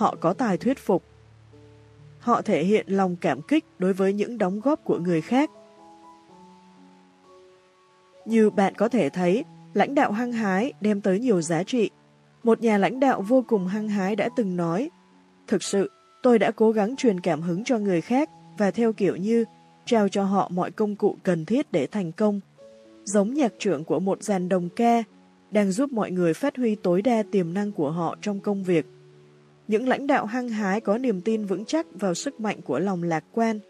họ có tài thuyết phục. Họ thể hiện lòng cảm kích đối với những đóng góp của người khác. Như bạn có thể thấy, lãnh đạo hăng hái đem tới nhiều giá trị. Một nhà lãnh đạo vô cùng hăng hái đã từng nói, Thực sự, tôi đã cố gắng truyền cảm hứng cho người khác và theo kiểu như trao cho họ mọi công cụ cần thiết để thành công. Giống nhạc trưởng của một dàn đồng ca, đang giúp mọi người phát huy tối đa tiềm năng của họ trong công việc. Những lãnh đạo hăng hái có niềm tin vững chắc vào sức mạnh của lòng lạc quan.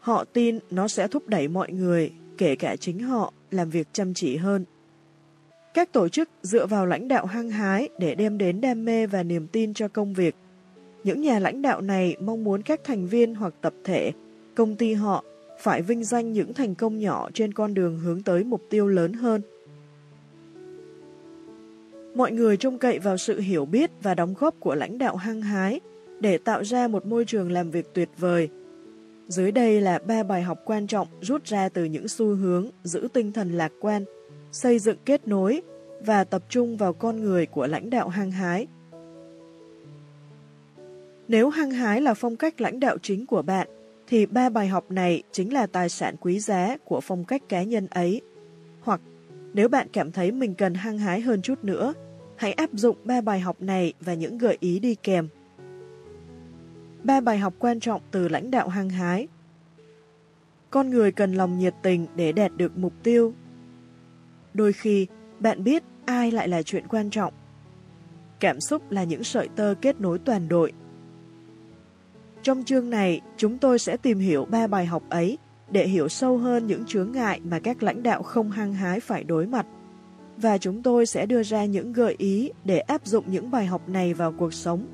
Họ tin nó sẽ thúc đẩy mọi người, kể cả chính họ, làm việc chăm chỉ hơn. Các tổ chức dựa vào lãnh đạo hăng hái để đem đến đam mê và niềm tin cho công việc. Những nhà lãnh đạo này mong muốn các thành viên hoặc tập thể, công ty họ phải vinh danh những thành công nhỏ trên con đường hướng tới mục tiêu lớn hơn. Mọi người trông cậy vào sự hiểu biết và đóng góp của lãnh đạo hăng hái để tạo ra một môi trường làm việc tuyệt vời. Dưới đây là ba bài học quan trọng rút ra từ những xu hướng giữ tinh thần lạc quan, xây dựng kết nối và tập trung vào con người của lãnh đạo hăng hái. Nếu hăng hái là phong cách lãnh đạo chính của bạn, thì ba bài học này chính là tài sản quý giá của phong cách cá nhân ấy. Hoặc nếu bạn cảm thấy mình cần hăng hái hơn chút nữa, hãy áp dụng ba bài học này và những gợi ý đi kèm. Ba bài học quan trọng từ lãnh đạo hăng hái. Con người cần lòng nhiệt tình để đạt được mục tiêu. Đôi khi, bạn biết ai lại là chuyện quan trọng. Cảm xúc là những sợi tơ kết nối toàn đội. Trong chương này, chúng tôi sẽ tìm hiểu ba bài học ấy để hiểu sâu hơn những chướng ngại mà các lãnh đạo không hăng hái phải đối mặt. Và chúng tôi sẽ đưa ra những gợi ý để áp dụng những bài học này vào cuộc sống.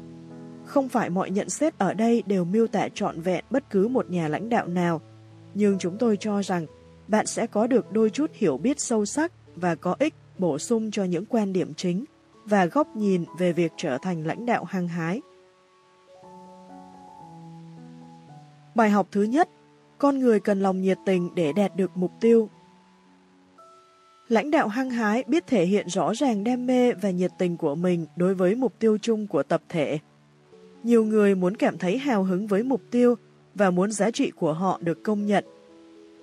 Không phải mọi nhận xét ở đây đều miêu tả trọn vẹn bất cứ một nhà lãnh đạo nào, nhưng chúng tôi cho rằng bạn sẽ có được đôi chút hiểu biết sâu sắc và có ích bổ sung cho những quan điểm chính và góc nhìn về việc trở thành lãnh đạo hăng hái. Bài học thứ nhất, con người cần lòng nhiệt tình để đạt được mục tiêu. Lãnh đạo hăng hái biết thể hiện rõ ràng đam mê và nhiệt tình của mình đối với mục tiêu chung của tập thể. Nhiều người muốn cảm thấy hào hứng với mục tiêu và muốn giá trị của họ được công nhận.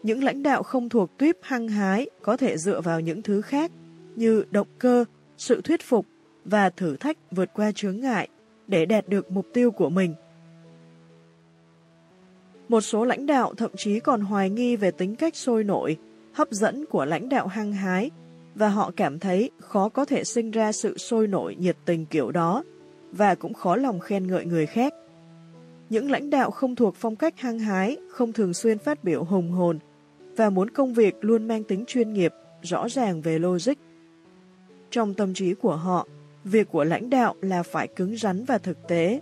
Những lãnh đạo không thuộc tuyếp hăng hái có thể dựa vào những thứ khác như động cơ, sự thuyết phục và thử thách vượt qua chướng ngại để đạt được mục tiêu của mình. Một số lãnh đạo thậm chí còn hoài nghi về tính cách sôi nổi, hấp dẫn của lãnh đạo hăng hái và họ cảm thấy khó có thể sinh ra sự sôi nổi nhiệt tình kiểu đó và cũng khó lòng khen ngợi người khác. Những lãnh đạo không thuộc phong cách hăng hái, không thường xuyên phát biểu hùng hồn và muốn công việc luôn mang tính chuyên nghiệp, rõ ràng về logic. Trong tâm trí của họ, việc của lãnh đạo là phải cứng rắn và thực tế,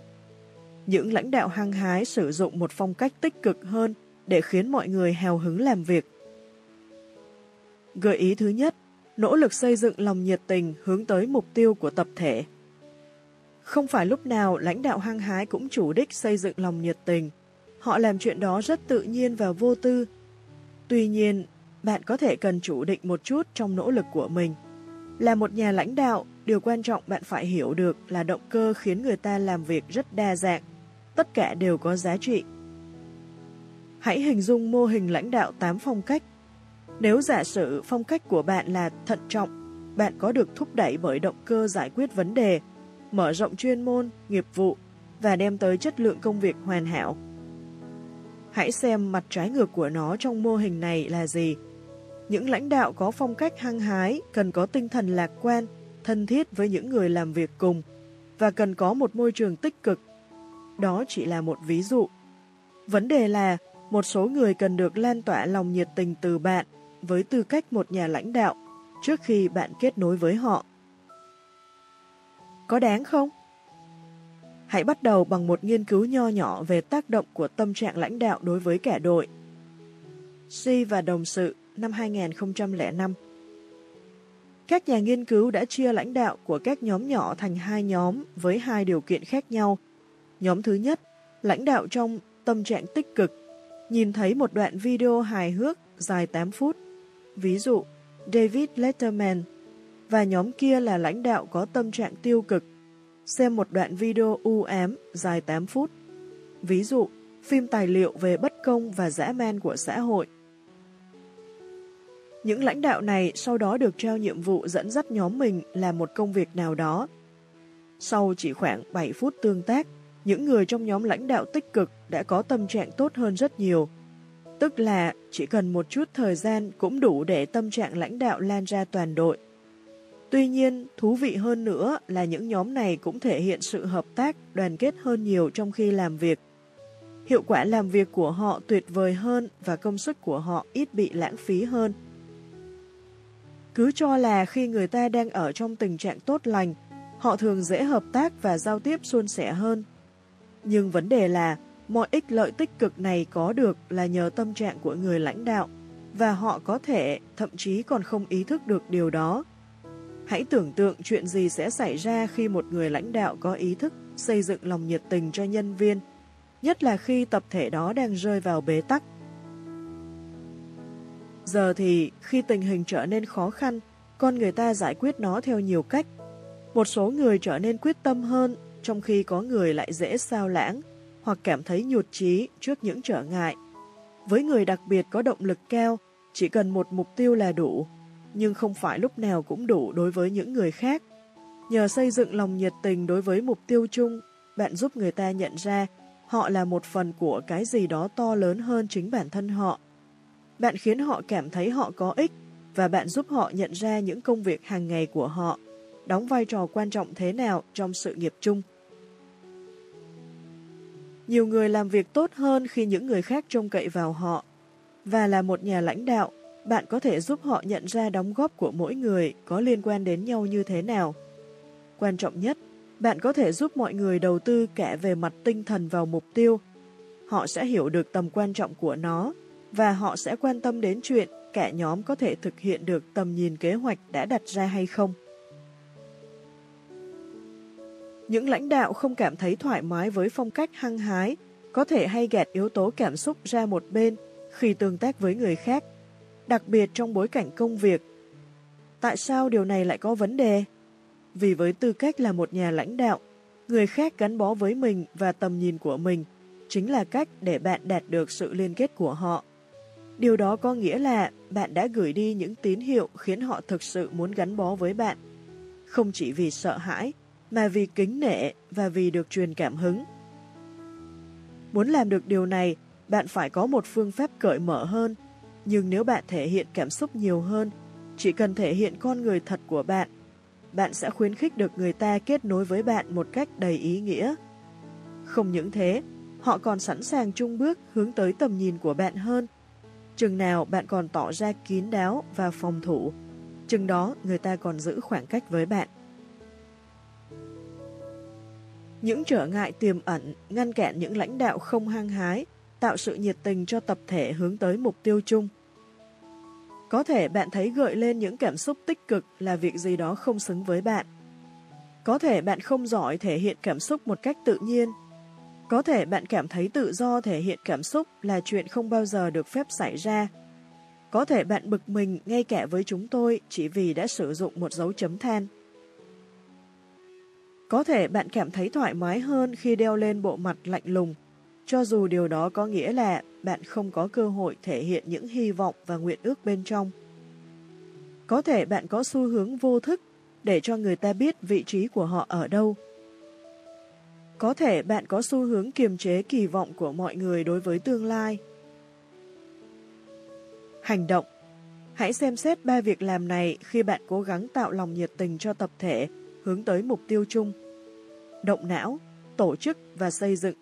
những lãnh đạo hăng hái sử dụng một phong cách tích cực hơn để khiến mọi người hào hứng làm việc. Gợi ý thứ nhất, nỗ lực xây dựng lòng nhiệt tình hướng tới mục tiêu của tập thể. Không phải lúc nào lãnh đạo hăng hái cũng chủ đích xây dựng lòng nhiệt tình. Họ làm chuyện đó rất tự nhiên và vô tư. Tuy nhiên, bạn có thể cần chủ định một chút trong nỗ lực của mình. Là một nhà lãnh đạo, điều quan trọng bạn phải hiểu được là động cơ khiến người ta làm việc rất đa dạng tất cả đều có giá trị. Hãy hình dung mô hình lãnh đạo 8 phong cách. Nếu giả sử phong cách của bạn là thận trọng, bạn có được thúc đẩy bởi động cơ giải quyết vấn đề, mở rộng chuyên môn, nghiệp vụ và đem tới chất lượng công việc hoàn hảo. Hãy xem mặt trái ngược của nó trong mô hình này là gì. Những lãnh đạo có phong cách hăng hái cần có tinh thần lạc quan, thân thiết với những người làm việc cùng và cần có một môi trường tích cực đó chỉ là một ví dụ. Vấn đề là một số người cần được lan tỏa lòng nhiệt tình từ bạn với tư cách một nhà lãnh đạo trước khi bạn kết nối với họ. Có đáng không? Hãy bắt đầu bằng một nghiên cứu nho nhỏ về tác động của tâm trạng lãnh đạo đối với cả đội. Si và đồng sự năm 2005 Các nhà nghiên cứu đã chia lãnh đạo của các nhóm nhỏ thành hai nhóm với hai điều kiện khác nhau – Nhóm thứ nhất, lãnh đạo trong tâm trạng tích cực, nhìn thấy một đoạn video hài hước dài 8 phút, ví dụ David Letterman, và nhóm kia là lãnh đạo có tâm trạng tiêu cực, xem một đoạn video u ám dài 8 phút. Ví dụ, phim tài liệu về bất công và dã man của xã hội. Những lãnh đạo này sau đó được trao nhiệm vụ dẫn dắt nhóm mình làm một công việc nào đó. Sau chỉ khoảng 7 phút tương tác, những người trong nhóm lãnh đạo tích cực đã có tâm trạng tốt hơn rất nhiều. Tức là chỉ cần một chút thời gian cũng đủ để tâm trạng lãnh đạo lan ra toàn đội. Tuy nhiên, thú vị hơn nữa là những nhóm này cũng thể hiện sự hợp tác, đoàn kết hơn nhiều trong khi làm việc. Hiệu quả làm việc của họ tuyệt vời hơn và công sức của họ ít bị lãng phí hơn. Cứ cho là khi người ta đang ở trong tình trạng tốt lành, họ thường dễ hợp tác và giao tiếp suôn sẻ hơn. Nhưng vấn đề là, mọi ích lợi tích cực này có được là nhờ tâm trạng của người lãnh đạo, và họ có thể thậm chí còn không ý thức được điều đó. Hãy tưởng tượng chuyện gì sẽ xảy ra khi một người lãnh đạo có ý thức xây dựng lòng nhiệt tình cho nhân viên, nhất là khi tập thể đó đang rơi vào bế tắc. Giờ thì khi tình hình trở nên khó khăn, con người ta giải quyết nó theo nhiều cách. Một số người trở nên quyết tâm hơn, trong khi có người lại dễ sao lãng hoặc cảm thấy nhụt chí trước những trở ngại. Với người đặc biệt có động lực cao, chỉ cần một mục tiêu là đủ, nhưng không phải lúc nào cũng đủ đối với những người khác. Nhờ xây dựng lòng nhiệt tình đối với mục tiêu chung, bạn giúp người ta nhận ra họ là một phần của cái gì đó to lớn hơn chính bản thân họ. Bạn khiến họ cảm thấy họ có ích và bạn giúp họ nhận ra những công việc hàng ngày của họ, đóng vai trò quan trọng thế nào trong sự nghiệp chung. Nhiều người làm việc tốt hơn khi những người khác trông cậy vào họ. Và là một nhà lãnh đạo, bạn có thể giúp họ nhận ra đóng góp của mỗi người có liên quan đến nhau như thế nào. Quan trọng nhất, bạn có thể giúp mọi người đầu tư cả về mặt tinh thần vào mục tiêu. Họ sẽ hiểu được tầm quan trọng của nó và họ sẽ quan tâm đến chuyện cả nhóm có thể thực hiện được tầm nhìn kế hoạch đã đặt ra hay không. Những lãnh đạo không cảm thấy thoải mái với phong cách hăng hái, có thể hay gạt yếu tố cảm xúc ra một bên khi tương tác với người khác, đặc biệt trong bối cảnh công việc. Tại sao điều này lại có vấn đề? Vì với tư cách là một nhà lãnh đạo, người khác gắn bó với mình và tầm nhìn của mình chính là cách để bạn đạt được sự liên kết của họ. Điều đó có nghĩa là bạn đã gửi đi những tín hiệu khiến họ thực sự muốn gắn bó với bạn. Không chỉ vì sợ hãi, mà vì kính nệ và vì được truyền cảm hứng. Muốn làm được điều này, bạn phải có một phương pháp cởi mở hơn, nhưng nếu bạn thể hiện cảm xúc nhiều hơn, chỉ cần thể hiện con người thật của bạn, bạn sẽ khuyến khích được người ta kết nối với bạn một cách đầy ý nghĩa. Không những thế, họ còn sẵn sàng chung bước hướng tới tầm nhìn của bạn hơn. Chừng nào bạn còn tỏ ra kín đáo và phòng thủ, chừng đó người ta còn giữ khoảng cách với bạn. Những trở ngại tiềm ẩn ngăn cản những lãnh đạo không hăng hái, tạo sự nhiệt tình cho tập thể hướng tới mục tiêu chung. Có thể bạn thấy gợi lên những cảm xúc tích cực là việc gì đó không xứng với bạn. Có thể bạn không giỏi thể hiện cảm xúc một cách tự nhiên. Có thể bạn cảm thấy tự do thể hiện cảm xúc là chuyện không bao giờ được phép xảy ra. Có thể bạn bực mình ngay cả với chúng tôi chỉ vì đã sử dụng một dấu chấm than. Có thể bạn cảm thấy thoải mái hơn khi đeo lên bộ mặt lạnh lùng, cho dù điều đó có nghĩa là bạn không có cơ hội thể hiện những hy vọng và nguyện ước bên trong. Có thể bạn có xu hướng vô thức để cho người ta biết vị trí của họ ở đâu. Có thể bạn có xu hướng kiềm chế kỳ vọng của mọi người đối với tương lai. Hành động Hãy xem xét ba việc làm này khi bạn cố gắng tạo lòng nhiệt tình cho tập thể hướng tới mục tiêu chung. Động não, tổ chức và xây dựng.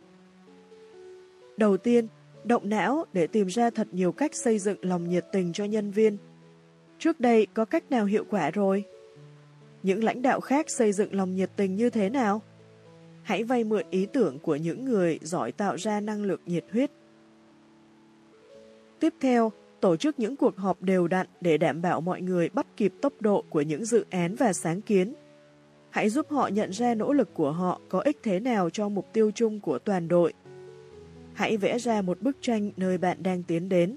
Đầu tiên, động não để tìm ra thật nhiều cách xây dựng lòng nhiệt tình cho nhân viên. Trước đây có cách nào hiệu quả rồi? Những lãnh đạo khác xây dựng lòng nhiệt tình như thế nào? Hãy vay mượn ý tưởng của những người giỏi tạo ra năng lượng nhiệt huyết. Tiếp theo, tổ chức những cuộc họp đều đặn để đảm bảo mọi người bắt kịp tốc độ của những dự án và sáng kiến Hãy giúp họ nhận ra nỗ lực của họ có ích thế nào cho mục tiêu chung của toàn đội. Hãy vẽ ra một bức tranh nơi bạn đang tiến đến.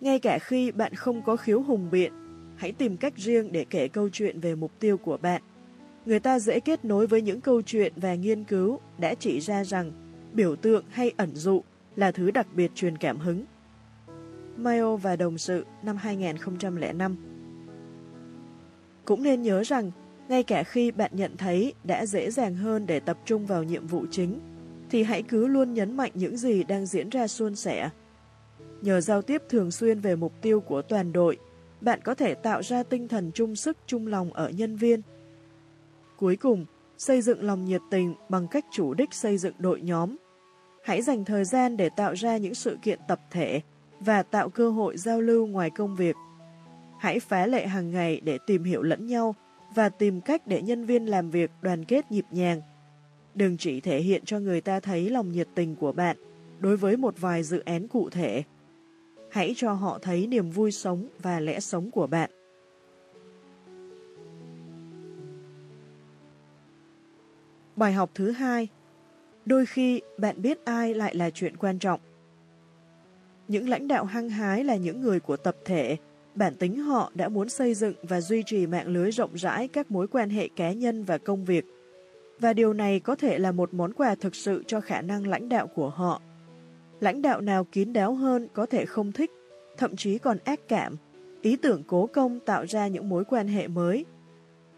Ngay cả khi bạn không có khiếu hùng biện, hãy tìm cách riêng để kể câu chuyện về mục tiêu của bạn. Người ta dễ kết nối với những câu chuyện và nghiên cứu đã chỉ ra rằng biểu tượng hay ẩn dụ là thứ đặc biệt truyền cảm hứng. Mayo và Đồng sự năm 2005 Cũng nên nhớ rằng, ngay cả khi bạn nhận thấy đã dễ dàng hơn để tập trung vào nhiệm vụ chính, thì hãy cứ luôn nhấn mạnh những gì đang diễn ra suôn sẻ. Nhờ giao tiếp thường xuyên về mục tiêu của toàn đội, bạn có thể tạo ra tinh thần chung sức chung lòng ở nhân viên. Cuối cùng, xây dựng lòng nhiệt tình bằng cách chủ đích xây dựng đội nhóm. Hãy dành thời gian để tạo ra những sự kiện tập thể và tạo cơ hội giao lưu ngoài công việc. Hãy phá lệ hàng ngày để tìm hiểu lẫn nhau và tìm cách để nhân viên làm việc đoàn kết nhịp nhàng. Đừng chỉ thể hiện cho người ta thấy lòng nhiệt tình của bạn đối với một vài dự án cụ thể. Hãy cho họ thấy niềm vui sống và lẽ sống của bạn. Bài học thứ hai Đôi khi bạn biết ai lại là chuyện quan trọng. Những lãnh đạo hăng hái là những người của tập thể, bản tính họ đã muốn xây dựng và duy trì mạng lưới rộng rãi các mối quan hệ cá nhân và công việc. Và điều này có thể là một món quà thực sự cho khả năng lãnh đạo của họ. Lãnh đạo nào kín đáo hơn có thể không thích, thậm chí còn ác cảm, ý tưởng cố công tạo ra những mối quan hệ mới.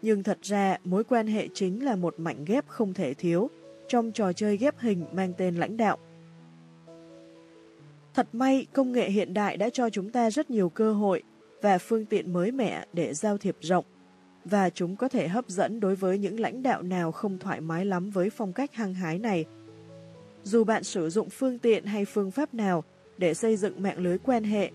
Nhưng thật ra mối quan hệ chính là một mảnh ghép không thể thiếu trong trò chơi ghép hình mang tên lãnh đạo. Thật may, công nghệ hiện đại đã cho chúng ta rất nhiều cơ hội và phương tiện mới mẻ để giao thiệp rộng, và chúng có thể hấp dẫn đối với những lãnh đạo nào không thoải mái lắm với phong cách hăng hái này. Dù bạn sử dụng phương tiện hay phương pháp nào để xây dựng mạng lưới quan hệ,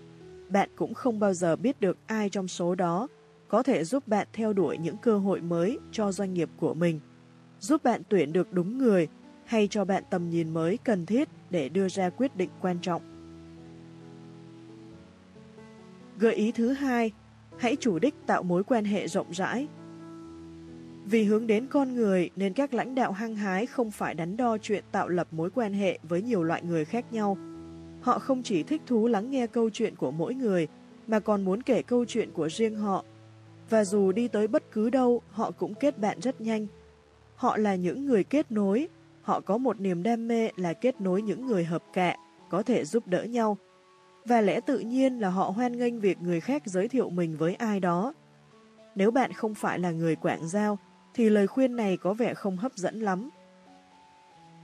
bạn cũng không bao giờ biết được ai trong số đó có thể giúp bạn theo đuổi những cơ hội mới cho doanh nghiệp của mình, giúp bạn tuyển được đúng người hay cho bạn tầm nhìn mới cần thiết để đưa ra quyết định quan trọng. Gợi ý thứ hai, hãy chủ đích tạo mối quan hệ rộng rãi. Vì hướng đến con người nên các lãnh đạo hăng hái không phải đắn đo chuyện tạo lập mối quan hệ với nhiều loại người khác nhau. Họ không chỉ thích thú lắng nghe câu chuyện của mỗi người, mà còn muốn kể câu chuyện của riêng họ. Và dù đi tới bất cứ đâu, họ cũng kết bạn rất nhanh. Họ là những người kết nối, họ có một niềm đam mê là kết nối những người hợp cạ, có thể giúp đỡ nhau, và lẽ tự nhiên là họ hoan nghênh việc người khác giới thiệu mình với ai đó. Nếu bạn không phải là người quảng giao, thì lời khuyên này có vẻ không hấp dẫn lắm.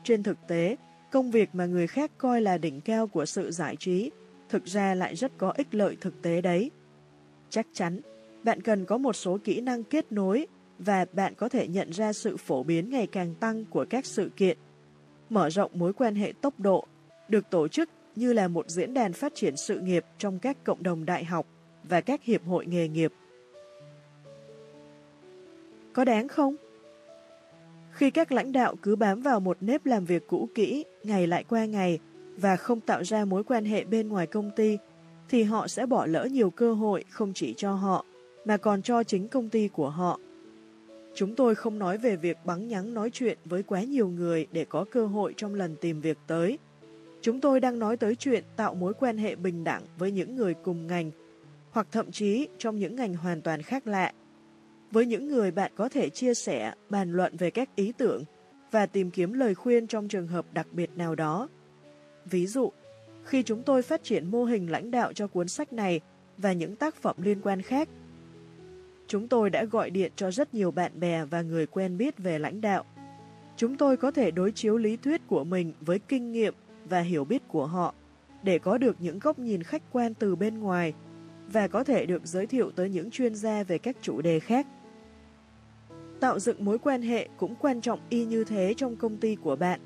Trên thực tế, công việc mà người khác coi là đỉnh cao của sự giải trí, thực ra lại rất có ích lợi thực tế đấy. Chắc chắn, bạn cần có một số kỹ năng kết nối và bạn có thể nhận ra sự phổ biến ngày càng tăng của các sự kiện. Mở rộng mối quan hệ tốc độ, được tổ chức như là một diễn đàn phát triển sự nghiệp trong các cộng đồng đại học và các hiệp hội nghề nghiệp. Có đáng không? Khi các lãnh đạo cứ bám vào một nếp làm việc cũ kỹ, ngày lại qua ngày, và không tạo ra mối quan hệ bên ngoài công ty, thì họ sẽ bỏ lỡ nhiều cơ hội không chỉ cho họ, mà còn cho chính công ty của họ. Chúng tôi không nói về việc bắn nhắn nói chuyện với quá nhiều người để có cơ hội trong lần tìm việc tới, Chúng tôi đang nói tới chuyện tạo mối quan hệ bình đẳng với những người cùng ngành, hoặc thậm chí trong những ngành hoàn toàn khác lạ. Với những người bạn có thể chia sẻ, bàn luận về các ý tưởng và tìm kiếm lời khuyên trong trường hợp đặc biệt nào đó. Ví dụ, khi chúng tôi phát triển mô hình lãnh đạo cho cuốn sách này và những tác phẩm liên quan khác, chúng tôi đã gọi điện cho rất nhiều bạn bè và người quen biết về lãnh đạo. Chúng tôi có thể đối chiếu lý thuyết của mình với kinh nghiệm và hiểu biết của họ để có được những góc nhìn khách quan từ bên ngoài và có thể được giới thiệu tới những chuyên gia về các chủ đề khác. Tạo dựng mối quan hệ cũng quan trọng y như thế trong công ty của bạn.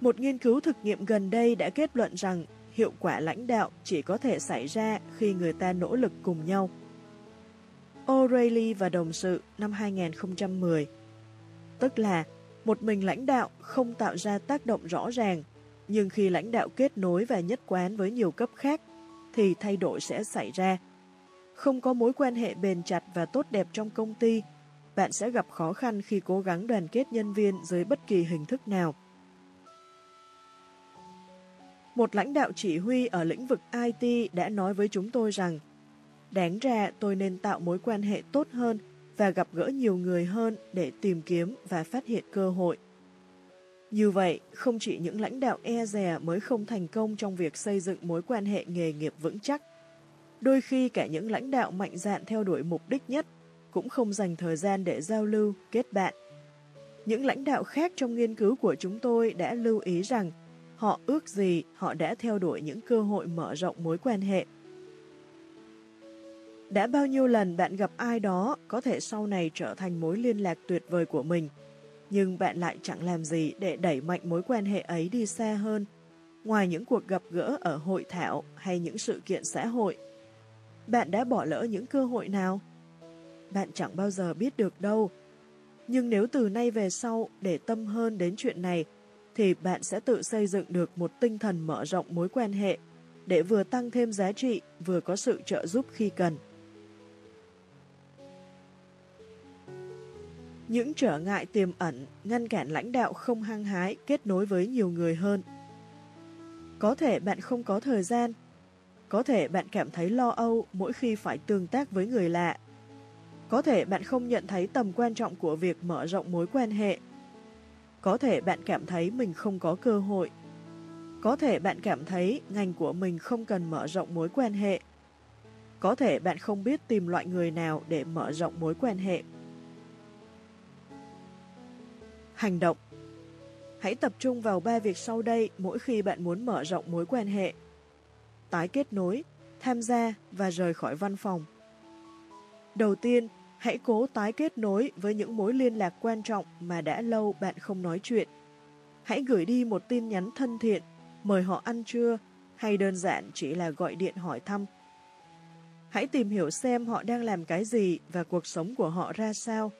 Một nghiên cứu thực nghiệm gần đây đã kết luận rằng hiệu quả lãnh đạo chỉ có thể xảy ra khi người ta nỗ lực cùng nhau. O'Reilly và đồng sự năm 2010 Tức là, một mình lãnh đạo không tạo ra tác động rõ ràng nhưng khi lãnh đạo kết nối và nhất quán với nhiều cấp khác, thì thay đổi sẽ xảy ra. Không có mối quan hệ bền chặt và tốt đẹp trong công ty, bạn sẽ gặp khó khăn khi cố gắng đoàn kết nhân viên dưới bất kỳ hình thức nào. Một lãnh đạo chỉ huy ở lĩnh vực IT đã nói với chúng tôi rằng, đáng ra tôi nên tạo mối quan hệ tốt hơn và gặp gỡ nhiều người hơn để tìm kiếm và phát hiện cơ hội. Như vậy, không chỉ những lãnh đạo e dè mới không thành công trong việc xây dựng mối quan hệ nghề nghiệp vững chắc, đôi khi cả những lãnh đạo mạnh dạn theo đuổi mục đích nhất cũng không dành thời gian để giao lưu, kết bạn. Những lãnh đạo khác trong nghiên cứu của chúng tôi đã lưu ý rằng họ ước gì họ đã theo đuổi những cơ hội mở rộng mối quan hệ. Đã bao nhiêu lần bạn gặp ai đó có thể sau này trở thành mối liên lạc tuyệt vời của mình, nhưng bạn lại chẳng làm gì để đẩy mạnh mối quan hệ ấy đi xa hơn, ngoài những cuộc gặp gỡ ở hội thảo hay những sự kiện xã hội. Bạn đã bỏ lỡ những cơ hội nào? Bạn chẳng bao giờ biết được đâu. Nhưng nếu từ nay về sau để tâm hơn đến chuyện này, thì bạn sẽ tự xây dựng được một tinh thần mở rộng mối quan hệ để vừa tăng thêm giá trị, vừa có sự trợ giúp khi cần. Những trở ngại tiềm ẩn ngăn cản lãnh đạo không hăng hái kết nối với nhiều người hơn. Có thể bạn không có thời gian, có thể bạn cảm thấy lo âu mỗi khi phải tương tác với người lạ. Có thể bạn không nhận thấy tầm quan trọng của việc mở rộng mối quan hệ. Có thể bạn cảm thấy mình không có cơ hội. Có thể bạn cảm thấy ngành của mình không cần mở rộng mối quan hệ. Có thể bạn không biết tìm loại người nào để mở rộng mối quan hệ. Hành động Hãy tập trung vào ba việc sau đây mỗi khi bạn muốn mở rộng mối quan hệ. Tái kết nối, tham gia và rời khỏi văn phòng. Đầu tiên, hãy cố tái kết nối với những mối liên lạc quan trọng mà đã lâu bạn không nói chuyện. Hãy gửi đi một tin nhắn thân thiện, mời họ ăn trưa hay đơn giản chỉ là gọi điện hỏi thăm. Hãy tìm hiểu xem họ đang làm cái gì và cuộc sống của họ ra sao.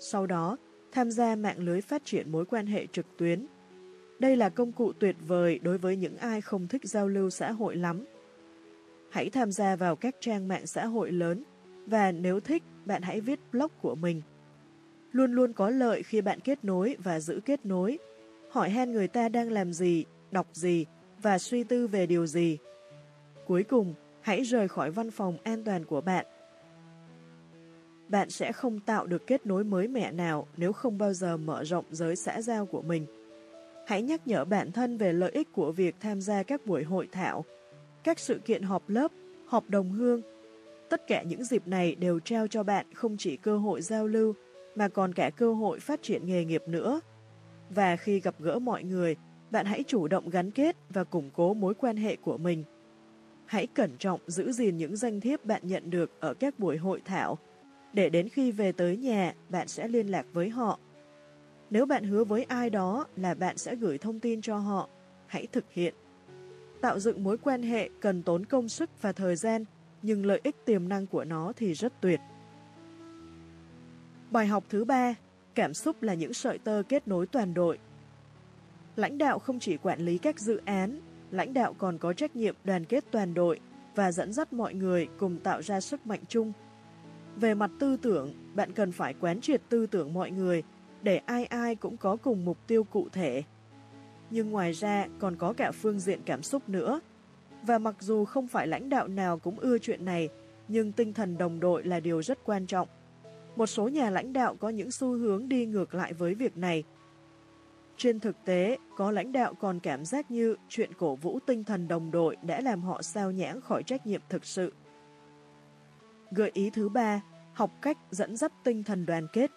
Sau đó, tham gia mạng lưới phát triển mối quan hệ trực tuyến. Đây là công cụ tuyệt vời đối với những ai không thích giao lưu xã hội lắm. Hãy tham gia vào các trang mạng xã hội lớn và nếu thích, bạn hãy viết blog của mình. Luôn luôn có lợi khi bạn kết nối và giữ kết nối. Hỏi han người ta đang làm gì, đọc gì và suy tư về điều gì. Cuối cùng, hãy rời khỏi văn phòng an toàn của bạn bạn sẽ không tạo được kết nối mới mẻ nào nếu không bao giờ mở rộng giới xã giao của mình. Hãy nhắc nhở bản thân về lợi ích của việc tham gia các buổi hội thảo, các sự kiện họp lớp, họp đồng hương. Tất cả những dịp này đều trao cho bạn không chỉ cơ hội giao lưu, mà còn cả cơ hội phát triển nghề nghiệp nữa. Và khi gặp gỡ mọi người, bạn hãy chủ động gắn kết và củng cố mối quan hệ của mình. Hãy cẩn trọng giữ gìn những danh thiếp bạn nhận được ở các buổi hội thảo, để đến khi về tới nhà bạn sẽ liên lạc với họ. Nếu bạn hứa với ai đó là bạn sẽ gửi thông tin cho họ, hãy thực hiện. Tạo dựng mối quan hệ cần tốn công sức và thời gian, nhưng lợi ích tiềm năng của nó thì rất tuyệt. Bài học thứ ba, cảm xúc là những sợi tơ kết nối toàn đội. Lãnh đạo không chỉ quản lý các dự án, lãnh đạo còn có trách nhiệm đoàn kết toàn đội và dẫn dắt mọi người cùng tạo ra sức mạnh chung về mặt tư tưởng, bạn cần phải quán triệt tư tưởng mọi người để ai ai cũng có cùng mục tiêu cụ thể. Nhưng ngoài ra còn có cả phương diện cảm xúc nữa. Và mặc dù không phải lãnh đạo nào cũng ưa chuyện này, nhưng tinh thần đồng đội là điều rất quan trọng. Một số nhà lãnh đạo có những xu hướng đi ngược lại với việc này. Trên thực tế, có lãnh đạo còn cảm giác như chuyện cổ vũ tinh thần đồng đội đã làm họ sao nhãng khỏi trách nhiệm thực sự. Gợi ý thứ ba, học cách dẫn dắt tinh thần đoàn kết.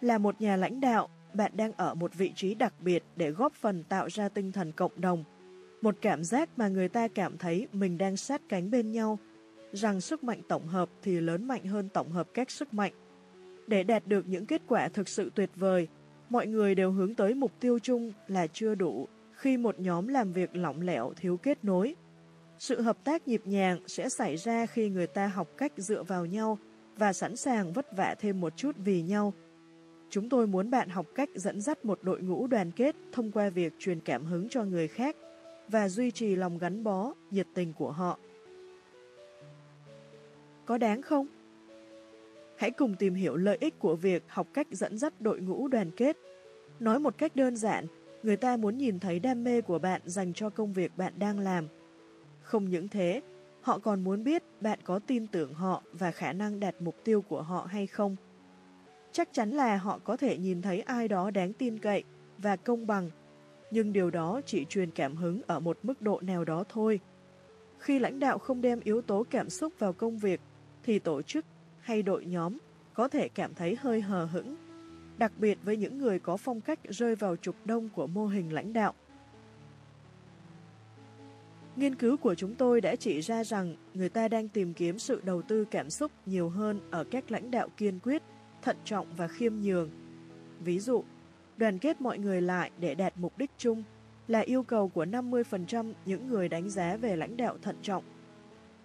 Là một nhà lãnh đạo, bạn đang ở một vị trí đặc biệt để góp phần tạo ra tinh thần cộng đồng. Một cảm giác mà người ta cảm thấy mình đang sát cánh bên nhau, rằng sức mạnh tổng hợp thì lớn mạnh hơn tổng hợp các sức mạnh. Để đạt được những kết quả thực sự tuyệt vời, mọi người đều hướng tới mục tiêu chung là chưa đủ khi một nhóm làm việc lỏng lẻo thiếu kết nối. Sự hợp tác nhịp nhàng sẽ xảy ra khi người ta học cách dựa vào nhau và sẵn sàng vất vả thêm một chút vì nhau. Chúng tôi muốn bạn học cách dẫn dắt một đội ngũ đoàn kết thông qua việc truyền cảm hứng cho người khác và duy trì lòng gắn bó, nhiệt tình của họ. Có đáng không? Hãy cùng tìm hiểu lợi ích của việc học cách dẫn dắt đội ngũ đoàn kết. Nói một cách đơn giản, người ta muốn nhìn thấy đam mê của bạn dành cho công việc bạn đang làm – không những thế, Họ còn muốn biết bạn có tin tưởng họ và khả năng đạt mục tiêu của họ hay không. Chắc chắn là họ có thể nhìn thấy ai đó đáng tin cậy và công bằng, nhưng điều đó chỉ truyền cảm hứng ở một mức độ nào đó thôi. Khi lãnh đạo không đem yếu tố cảm xúc vào công việc, thì tổ chức hay đội nhóm có thể cảm thấy hơi hờ hững, đặc biệt với những người có phong cách rơi vào trục đông của mô hình lãnh đạo. Nghiên cứu của chúng tôi đã chỉ ra rằng người ta đang tìm kiếm sự đầu tư cảm xúc nhiều hơn ở các lãnh đạo kiên quyết, thận trọng và khiêm nhường. Ví dụ, đoàn kết mọi người lại để đạt mục đích chung là yêu cầu của 50% những người đánh giá về lãnh đạo thận trọng.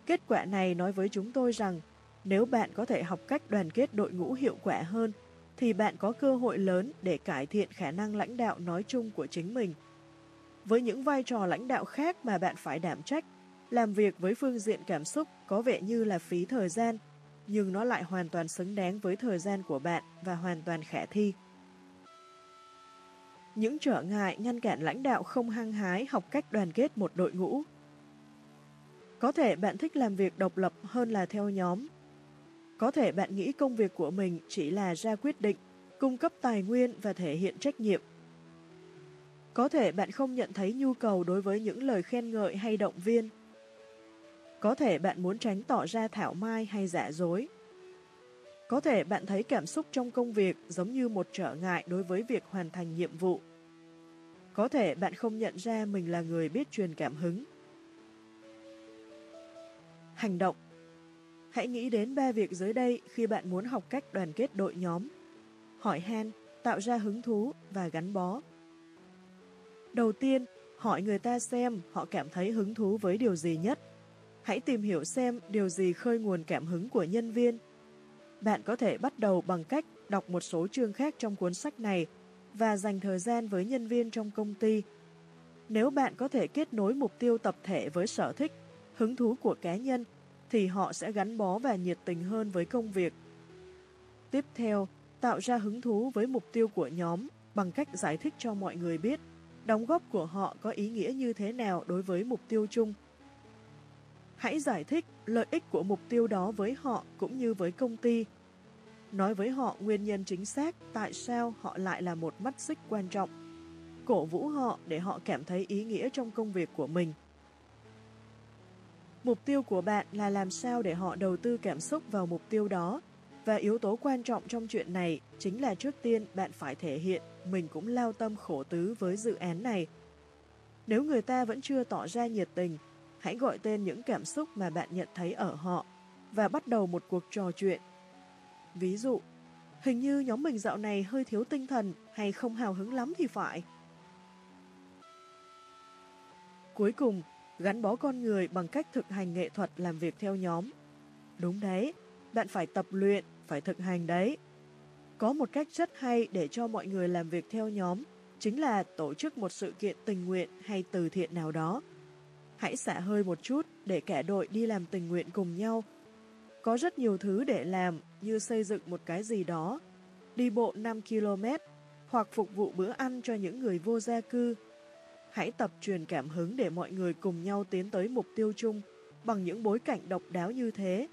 Kết quả này nói với chúng tôi rằng nếu bạn có thể học cách đoàn kết đội ngũ hiệu quả hơn, thì bạn có cơ hội lớn để cải thiện khả năng lãnh đạo nói chung của chính mình. Với những vai trò lãnh đạo khác mà bạn phải đảm trách, làm việc với phương diện cảm xúc có vẻ như là phí thời gian, nhưng nó lại hoàn toàn xứng đáng với thời gian của bạn và hoàn toàn khả thi. Những trở ngại ngăn cản lãnh đạo không hăng hái học cách đoàn kết một đội ngũ. Có thể bạn thích làm việc độc lập hơn là theo nhóm, có thể bạn nghĩ công việc của mình chỉ là ra quyết định, cung cấp tài nguyên và thể hiện trách nhiệm. Có thể bạn không nhận thấy nhu cầu đối với những lời khen ngợi hay động viên. Có thể bạn muốn tránh tỏ ra thảo mai hay giả dối. Có thể bạn thấy cảm xúc trong công việc giống như một trở ngại đối với việc hoàn thành nhiệm vụ. Có thể bạn không nhận ra mình là người biết truyền cảm hứng. Hành động Hãy nghĩ đến ba việc dưới đây khi bạn muốn học cách đoàn kết đội nhóm. Hỏi han, tạo ra hứng thú và gắn bó. Đầu tiên, hỏi người ta xem họ cảm thấy hứng thú với điều gì nhất. Hãy tìm hiểu xem điều gì khơi nguồn cảm hứng của nhân viên. Bạn có thể bắt đầu bằng cách đọc một số chương khác trong cuốn sách này và dành thời gian với nhân viên trong công ty. Nếu bạn có thể kết nối mục tiêu tập thể với sở thích, hứng thú của cá nhân thì họ sẽ gắn bó và nhiệt tình hơn với công việc. Tiếp theo, tạo ra hứng thú với mục tiêu của nhóm bằng cách giải thích cho mọi người biết đóng góp của họ có ý nghĩa như thế nào đối với mục tiêu chung. Hãy giải thích lợi ích của mục tiêu đó với họ cũng như với công ty. Nói với họ nguyên nhân chính xác tại sao họ lại là một mắt xích quan trọng. Cổ vũ họ để họ cảm thấy ý nghĩa trong công việc của mình. Mục tiêu của bạn là làm sao để họ đầu tư cảm xúc vào mục tiêu đó. Và yếu tố quan trọng trong chuyện này chính là trước tiên bạn phải thể hiện mình cũng lao tâm khổ tứ với dự án này. Nếu người ta vẫn chưa tỏ ra nhiệt tình, hãy gọi tên những cảm xúc mà bạn nhận thấy ở họ và bắt đầu một cuộc trò chuyện. Ví dụ, hình như nhóm mình dạo này hơi thiếu tinh thần hay không hào hứng lắm thì phải. Cuối cùng, gắn bó con người bằng cách thực hành nghệ thuật làm việc theo nhóm. Đúng đấy, bạn phải tập luyện, phải thực hành đấy. Có một cách rất hay để cho mọi người làm việc theo nhóm, chính là tổ chức một sự kiện tình nguyện hay từ thiện nào đó. Hãy xả hơi một chút để cả đội đi làm tình nguyện cùng nhau. Có rất nhiều thứ để làm như xây dựng một cái gì đó, đi bộ 5 km, hoặc phục vụ bữa ăn cho những người vô gia cư Hãy tập truyền cảm hứng để mọi người cùng nhau tiến tới mục tiêu chung bằng những bối cảnh độc đáo như thế,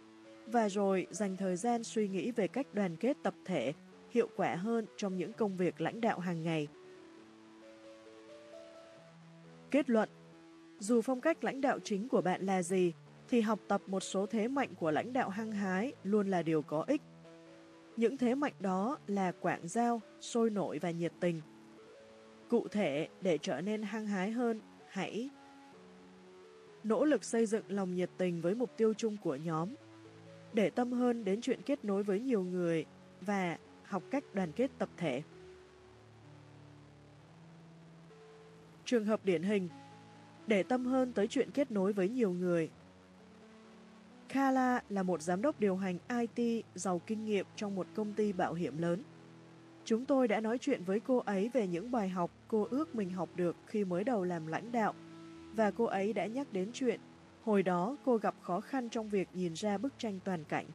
và rồi dành thời gian suy nghĩ về cách đoàn kết tập thể hiệu quả hơn trong những công việc lãnh đạo hàng ngày. Kết luận Dù phong cách lãnh đạo chính của bạn là gì, thì học tập một số thế mạnh của lãnh đạo hăng hái luôn là điều có ích. Những thế mạnh đó là quảng giao, sôi nổi và nhiệt tình. Cụ thể, để trở nên hăng hái hơn, hãy nỗ lực xây dựng lòng nhiệt tình với mục tiêu chung của nhóm, để tâm hơn đến chuyện kết nối với nhiều người và học cách đoàn kết tập thể. Trường hợp điển hình Để tâm hơn tới chuyện kết nối với nhiều người Kala là một giám đốc điều hành IT giàu kinh nghiệm trong một công ty bảo hiểm lớn. Chúng tôi đã nói chuyện với cô ấy về những bài học cô ước mình học được khi mới đầu làm lãnh đạo, và cô ấy đã nhắc đến chuyện hồi đó cô gặp khó khăn trong việc nhìn ra bức tranh toàn cảnh.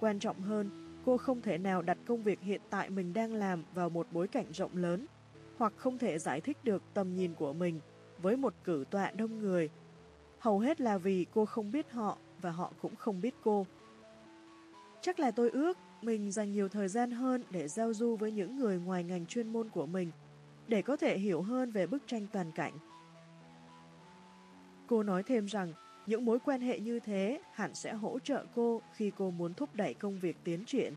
Quan trọng hơn, cô không thể nào đặt công việc hiện tại mình đang làm vào một bối cảnh rộng lớn, hoặc không thể giải thích được tầm nhìn của mình với một cử tọa đông người. Hầu hết là vì cô không biết họ và họ cũng không biết cô. Chắc là tôi ước mình dành nhiều thời gian hơn để giao du với những người ngoài ngành chuyên môn của mình, để có thể hiểu hơn về bức tranh toàn cảnh. Cô nói thêm rằng, những mối quan hệ như thế hẳn sẽ hỗ trợ cô khi cô muốn thúc đẩy công việc tiến triển,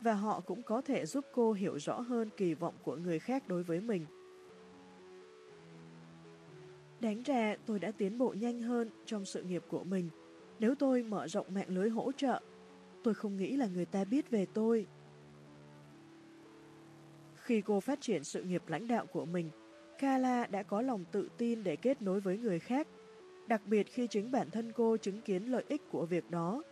và họ cũng có thể giúp cô hiểu rõ hơn kỳ vọng của người khác đối với mình. Đáng ra tôi đã tiến bộ nhanh hơn trong sự nghiệp của mình nếu tôi mở rộng mạng lưới hỗ trợ tôi không nghĩ là người ta biết về tôi. Khi cô phát triển sự nghiệp lãnh đạo của mình, Kala đã có lòng tự tin để kết nối với người khác, đặc biệt khi chính bản thân cô chứng kiến lợi ích của việc đó.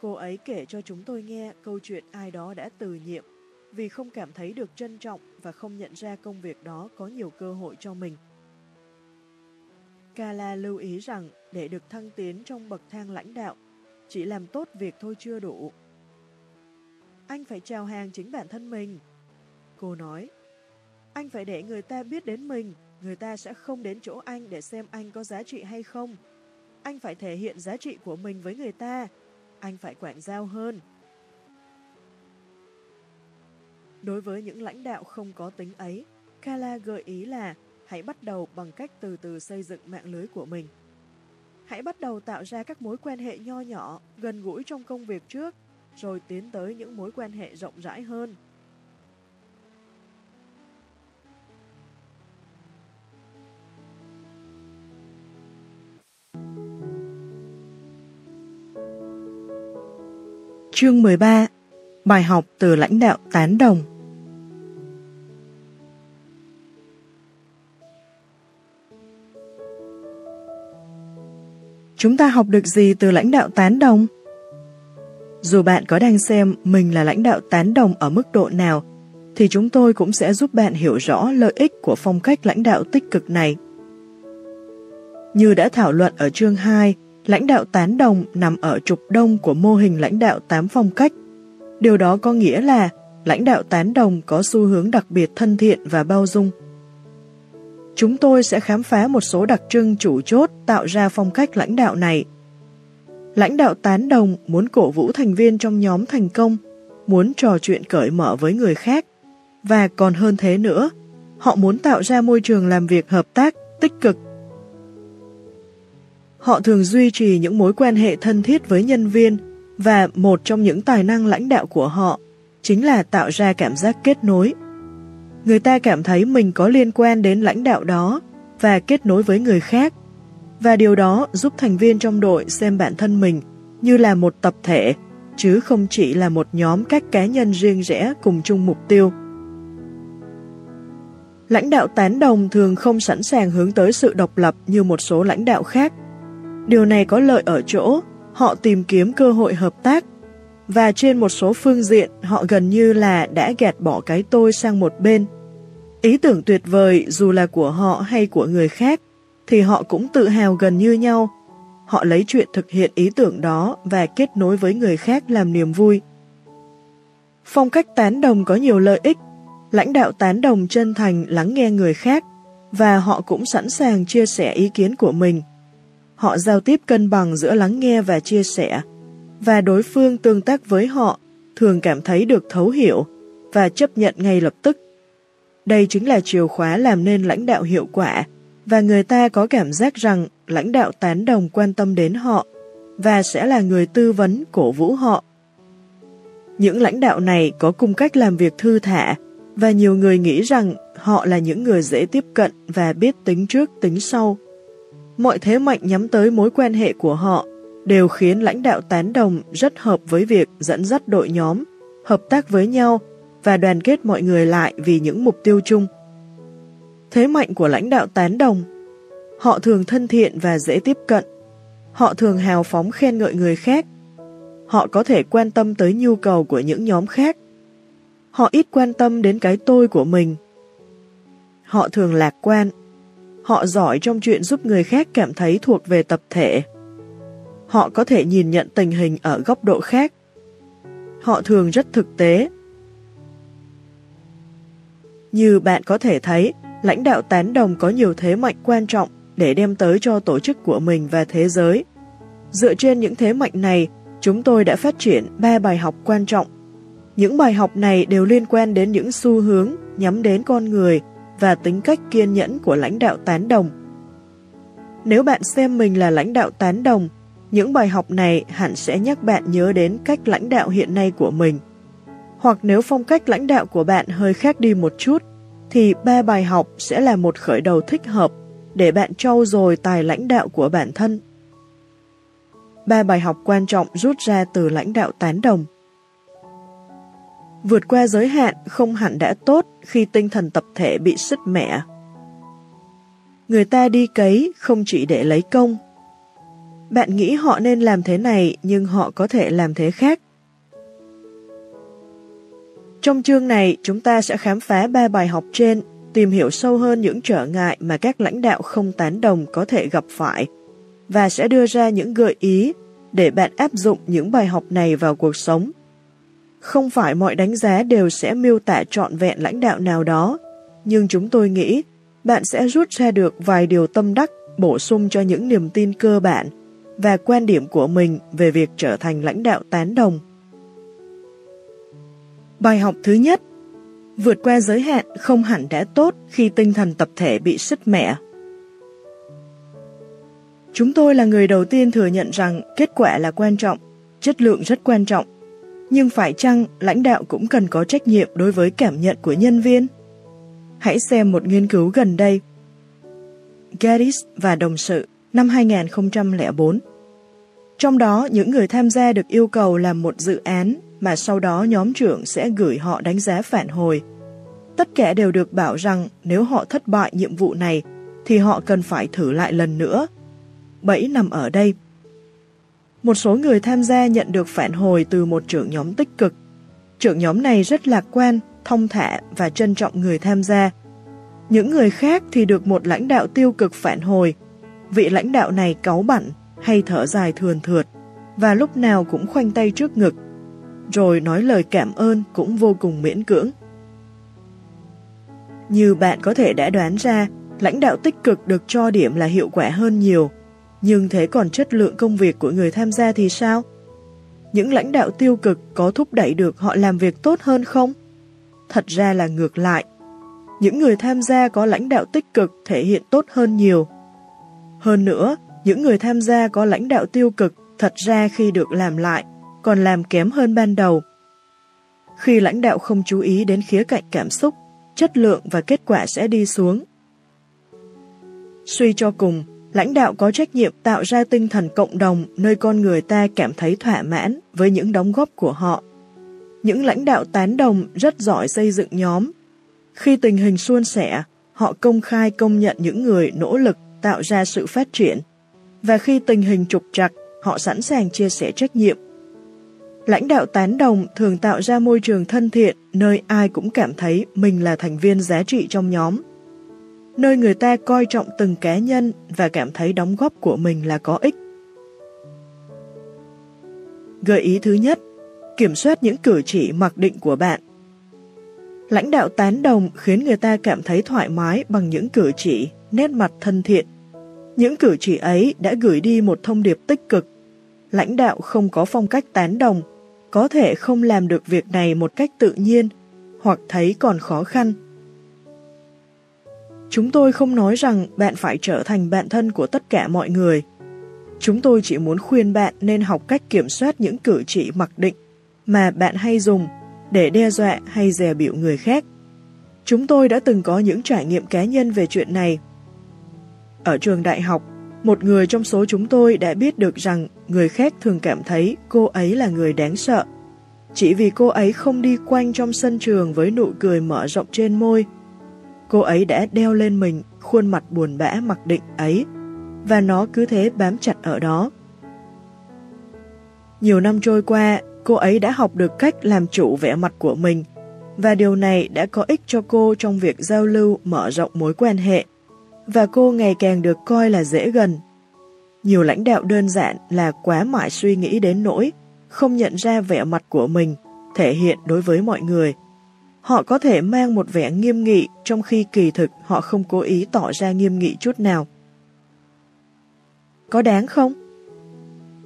Cô ấy kể cho chúng tôi nghe câu chuyện ai đó đã từ nhiệm vì không cảm thấy được trân trọng và không nhận ra công việc đó có nhiều cơ hội cho mình. Kala lưu ý rằng để được thăng tiến trong bậc thang lãnh đạo, chỉ làm tốt việc thôi chưa đủ. Anh phải chào hàng chính bản thân mình. Cô nói, anh phải để người ta biết đến mình, người ta sẽ không đến chỗ anh để xem anh có giá trị hay không. Anh phải thể hiện giá trị của mình với người ta, anh phải quảng giao hơn. Đối với những lãnh đạo không có tính ấy, Kala gợi ý là hãy bắt đầu bằng cách từ từ xây dựng mạng lưới của mình. Hãy bắt đầu tạo ra các mối quan hệ nho nhỏ, gần gũi trong công việc trước, rồi tiến tới những mối quan hệ rộng rãi hơn. Chương 13 Bài học từ lãnh đạo tán đồng Chúng ta học được gì từ lãnh đạo tán đồng? Dù bạn có đang xem mình là lãnh đạo tán đồng ở mức độ nào, thì chúng tôi cũng sẽ giúp bạn hiểu rõ lợi ích của phong cách lãnh đạo tích cực này. Như đã thảo luận ở chương 2, lãnh đạo tán đồng nằm ở trục đông của mô hình lãnh đạo tám phong cách. Điều đó có nghĩa là lãnh đạo tán đồng có xu hướng đặc biệt thân thiện và bao dung chúng tôi sẽ khám phá một số đặc trưng chủ chốt tạo ra phong cách lãnh đạo này. Lãnh đạo tán đồng muốn cổ vũ thành viên trong nhóm thành công, muốn trò chuyện cởi mở với người khác, và còn hơn thế nữa, họ muốn tạo ra môi trường làm việc hợp tác, tích cực. Họ thường duy trì những mối quan hệ thân thiết với nhân viên, và một trong những tài năng lãnh đạo của họ chính là tạo ra cảm giác kết nối người ta cảm thấy mình có liên quan đến lãnh đạo đó và kết nối với người khác. Và điều đó giúp thành viên trong đội xem bản thân mình như là một tập thể, chứ không chỉ là một nhóm các cá nhân riêng rẽ cùng chung mục tiêu. Lãnh đạo tán đồng thường không sẵn sàng hướng tới sự độc lập như một số lãnh đạo khác. Điều này có lợi ở chỗ họ tìm kiếm cơ hội hợp tác và trên một số phương diện họ gần như là đã gạt bỏ cái tôi sang một bên Ý tưởng tuyệt vời dù là của họ hay của người khác, thì họ cũng tự hào gần như nhau. Họ lấy chuyện thực hiện ý tưởng đó và kết nối với người khác làm niềm vui. Phong cách tán đồng có nhiều lợi ích. Lãnh đạo tán đồng chân thành lắng nghe người khác và họ cũng sẵn sàng chia sẻ ý kiến của mình. Họ giao tiếp cân bằng giữa lắng nghe và chia sẻ và đối phương tương tác với họ, thường cảm thấy được thấu hiểu và chấp nhận ngay lập tức. Đây chính là chìa khóa làm nên lãnh đạo hiệu quả, và người ta có cảm giác rằng lãnh đạo tán đồng quan tâm đến họ và sẽ là người tư vấn cổ vũ họ. Những lãnh đạo này có cung cách làm việc thư thả, và nhiều người nghĩ rằng họ là những người dễ tiếp cận và biết tính trước tính sau. Mọi thế mạnh nhắm tới mối quan hệ của họ đều khiến lãnh đạo tán đồng rất hợp với việc dẫn dắt đội nhóm, hợp tác với nhau và đoàn kết mọi người lại vì những mục tiêu chung. Thế mạnh của lãnh đạo tán đồng Họ thường thân thiện và dễ tiếp cận. Họ thường hào phóng khen ngợi người khác. Họ có thể quan tâm tới nhu cầu của những nhóm khác. Họ ít quan tâm đến cái tôi của mình. Họ thường lạc quan. Họ giỏi trong chuyện giúp người khác cảm thấy thuộc về tập thể. Họ có thể nhìn nhận tình hình ở góc độ khác. Họ thường rất thực tế như bạn có thể thấy, lãnh đạo tán đồng có nhiều thế mạnh quan trọng để đem tới cho tổ chức của mình và thế giới. Dựa trên những thế mạnh này, chúng tôi đã phát triển ba bài học quan trọng. Những bài học này đều liên quan đến những xu hướng nhắm đến con người và tính cách kiên nhẫn của lãnh đạo tán đồng. Nếu bạn xem mình là lãnh đạo tán đồng, những bài học này hẳn sẽ nhắc bạn nhớ đến cách lãnh đạo hiện nay của mình. Hoặc nếu phong cách lãnh đạo của bạn hơi khác đi một chút, thì ba bài học sẽ là một khởi đầu thích hợp để bạn trau dồi tài lãnh đạo của bản thân. Ba bài học quan trọng rút ra từ lãnh đạo tán đồng. Vượt qua giới hạn không hẳn đã tốt khi tinh thần tập thể bị sứt mẻ. Người ta đi cấy không chỉ để lấy công. Bạn nghĩ họ nên làm thế này nhưng họ có thể làm thế khác. Trong chương này, chúng ta sẽ khám phá ba bài học trên, tìm hiểu sâu hơn những trở ngại mà các lãnh đạo không tán đồng có thể gặp phải, và sẽ đưa ra những gợi ý để bạn áp dụng những bài học này vào cuộc sống. Không phải mọi đánh giá đều sẽ miêu tả trọn vẹn lãnh đạo nào đó, nhưng chúng tôi nghĩ bạn sẽ rút ra được vài điều tâm đắc bổ sung cho những niềm tin cơ bản và quan điểm của mình về việc trở thành lãnh đạo tán đồng. Bài học thứ nhất Vượt qua giới hạn không hẳn đã tốt khi tinh thần tập thể bị sứt mẻ. Chúng tôi là người đầu tiên thừa nhận rằng kết quả là quan trọng, chất lượng rất quan trọng. Nhưng phải chăng lãnh đạo cũng cần có trách nhiệm đối với cảm nhận của nhân viên? Hãy xem một nghiên cứu gần đây. Gaddis và đồng sự năm 2004 Trong đó, những người tham gia được yêu cầu làm một dự án mà sau đó nhóm trưởng sẽ gửi họ đánh giá phản hồi. Tất cả đều được bảo rằng nếu họ thất bại nhiệm vụ này thì họ cần phải thử lại lần nữa. Bẫy nằm ở đây. Một số người tham gia nhận được phản hồi từ một trưởng nhóm tích cực. Trưởng nhóm này rất lạc quan, thông thả và trân trọng người tham gia. Những người khác thì được một lãnh đạo tiêu cực phản hồi. Vị lãnh đạo này cáu bẳn hay thở dài thườn thượt và lúc nào cũng khoanh tay trước ngực rồi nói lời cảm ơn cũng vô cùng miễn cưỡng. Như bạn có thể đã đoán ra, lãnh đạo tích cực được cho điểm là hiệu quả hơn nhiều, nhưng thế còn chất lượng công việc của người tham gia thì sao? Những lãnh đạo tiêu cực có thúc đẩy được họ làm việc tốt hơn không? Thật ra là ngược lại. Những người tham gia có lãnh đạo tích cực thể hiện tốt hơn nhiều. Hơn nữa, những người tham gia có lãnh đạo tiêu cực thật ra khi được làm lại còn làm kém hơn ban đầu. Khi lãnh đạo không chú ý đến khía cạnh cảm xúc, chất lượng và kết quả sẽ đi xuống. Suy cho cùng, lãnh đạo có trách nhiệm tạo ra tinh thần cộng đồng nơi con người ta cảm thấy thỏa mãn với những đóng góp của họ. Những lãnh đạo tán đồng rất giỏi xây dựng nhóm. Khi tình hình suôn sẻ, họ công khai công nhận những người nỗ lực tạo ra sự phát triển. Và khi tình hình trục trặc, họ sẵn sàng chia sẻ trách nhiệm Lãnh đạo tán đồng thường tạo ra môi trường thân thiện nơi ai cũng cảm thấy mình là thành viên giá trị trong nhóm. Nơi người ta coi trọng từng cá nhân và cảm thấy đóng góp của mình là có ích. Gợi ý thứ nhất, kiểm soát những cử chỉ mặc định của bạn. Lãnh đạo tán đồng khiến người ta cảm thấy thoải mái bằng những cử chỉ, nét mặt thân thiện. Những cử chỉ ấy đã gửi đi một thông điệp tích cực. Lãnh đạo không có phong cách tán đồng có thể không làm được việc này một cách tự nhiên hoặc thấy còn khó khăn. Chúng tôi không nói rằng bạn phải trở thành bạn thân của tất cả mọi người. Chúng tôi chỉ muốn khuyên bạn nên học cách kiểm soát những cử chỉ mặc định mà bạn hay dùng để đe dọa hay dè biểu người khác. Chúng tôi đã từng có những trải nghiệm cá nhân về chuyện này. Ở trường đại học, một người trong số chúng tôi đã biết được rằng người khác thường cảm thấy cô ấy là người đáng sợ. Chỉ vì cô ấy không đi quanh trong sân trường với nụ cười mở rộng trên môi. Cô ấy đã đeo lên mình khuôn mặt buồn bã mặc định ấy, và nó cứ thế bám chặt ở đó. Nhiều năm trôi qua, cô ấy đã học được cách làm chủ vẻ mặt của mình, và điều này đã có ích cho cô trong việc giao lưu mở rộng mối quan hệ và cô ngày càng được coi là dễ gần. Nhiều lãnh đạo đơn giản là quá mãi suy nghĩ đến nỗi, không nhận ra vẻ mặt của mình, thể hiện đối với mọi người. Họ có thể mang một vẻ nghiêm nghị trong khi kỳ thực họ không cố ý tỏ ra nghiêm nghị chút nào. có đáng không?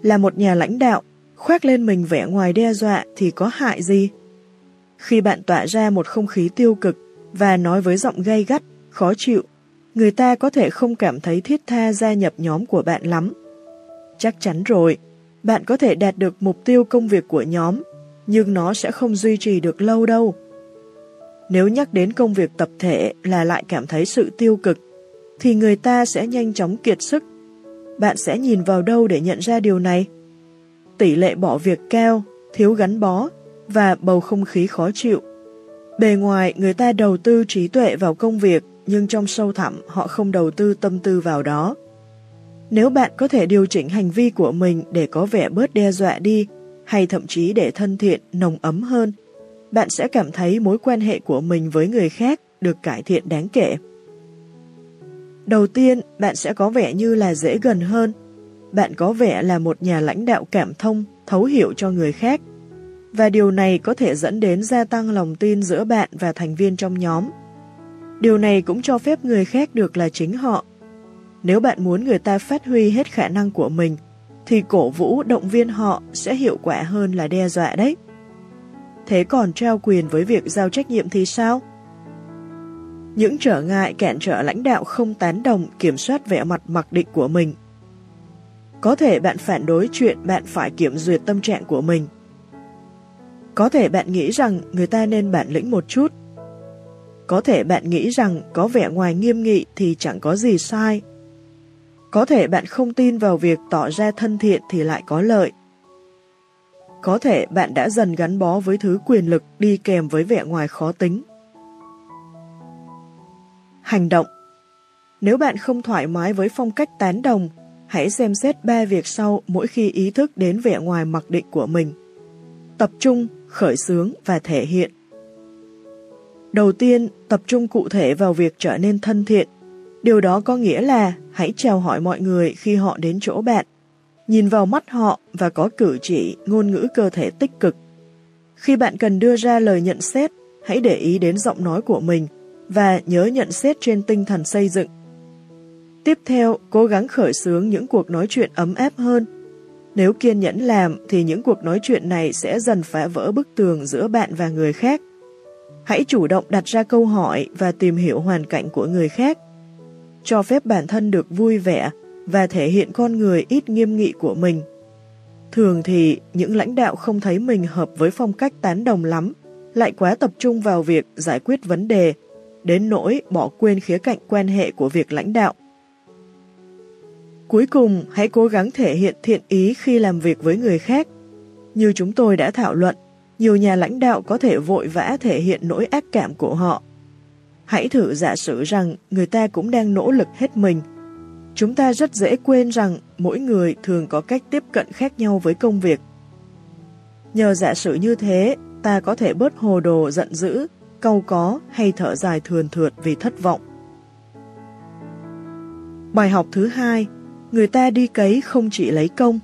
Là một nhà lãnh đạo, khoác lên mình vẻ ngoài đe dọa thì có hại gì? Khi bạn tỏa ra một không khí tiêu cực và nói với giọng gay gắt, khó chịu, người ta có thể không cảm thấy thiết tha gia nhập nhóm của bạn lắm. Chắc chắn rồi, bạn có thể đạt được mục tiêu công việc của nhóm, nhưng nó sẽ không duy trì được lâu đâu. Nếu nhắc đến công việc tập thể là lại cảm thấy sự tiêu cực, thì người ta sẽ nhanh chóng kiệt sức. Bạn sẽ nhìn vào đâu để nhận ra điều này? Tỷ lệ bỏ việc cao, thiếu gắn bó và bầu không khí khó chịu. Bề ngoài, người ta đầu tư trí tuệ vào công việc, nhưng trong sâu thẳm họ không đầu tư tâm tư vào đó. Nếu bạn có thể điều chỉnh hành vi của mình để có vẻ bớt đe dọa đi, hay thậm chí để thân thiện, nồng ấm hơn, bạn sẽ cảm thấy mối quan hệ của mình với người khác được cải thiện đáng kể. Đầu tiên, bạn sẽ có vẻ như là dễ gần hơn. Bạn có vẻ là một nhà lãnh đạo cảm thông, thấu hiểu cho người khác. Và điều này có thể dẫn đến gia tăng lòng tin giữa bạn và thành viên trong nhóm. Điều này cũng cho phép người khác được là chính họ. Nếu bạn muốn người ta phát huy hết khả năng của mình, thì cổ vũ động viên họ sẽ hiệu quả hơn là đe dọa đấy. Thế còn trao quyền với việc giao trách nhiệm thì sao? Những trở ngại cản trở lãnh đạo không tán đồng kiểm soát vẻ mặt mặc định của mình. Có thể bạn phản đối chuyện bạn phải kiểm duyệt tâm trạng của mình. Có thể bạn nghĩ rằng người ta nên bản lĩnh một chút. Có thể bạn nghĩ rằng có vẻ ngoài nghiêm nghị thì chẳng có gì sai. Có thể bạn không tin vào việc tỏ ra thân thiện thì lại có lợi. Có thể bạn đã dần gắn bó với thứ quyền lực đi kèm với vẻ ngoài khó tính. Hành động Nếu bạn không thoải mái với phong cách tán đồng, hãy xem xét ba việc sau mỗi khi ý thức đến vẻ ngoài mặc định của mình. Tập trung, khởi xướng và thể hiện. Đầu tiên, tập trung cụ thể vào việc trở nên thân thiện. Điều đó có nghĩa là hãy chào hỏi mọi người khi họ đến chỗ bạn nhìn vào mắt họ và có cử chỉ, ngôn ngữ cơ thể tích cực. Khi bạn cần đưa ra lời nhận xét, hãy để ý đến giọng nói của mình và nhớ nhận xét trên tinh thần xây dựng. Tiếp theo, cố gắng khởi xướng những cuộc nói chuyện ấm áp hơn. Nếu kiên nhẫn làm thì những cuộc nói chuyện này sẽ dần phá vỡ bức tường giữa bạn và người khác. Hãy chủ động đặt ra câu hỏi và tìm hiểu hoàn cảnh của người khác. Cho phép bản thân được vui vẻ và thể hiện con người ít nghiêm nghị của mình. Thường thì những lãnh đạo không thấy mình hợp với phong cách tán đồng lắm, lại quá tập trung vào việc giải quyết vấn đề, đến nỗi bỏ quên khía cạnh quan hệ của việc lãnh đạo. Cuối cùng, hãy cố gắng thể hiện thiện ý khi làm việc với người khác. Như chúng tôi đã thảo luận, nhiều nhà lãnh đạo có thể vội vã thể hiện nỗi ác cảm của họ. Hãy thử giả sử rằng người ta cũng đang nỗ lực hết mình Chúng ta rất dễ quên rằng mỗi người thường có cách tiếp cận khác nhau với công việc. Nhờ giả sử như thế, ta có thể bớt hồ đồ giận dữ, câu có hay thở dài thườn thượt vì thất vọng. Bài học thứ hai, người ta đi cấy không chỉ lấy công.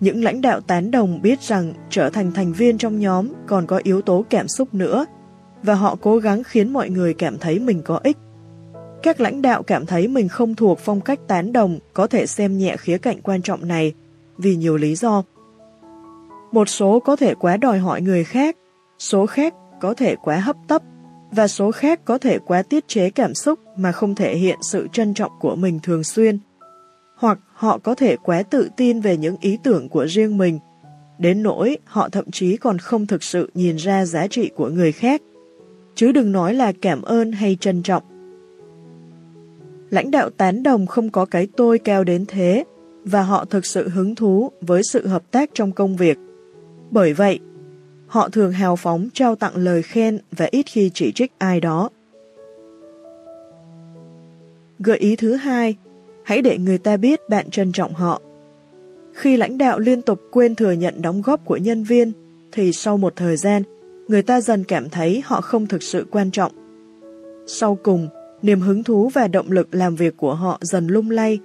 Những lãnh đạo tán đồng biết rằng trở thành thành viên trong nhóm còn có yếu tố cảm xúc nữa, và họ cố gắng khiến mọi người cảm thấy mình có ích. Các lãnh đạo cảm thấy mình không thuộc phong cách tán đồng có thể xem nhẹ khía cạnh quan trọng này vì nhiều lý do. Một số có thể quá đòi hỏi người khác, số khác có thể quá hấp tấp, và số khác có thể quá tiết chế cảm xúc mà không thể hiện sự trân trọng của mình thường xuyên. Hoặc họ có thể quá tự tin về những ý tưởng của riêng mình, đến nỗi họ thậm chí còn không thực sự nhìn ra giá trị của người khác. Chứ đừng nói là cảm ơn hay trân trọng lãnh đạo tán đồng không có cái tôi cao đến thế và họ thực sự hứng thú với sự hợp tác trong công việc. Bởi vậy, họ thường hào phóng trao tặng lời khen và ít khi chỉ trích ai đó. Gợi ý thứ hai, hãy để người ta biết bạn trân trọng họ. Khi lãnh đạo liên tục quên thừa nhận đóng góp của nhân viên, thì sau một thời gian, người ta dần cảm thấy họ không thực sự quan trọng. Sau cùng, niềm hứng thú và động lực làm việc của họ dần lung lay,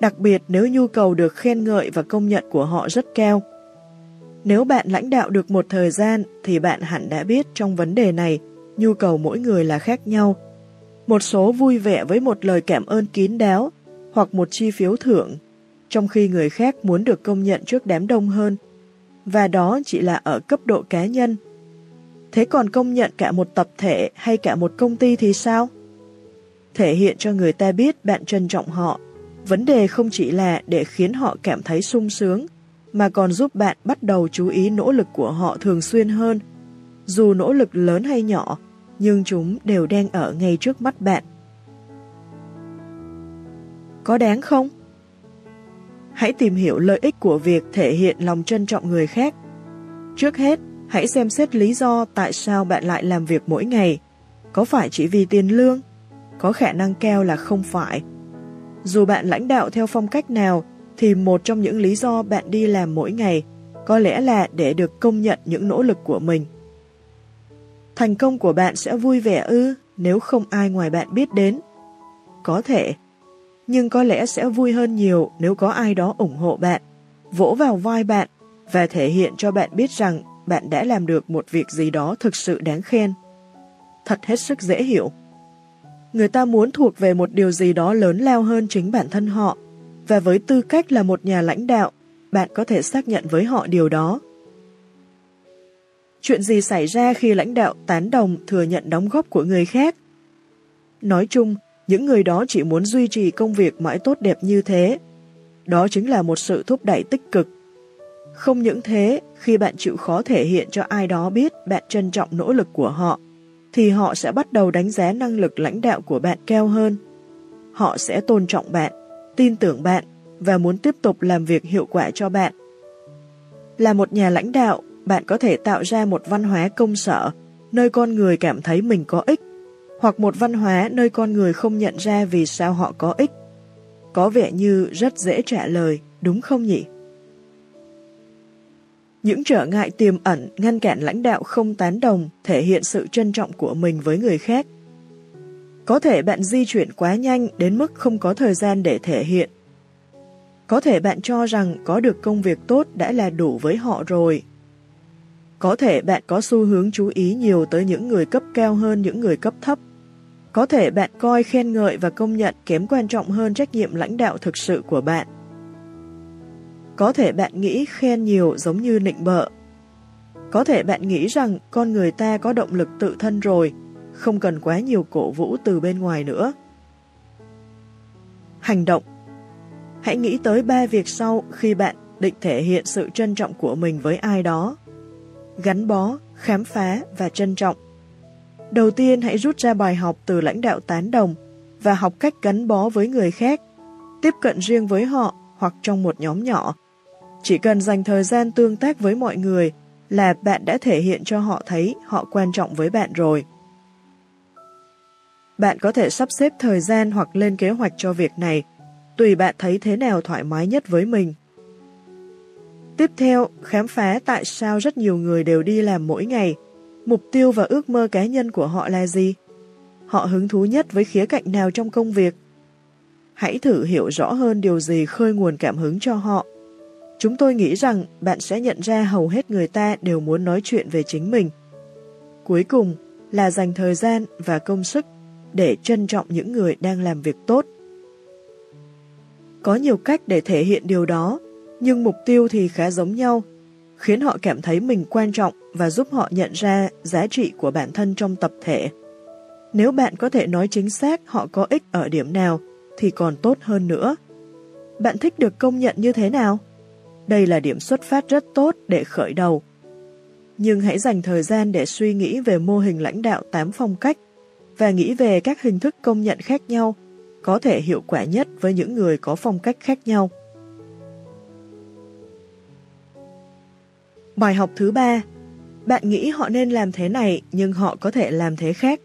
đặc biệt nếu nhu cầu được khen ngợi và công nhận của họ rất cao. Nếu bạn lãnh đạo được một thời gian thì bạn hẳn đã biết trong vấn đề này, nhu cầu mỗi người là khác nhau. Một số vui vẻ với một lời cảm ơn kín đáo hoặc một chi phiếu thưởng, trong khi người khác muốn được công nhận trước đám đông hơn, và đó chỉ là ở cấp độ cá nhân. Thế còn công nhận cả một tập thể hay cả một công ty thì sao? Thể hiện cho người ta biết bạn trân trọng họ, vấn đề không chỉ là để khiến họ cảm thấy sung sướng, mà còn giúp bạn bắt đầu chú ý nỗ lực của họ thường xuyên hơn. Dù nỗ lực lớn hay nhỏ, nhưng chúng đều đang ở ngay trước mắt bạn. Có đáng không? Hãy tìm hiểu lợi ích của việc thể hiện lòng trân trọng người khác. Trước hết, hãy xem xét lý do tại sao bạn lại làm việc mỗi ngày. Có phải chỉ vì tiền lương? Có khả năng cao là không phải. Dù bạn lãnh đạo theo phong cách nào, thì một trong những lý do bạn đi làm mỗi ngày có lẽ là để được công nhận những nỗ lực của mình. Thành công của bạn sẽ vui vẻ ư nếu không ai ngoài bạn biết đến. Có thể, nhưng có lẽ sẽ vui hơn nhiều nếu có ai đó ủng hộ bạn, vỗ vào vai bạn và thể hiện cho bạn biết rằng bạn đã làm được một việc gì đó thực sự đáng khen. Thật hết sức dễ hiểu. Người ta muốn thuộc về một điều gì đó lớn lao hơn chính bản thân họ, và với tư cách là một nhà lãnh đạo, bạn có thể xác nhận với họ điều đó. Chuyện gì xảy ra khi lãnh đạo tán đồng thừa nhận đóng góp của người khác? Nói chung, những người đó chỉ muốn duy trì công việc mãi tốt đẹp như thế. Đó chính là một sự thúc đẩy tích cực. Không những thế, khi bạn chịu khó thể hiện cho ai đó biết bạn trân trọng nỗ lực của họ, thì họ sẽ bắt đầu đánh giá năng lực lãnh đạo của bạn cao hơn. Họ sẽ tôn trọng bạn, tin tưởng bạn và muốn tiếp tục làm việc hiệu quả cho bạn. Là một nhà lãnh đạo, bạn có thể tạo ra một văn hóa công sở nơi con người cảm thấy mình có ích hoặc một văn hóa nơi con người không nhận ra vì sao họ có ích. Có vẻ như rất dễ trả lời, đúng không nhỉ? Những trở ngại tiềm ẩn ngăn cản lãnh đạo không tán đồng thể hiện sự trân trọng của mình với người khác. Có thể bạn di chuyển quá nhanh đến mức không có thời gian để thể hiện. Có thể bạn cho rằng có được công việc tốt đã là đủ với họ rồi. Có thể bạn có xu hướng chú ý nhiều tới những người cấp cao hơn những người cấp thấp. Có thể bạn coi khen ngợi và công nhận kém quan trọng hơn trách nhiệm lãnh đạo thực sự của bạn. Có thể bạn nghĩ khen nhiều giống như nịnh bợ. Có thể bạn nghĩ rằng con người ta có động lực tự thân rồi, không cần quá nhiều cổ vũ từ bên ngoài nữa. Hành động Hãy nghĩ tới ba việc sau khi bạn định thể hiện sự trân trọng của mình với ai đó. Gắn bó, khám phá và trân trọng. Đầu tiên hãy rút ra bài học từ lãnh đạo tán đồng và học cách gắn bó với người khác, tiếp cận riêng với họ hoặc trong một nhóm nhỏ. Chỉ cần dành thời gian tương tác với mọi người là bạn đã thể hiện cho họ thấy họ quan trọng với bạn rồi. Bạn có thể sắp xếp thời gian hoặc lên kế hoạch cho việc này, tùy bạn thấy thế nào thoải mái nhất với mình. Tiếp theo, khám phá tại sao rất nhiều người đều đi làm mỗi ngày, Mục tiêu và ước mơ cá nhân của họ là gì? Họ hứng thú nhất với khía cạnh nào trong công việc? Hãy thử hiểu rõ hơn điều gì khơi nguồn cảm hứng cho họ. Chúng tôi nghĩ rằng bạn sẽ nhận ra hầu hết người ta đều muốn nói chuyện về chính mình. Cuối cùng là dành thời gian và công sức để trân trọng những người đang làm việc tốt. Có nhiều cách để thể hiện điều đó, nhưng mục tiêu thì khá giống nhau khiến họ cảm thấy mình quan trọng và giúp họ nhận ra giá trị của bản thân trong tập thể. Nếu bạn có thể nói chính xác họ có ích ở điểm nào thì còn tốt hơn nữa. Bạn thích được công nhận như thế nào? Đây là điểm xuất phát rất tốt để khởi đầu. Nhưng hãy dành thời gian để suy nghĩ về mô hình lãnh đạo 8 phong cách và nghĩ về các hình thức công nhận khác nhau có thể hiệu quả nhất với những người có phong cách khác nhau. Bài học thứ ba, bạn nghĩ họ nên làm thế này nhưng họ có thể làm thế khác.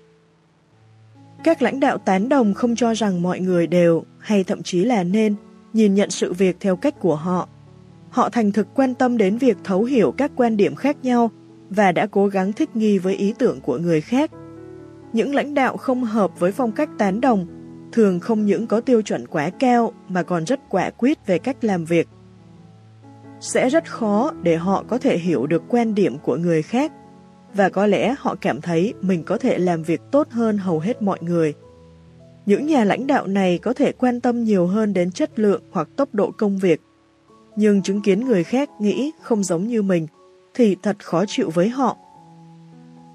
Các lãnh đạo tán đồng không cho rằng mọi người đều, hay thậm chí là nên, nhìn nhận sự việc theo cách của họ. Họ thành thực quan tâm đến việc thấu hiểu các quan điểm khác nhau và đã cố gắng thích nghi với ý tưởng của người khác. Những lãnh đạo không hợp với phong cách tán đồng thường không những có tiêu chuẩn quá cao mà còn rất quả quyết về cách làm việc sẽ rất khó để họ có thể hiểu được quan điểm của người khác và có lẽ họ cảm thấy mình có thể làm việc tốt hơn hầu hết mọi người. Những nhà lãnh đạo này có thể quan tâm nhiều hơn đến chất lượng hoặc tốc độ công việc, nhưng chứng kiến người khác nghĩ không giống như mình thì thật khó chịu với họ.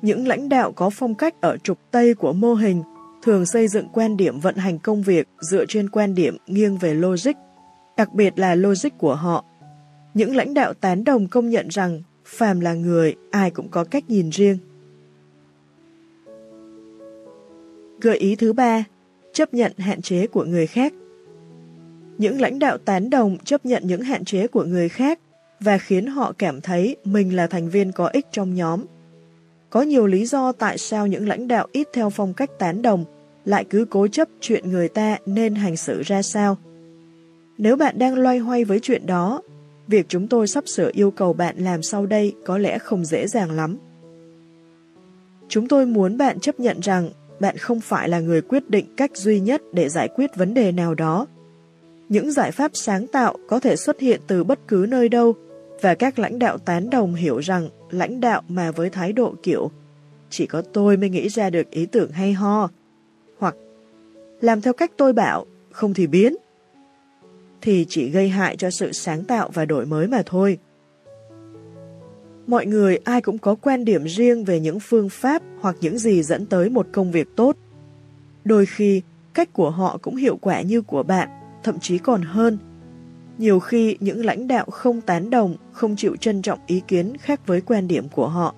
Những lãnh đạo có phong cách ở trục Tây của mô hình thường xây dựng quan điểm vận hành công việc dựa trên quan điểm nghiêng về logic, đặc biệt là logic của họ. Những lãnh đạo tán đồng công nhận rằng phàm là người, ai cũng có cách nhìn riêng. Gợi ý thứ ba, chấp nhận hạn chế của người khác. Những lãnh đạo tán đồng chấp nhận những hạn chế của người khác và khiến họ cảm thấy mình là thành viên có ích trong nhóm. Có nhiều lý do tại sao những lãnh đạo ít theo phong cách tán đồng lại cứ cố chấp chuyện người ta nên hành xử ra sao. Nếu bạn đang loay hoay với chuyện đó, việc chúng tôi sắp sửa yêu cầu bạn làm sau đây có lẽ không dễ dàng lắm. Chúng tôi muốn bạn chấp nhận rằng bạn không phải là người quyết định cách duy nhất để giải quyết vấn đề nào đó. Những giải pháp sáng tạo có thể xuất hiện từ bất cứ nơi đâu và các lãnh đạo tán đồng hiểu rằng lãnh đạo mà với thái độ kiểu chỉ có tôi mới nghĩ ra được ý tưởng hay ho hoặc làm theo cách tôi bảo, không thì biến thì chỉ gây hại cho sự sáng tạo và đổi mới mà thôi. Mọi người ai cũng có quan điểm riêng về những phương pháp hoặc những gì dẫn tới một công việc tốt. Đôi khi, cách của họ cũng hiệu quả như của bạn, thậm chí còn hơn. Nhiều khi những lãnh đạo không tán đồng, không chịu trân trọng ý kiến khác với quan điểm của họ.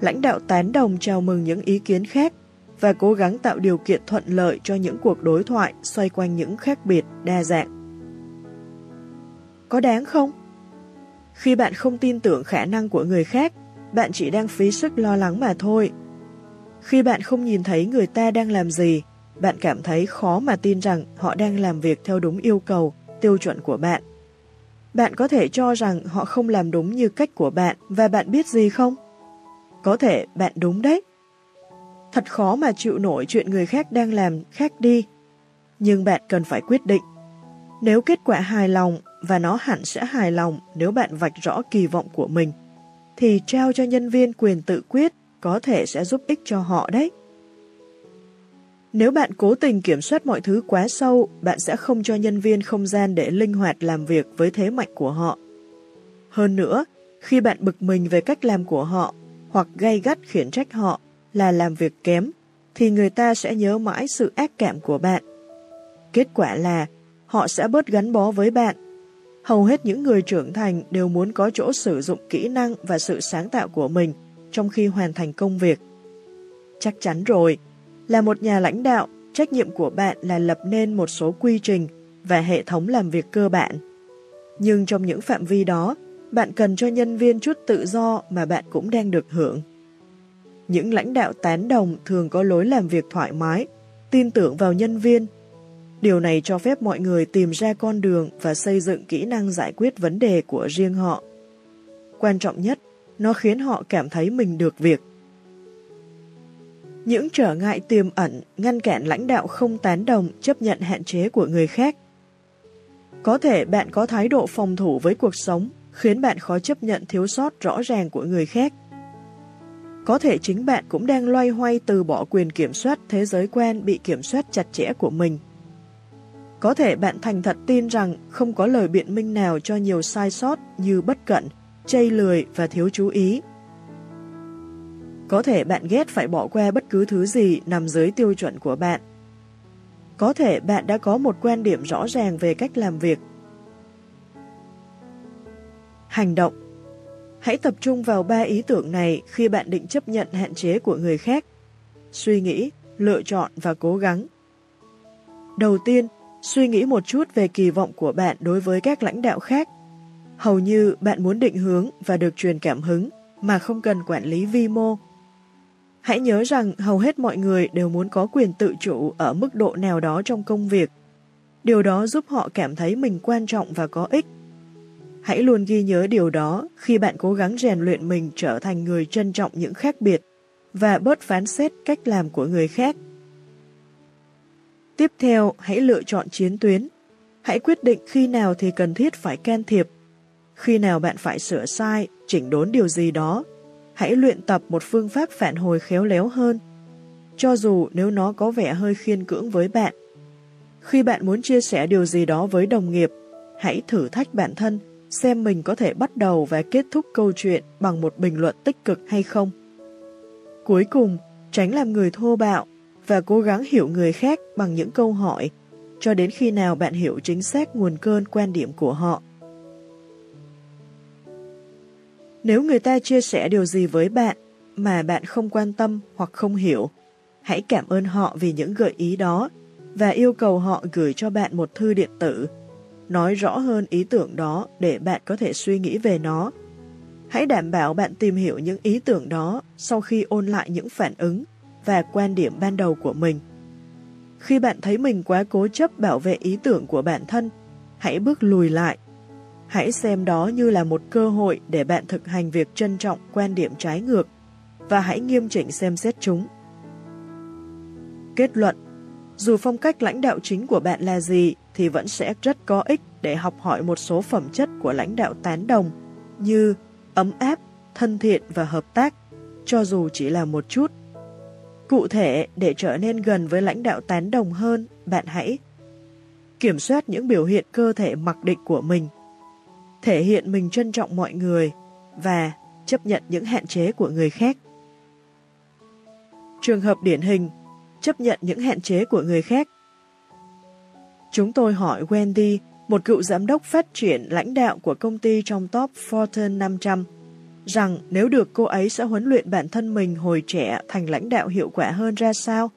Lãnh đạo tán đồng chào mừng những ý kiến khác và cố gắng tạo điều kiện thuận lợi cho những cuộc đối thoại xoay quanh những khác biệt, đa dạng. Có đáng không? Khi bạn không tin tưởng khả năng của người khác, bạn chỉ đang phí sức lo lắng mà thôi. Khi bạn không nhìn thấy người ta đang làm gì, bạn cảm thấy khó mà tin rằng họ đang làm việc theo đúng yêu cầu, tiêu chuẩn của bạn. Bạn có thể cho rằng họ không làm đúng như cách của bạn và bạn biết gì không? Có thể bạn đúng đấy. Thật khó mà chịu nổi chuyện người khác đang làm khác đi. Nhưng bạn cần phải quyết định. Nếu kết quả hài lòng và nó hẳn sẽ hài lòng nếu bạn vạch rõ kỳ vọng của mình, thì trao cho nhân viên quyền tự quyết có thể sẽ giúp ích cho họ đấy. Nếu bạn cố tình kiểm soát mọi thứ quá sâu, bạn sẽ không cho nhân viên không gian để linh hoạt làm việc với thế mạnh của họ. Hơn nữa, khi bạn bực mình về cách làm của họ hoặc gay gắt khiển trách họ là làm việc kém, thì người ta sẽ nhớ mãi sự ác cảm của bạn. Kết quả là họ sẽ bớt gắn bó với bạn Hầu hết những người trưởng thành đều muốn có chỗ sử dụng kỹ năng và sự sáng tạo của mình trong khi hoàn thành công việc. Chắc chắn rồi, là một nhà lãnh đạo, trách nhiệm của bạn là lập nên một số quy trình và hệ thống làm việc cơ bản. Nhưng trong những phạm vi đó, bạn cần cho nhân viên chút tự do mà bạn cũng đang được hưởng. Những lãnh đạo tán đồng thường có lối làm việc thoải mái, tin tưởng vào nhân viên Điều này cho phép mọi người tìm ra con đường và xây dựng kỹ năng giải quyết vấn đề của riêng họ. Quan trọng nhất, nó khiến họ cảm thấy mình được việc. Những trở ngại tiềm ẩn ngăn cản lãnh đạo không tán đồng chấp nhận hạn chế của người khác. Có thể bạn có thái độ phòng thủ với cuộc sống, khiến bạn khó chấp nhận thiếu sót rõ ràng của người khác. Có thể chính bạn cũng đang loay hoay từ bỏ quyền kiểm soát thế giới quan bị kiểm soát chặt chẽ của mình có thể bạn thành thật tin rằng không có lời biện minh nào cho nhiều sai sót như bất cẩn, chây lười và thiếu chú ý. Có thể bạn ghét phải bỏ qua bất cứ thứ gì nằm dưới tiêu chuẩn của bạn. Có thể bạn đã có một quan điểm rõ ràng về cách làm việc. Hành động Hãy tập trung vào ba ý tưởng này khi bạn định chấp nhận hạn chế của người khác. Suy nghĩ, lựa chọn và cố gắng. Đầu tiên, Suy nghĩ một chút về kỳ vọng của bạn đối với các lãnh đạo khác. Hầu như bạn muốn định hướng và được truyền cảm hứng mà không cần quản lý vi mô. Hãy nhớ rằng hầu hết mọi người đều muốn có quyền tự chủ ở mức độ nào đó trong công việc. Điều đó giúp họ cảm thấy mình quan trọng và có ích. Hãy luôn ghi nhớ điều đó khi bạn cố gắng rèn luyện mình trở thành người trân trọng những khác biệt và bớt phán xét cách làm của người khác. Tiếp theo, hãy lựa chọn chiến tuyến. Hãy quyết định khi nào thì cần thiết phải can thiệp. Khi nào bạn phải sửa sai, chỉnh đốn điều gì đó. Hãy luyện tập một phương pháp phản hồi khéo léo hơn. cho dù nếu nó có vẻ hơi khiên cưỡng với bạn. Khi bạn muốn chia sẻ điều gì đó với đồng nghiệp, hãy thử thách bản thân xem mình có thể bắt đầu và kết thúc câu chuyện bằng một bình luận tích cực hay không. Cuối cùng, tránh làm người thô bạo và cố gắng hiểu người khác bằng những câu hỏi cho đến khi nào bạn hiểu chính xác nguồn cơn quan điểm của họ. Nếu người ta chia sẻ điều gì với bạn mà bạn không quan tâm hoặc không hiểu, hãy cảm ơn họ vì những gợi ý đó và yêu cầu họ gửi cho bạn một thư điện tử, nói rõ hơn ý tưởng đó để bạn có thể suy nghĩ về nó. Hãy đảm bảo bạn tìm hiểu những ý tưởng đó sau khi ôn lại những phản ứng và quan điểm ban đầu của mình. Khi bạn thấy mình quá cố chấp bảo vệ ý tưởng của bản thân, hãy bước lùi lại. Hãy xem đó như là một cơ hội để bạn thực hành việc trân trọng quan điểm trái ngược và hãy nghiêm chỉnh xem xét chúng. Kết luận Dù phong cách lãnh đạo chính của bạn là gì thì vẫn sẽ rất có ích để học hỏi một số phẩm chất của lãnh đạo tán đồng như ấm áp, thân thiện và hợp tác, cho dù chỉ là một chút. Cụ thể, để trở nên gần với lãnh đạo tán đồng hơn, bạn hãy kiểm soát những biểu hiện cơ thể mặc định của mình, thể hiện mình trân trọng mọi người và chấp nhận những hạn chế của người khác. Trường hợp điển hình, chấp nhận những hạn chế của người khác. Chúng tôi hỏi Wendy, một cựu giám đốc phát triển lãnh đạo của công ty trong top Fortune 500, rằng nếu được cô ấy sẽ huấn luyện bản thân mình hồi trẻ thành lãnh đạo hiệu quả hơn ra sao.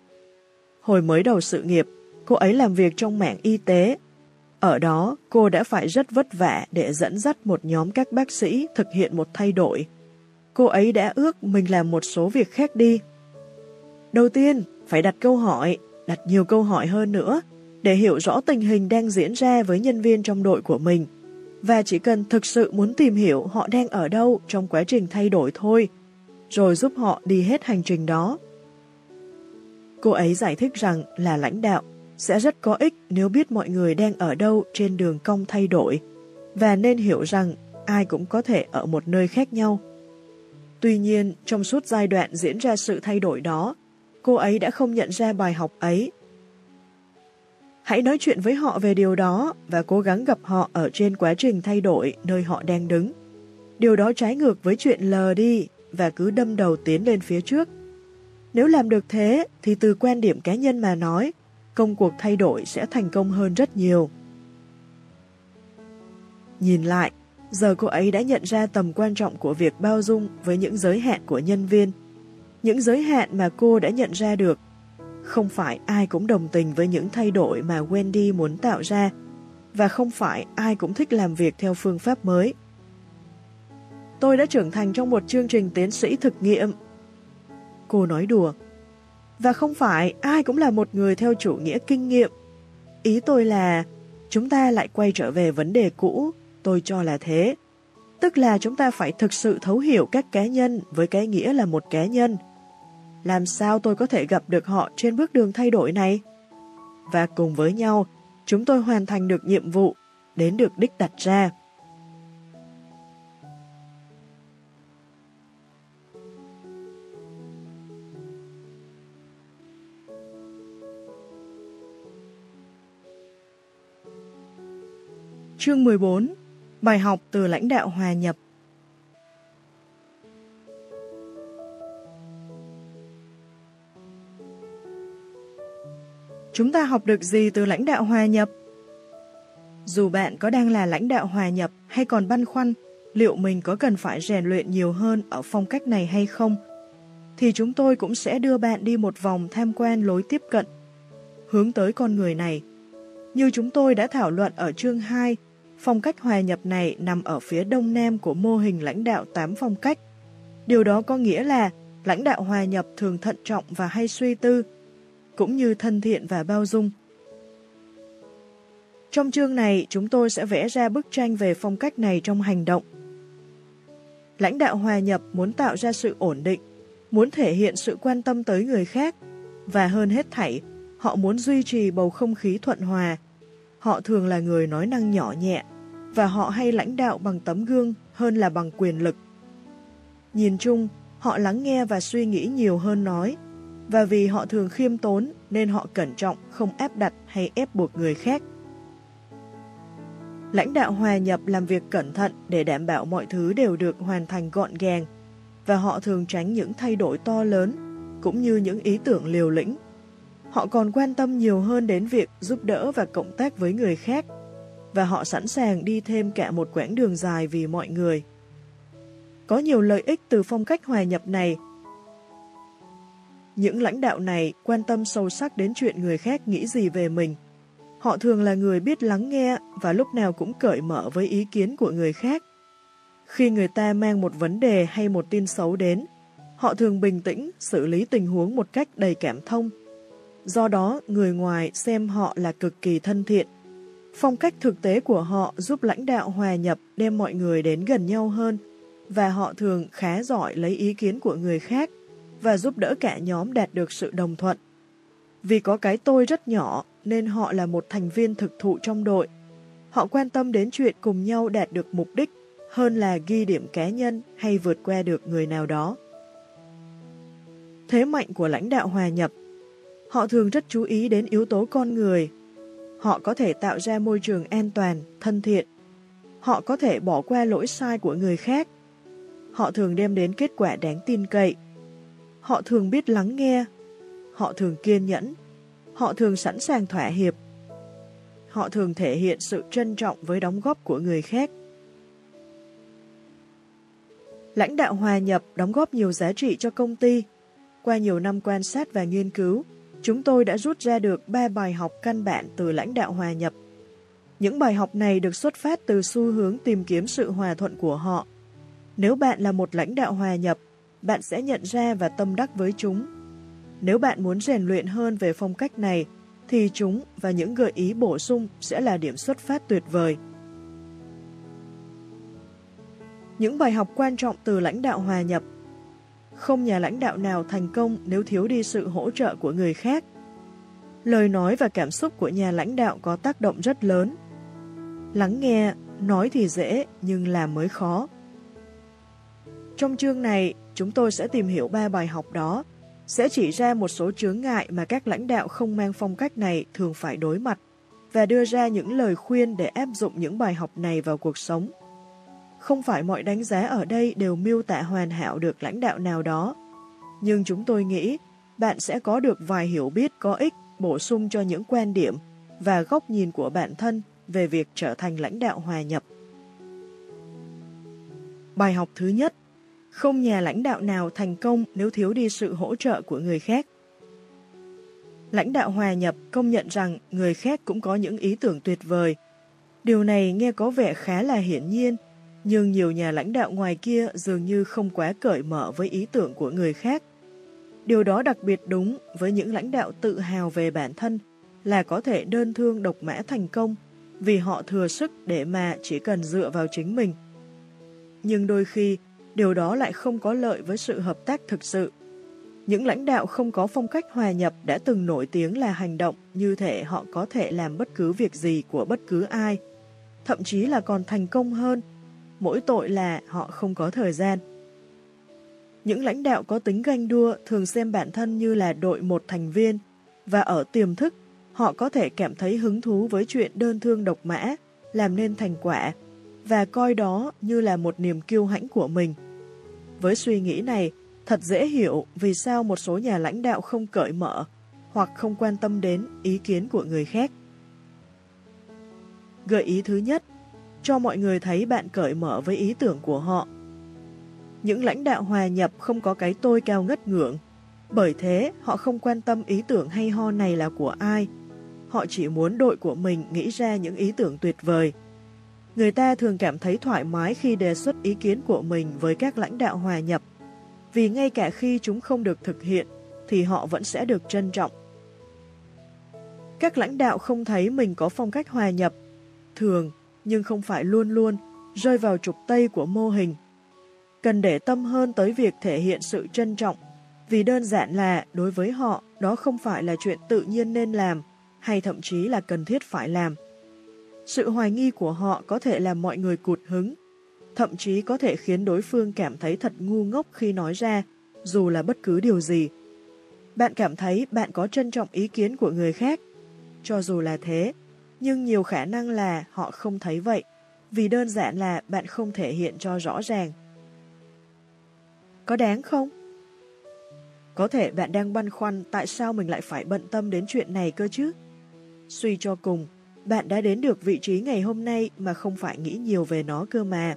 Hồi mới đầu sự nghiệp, cô ấy làm việc trong mảng y tế. Ở đó, cô đã phải rất vất vả để dẫn dắt một nhóm các bác sĩ thực hiện một thay đổi. Cô ấy đã ước mình làm một số việc khác đi. Đầu tiên, phải đặt câu hỏi, đặt nhiều câu hỏi hơn nữa, để hiểu rõ tình hình đang diễn ra với nhân viên trong đội của mình và chỉ cần thực sự muốn tìm hiểu họ đang ở đâu trong quá trình thay đổi thôi, rồi giúp họ đi hết hành trình đó. Cô ấy giải thích rằng là lãnh đạo sẽ rất có ích nếu biết mọi người đang ở đâu trên đường cong thay đổi và nên hiểu rằng ai cũng có thể ở một nơi khác nhau. Tuy nhiên, trong suốt giai đoạn diễn ra sự thay đổi đó, cô ấy đã không nhận ra bài học ấy Hãy nói chuyện với họ về điều đó và cố gắng gặp họ ở trên quá trình thay đổi nơi họ đang đứng. Điều đó trái ngược với chuyện lờ đi và cứ đâm đầu tiến lên phía trước. Nếu làm được thế thì từ quan điểm cá nhân mà nói, công cuộc thay đổi sẽ thành công hơn rất nhiều. Nhìn lại, giờ cô ấy đã nhận ra tầm quan trọng của việc bao dung với những giới hạn của nhân viên. Những giới hạn mà cô đã nhận ra được không phải ai cũng đồng tình với những thay đổi mà Wendy muốn tạo ra, và không phải ai cũng thích làm việc theo phương pháp mới. Tôi đã trưởng thành trong một chương trình tiến sĩ thực nghiệm. Cô nói đùa. Và không phải ai cũng là một người theo chủ nghĩa kinh nghiệm. Ý tôi là, chúng ta lại quay trở về vấn đề cũ, tôi cho là thế. Tức là chúng ta phải thực sự thấu hiểu các cá nhân với cái nghĩa là một cá nhân, làm sao tôi có thể gặp được họ trên bước đường thay đổi này? Và cùng với nhau, chúng tôi hoàn thành được nhiệm vụ, đến được đích đặt ra. Chương 14 Bài học từ lãnh đạo hòa nhập Chúng ta học được gì từ lãnh đạo hòa nhập? Dù bạn có đang là lãnh đạo hòa nhập hay còn băn khoăn liệu mình có cần phải rèn luyện nhiều hơn ở phong cách này hay không, thì chúng tôi cũng sẽ đưa bạn đi một vòng tham quan lối tiếp cận, hướng tới con người này. Như chúng tôi đã thảo luận ở chương 2, phong cách hòa nhập này nằm ở phía đông nam của mô hình lãnh đạo 8 phong cách. Điều đó có nghĩa là lãnh đạo hòa nhập thường thận trọng và hay suy tư, cũng như thân thiện và bao dung. Trong chương này, chúng tôi sẽ vẽ ra bức tranh về phong cách này trong hành động. Lãnh đạo hòa nhập muốn tạo ra sự ổn định, muốn thể hiện sự quan tâm tới người khác, và hơn hết thảy, họ muốn duy trì bầu không khí thuận hòa. Họ thường là người nói năng nhỏ nhẹ, và họ hay lãnh đạo bằng tấm gương hơn là bằng quyền lực. Nhìn chung, họ lắng nghe và suy nghĩ nhiều hơn nói, Và vì họ thường khiêm tốn nên họ cẩn trọng, không áp đặt hay ép buộc người khác. Lãnh đạo hòa nhập làm việc cẩn thận để đảm bảo mọi thứ đều được hoàn thành gọn gàng và họ thường tránh những thay đổi to lớn cũng như những ý tưởng liều lĩnh. Họ còn quan tâm nhiều hơn đến việc giúp đỡ và cộng tác với người khác và họ sẵn sàng đi thêm cả một quãng đường dài vì mọi người. Có nhiều lợi ích từ phong cách hòa nhập này. Những lãnh đạo này quan tâm sâu sắc đến chuyện người khác nghĩ gì về mình. Họ thường là người biết lắng nghe và lúc nào cũng cởi mở với ý kiến của người khác. Khi người ta mang một vấn đề hay một tin xấu đến, họ thường bình tĩnh xử lý tình huống một cách đầy cảm thông. Do đó, người ngoài xem họ là cực kỳ thân thiện. Phong cách thực tế của họ giúp lãnh đạo hòa nhập đem mọi người đến gần nhau hơn và họ thường khá giỏi lấy ý kiến của người khác và giúp đỡ cả nhóm đạt được sự đồng thuận. Vì có cái tôi rất nhỏ nên họ là một thành viên thực thụ trong đội. Họ quan tâm đến chuyện cùng nhau đạt được mục đích hơn là ghi điểm cá nhân hay vượt qua được người nào đó. Thế mạnh của lãnh đạo hòa nhập Họ thường rất chú ý đến yếu tố con người. Họ có thể tạo ra môi trường an toàn, thân thiện. Họ có thể bỏ qua lỗi sai của người khác. Họ thường đem đến kết quả đáng tin cậy. Họ thường biết lắng nghe. Họ thường kiên nhẫn. Họ thường sẵn sàng thỏa hiệp. Họ thường thể hiện sự trân trọng với đóng góp của người khác. Lãnh đạo hòa nhập đóng góp nhiều giá trị cho công ty. Qua nhiều năm quan sát và nghiên cứu, chúng tôi đã rút ra được 3 bài học căn bản từ lãnh đạo hòa nhập. Những bài học này được xuất phát từ xu hướng tìm kiếm sự hòa thuận của họ. Nếu bạn là một lãnh đạo hòa nhập, bạn sẽ nhận ra và tâm đắc với chúng. Nếu bạn muốn rèn luyện hơn về phong cách này, thì chúng và những gợi ý bổ sung sẽ là điểm xuất phát tuyệt vời. Những bài học quan trọng từ lãnh đạo hòa nhập không nhà lãnh đạo nào thành công nếu thiếu đi sự hỗ trợ của người khác. Lời nói và cảm xúc của nhà lãnh đạo có tác động rất lớn. Lắng nghe, nói thì dễ nhưng làm mới khó. Trong chương này, chúng tôi sẽ tìm hiểu ba bài học đó, sẽ chỉ ra một số chướng ngại mà các lãnh đạo không mang phong cách này thường phải đối mặt và đưa ra những lời khuyên để áp dụng những bài học này vào cuộc sống. Không phải mọi đánh giá ở đây đều miêu tả hoàn hảo được lãnh đạo nào đó, nhưng chúng tôi nghĩ bạn sẽ có được vài hiểu biết có ích bổ sung cho những quan điểm và góc nhìn của bản thân về việc trở thành lãnh đạo hòa nhập. Bài học thứ nhất Không nhà lãnh đạo nào thành công nếu thiếu đi sự hỗ trợ của người khác. Lãnh đạo hòa nhập công nhận rằng người khác cũng có những ý tưởng tuyệt vời. Điều này nghe có vẻ khá là hiển nhiên, nhưng nhiều nhà lãnh đạo ngoài kia dường như không quá cởi mở với ý tưởng của người khác. Điều đó đặc biệt đúng với những lãnh đạo tự hào về bản thân là có thể đơn thương độc mã thành công vì họ thừa sức để mà chỉ cần dựa vào chính mình. Nhưng đôi khi, điều đó lại không có lợi với sự hợp tác thực sự. Những lãnh đạo không có phong cách hòa nhập đã từng nổi tiếng là hành động như thể họ có thể làm bất cứ việc gì của bất cứ ai, thậm chí là còn thành công hơn mỗi tội là họ không có thời gian. Những lãnh đạo có tính ganh đua thường xem bản thân như là đội một thành viên và ở tiềm thức họ có thể cảm thấy hứng thú với chuyện đơn thương độc mã, làm nên thành quả và coi đó như là một niềm kiêu hãnh của mình. Với suy nghĩ này, thật dễ hiểu vì sao một số nhà lãnh đạo không cởi mở hoặc không quan tâm đến ý kiến của người khác. Gợi ý thứ nhất cho mọi người thấy bạn cởi mở với ý tưởng của họ. Những lãnh đạo hòa nhập không có cái tôi cao ngất ngưỡng, bởi thế họ không quan tâm ý tưởng hay ho này là của ai. Họ chỉ muốn đội của mình nghĩ ra những ý tưởng tuyệt vời. Người ta thường cảm thấy thoải mái khi đề xuất ý kiến của mình với các lãnh đạo hòa nhập, vì ngay cả khi chúng không được thực hiện, thì họ vẫn sẽ được trân trọng. Các lãnh đạo không thấy mình có phong cách hòa nhập, thường nhưng không phải luôn luôn rơi vào trục tây của mô hình. Cần để tâm hơn tới việc thể hiện sự trân trọng, vì đơn giản là đối với họ đó không phải là chuyện tự nhiên nên làm, hay thậm chí là cần thiết phải làm. Sự hoài nghi của họ có thể làm mọi người cụt hứng, thậm chí có thể khiến đối phương cảm thấy thật ngu ngốc khi nói ra, dù là bất cứ điều gì. Bạn cảm thấy bạn có trân trọng ý kiến của người khác. Cho dù là thế, nhưng nhiều khả năng là họ không thấy vậy, vì đơn giản là bạn không thể hiện cho rõ ràng. Có đáng không? Có thể bạn đang băn khoăn tại sao mình lại phải bận tâm đến chuyện này cơ chứ? Suy cho cùng, bạn đã đến được vị trí ngày hôm nay mà không phải nghĩ nhiều về nó cơ mà.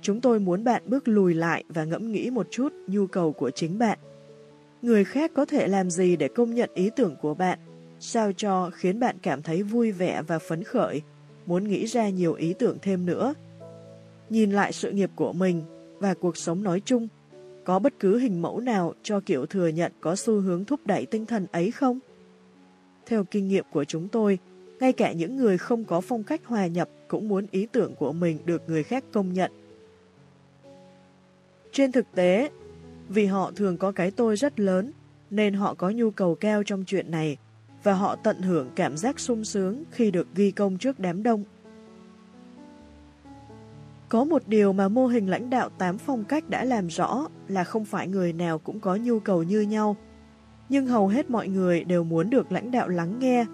Chúng tôi muốn bạn bước lùi lại và ngẫm nghĩ một chút nhu cầu của chính bạn. Người khác có thể làm gì để công nhận ý tưởng của bạn, sao cho khiến bạn cảm thấy vui vẻ và phấn khởi, muốn nghĩ ra nhiều ý tưởng thêm nữa. Nhìn lại sự nghiệp của mình và cuộc sống nói chung, có bất cứ hình mẫu nào cho kiểu thừa nhận có xu hướng thúc đẩy tinh thần ấy không? Theo kinh nghiệm của chúng tôi, ngay cả những người không có phong cách hòa nhập cũng muốn ý tưởng của mình được người khác công nhận. Trên thực tế, vì họ thường có cái tôi rất lớn, nên họ có nhu cầu cao trong chuyện này, và họ tận hưởng cảm giác sung sướng khi được ghi công trước đám đông. Có một điều mà mô hình lãnh đạo 8 phong cách đã làm rõ là không phải người nào cũng có nhu cầu như nhau, nhưng hầu hết mọi người đều muốn được lãnh đạo lắng nghe.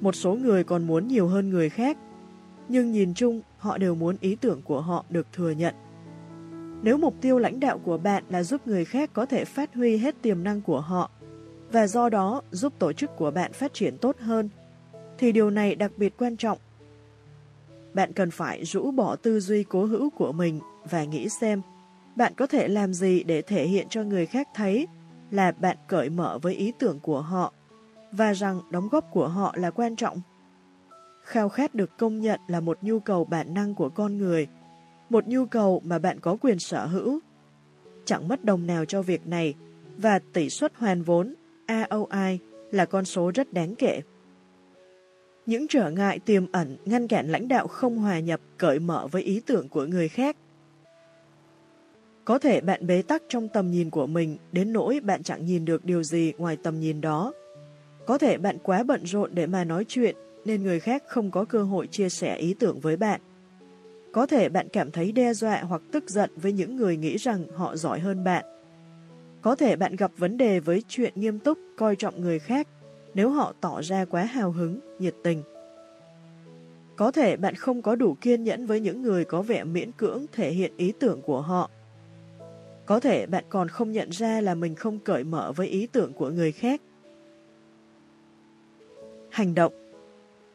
Một số người còn muốn nhiều hơn người khác, nhưng nhìn chung họ đều muốn ý tưởng của họ được thừa nhận. Nếu mục tiêu lãnh đạo của bạn là giúp người khác có thể phát huy hết tiềm năng của họ, và do đó giúp tổ chức của bạn phát triển tốt hơn, thì điều này đặc biệt quan trọng. Bạn cần phải rũ bỏ tư duy cố hữu của mình và nghĩ xem bạn có thể làm gì để thể hiện cho người khác thấy là bạn cởi mở với ý tưởng của họ và rằng đóng góp của họ là quan trọng. Khao khát được công nhận là một nhu cầu bản năng của con người, một nhu cầu mà bạn có quyền sở hữu. Chẳng mất đồng nào cho việc này và tỷ suất hoàn vốn AOI là con số rất đáng kể. Những trở ngại tiềm ẩn ngăn cản lãnh đạo không hòa nhập, cởi mở với ý tưởng của người khác. Có thể bạn bế tắc trong tầm nhìn của mình, đến nỗi bạn chẳng nhìn được điều gì ngoài tầm nhìn đó. Có thể bạn quá bận rộn để mà nói chuyện, nên người khác không có cơ hội chia sẻ ý tưởng với bạn. Có thể bạn cảm thấy đe dọa hoặc tức giận với những người nghĩ rằng họ giỏi hơn bạn. Có thể bạn gặp vấn đề với chuyện nghiêm túc, coi trọng người khác nếu họ tỏ ra quá hào hứng, nhiệt tình. Có thể bạn không có đủ kiên nhẫn với những người có vẻ miễn cưỡng thể hiện ý tưởng của họ. Có thể bạn còn không nhận ra là mình không cởi mở với ý tưởng của người khác. Hành động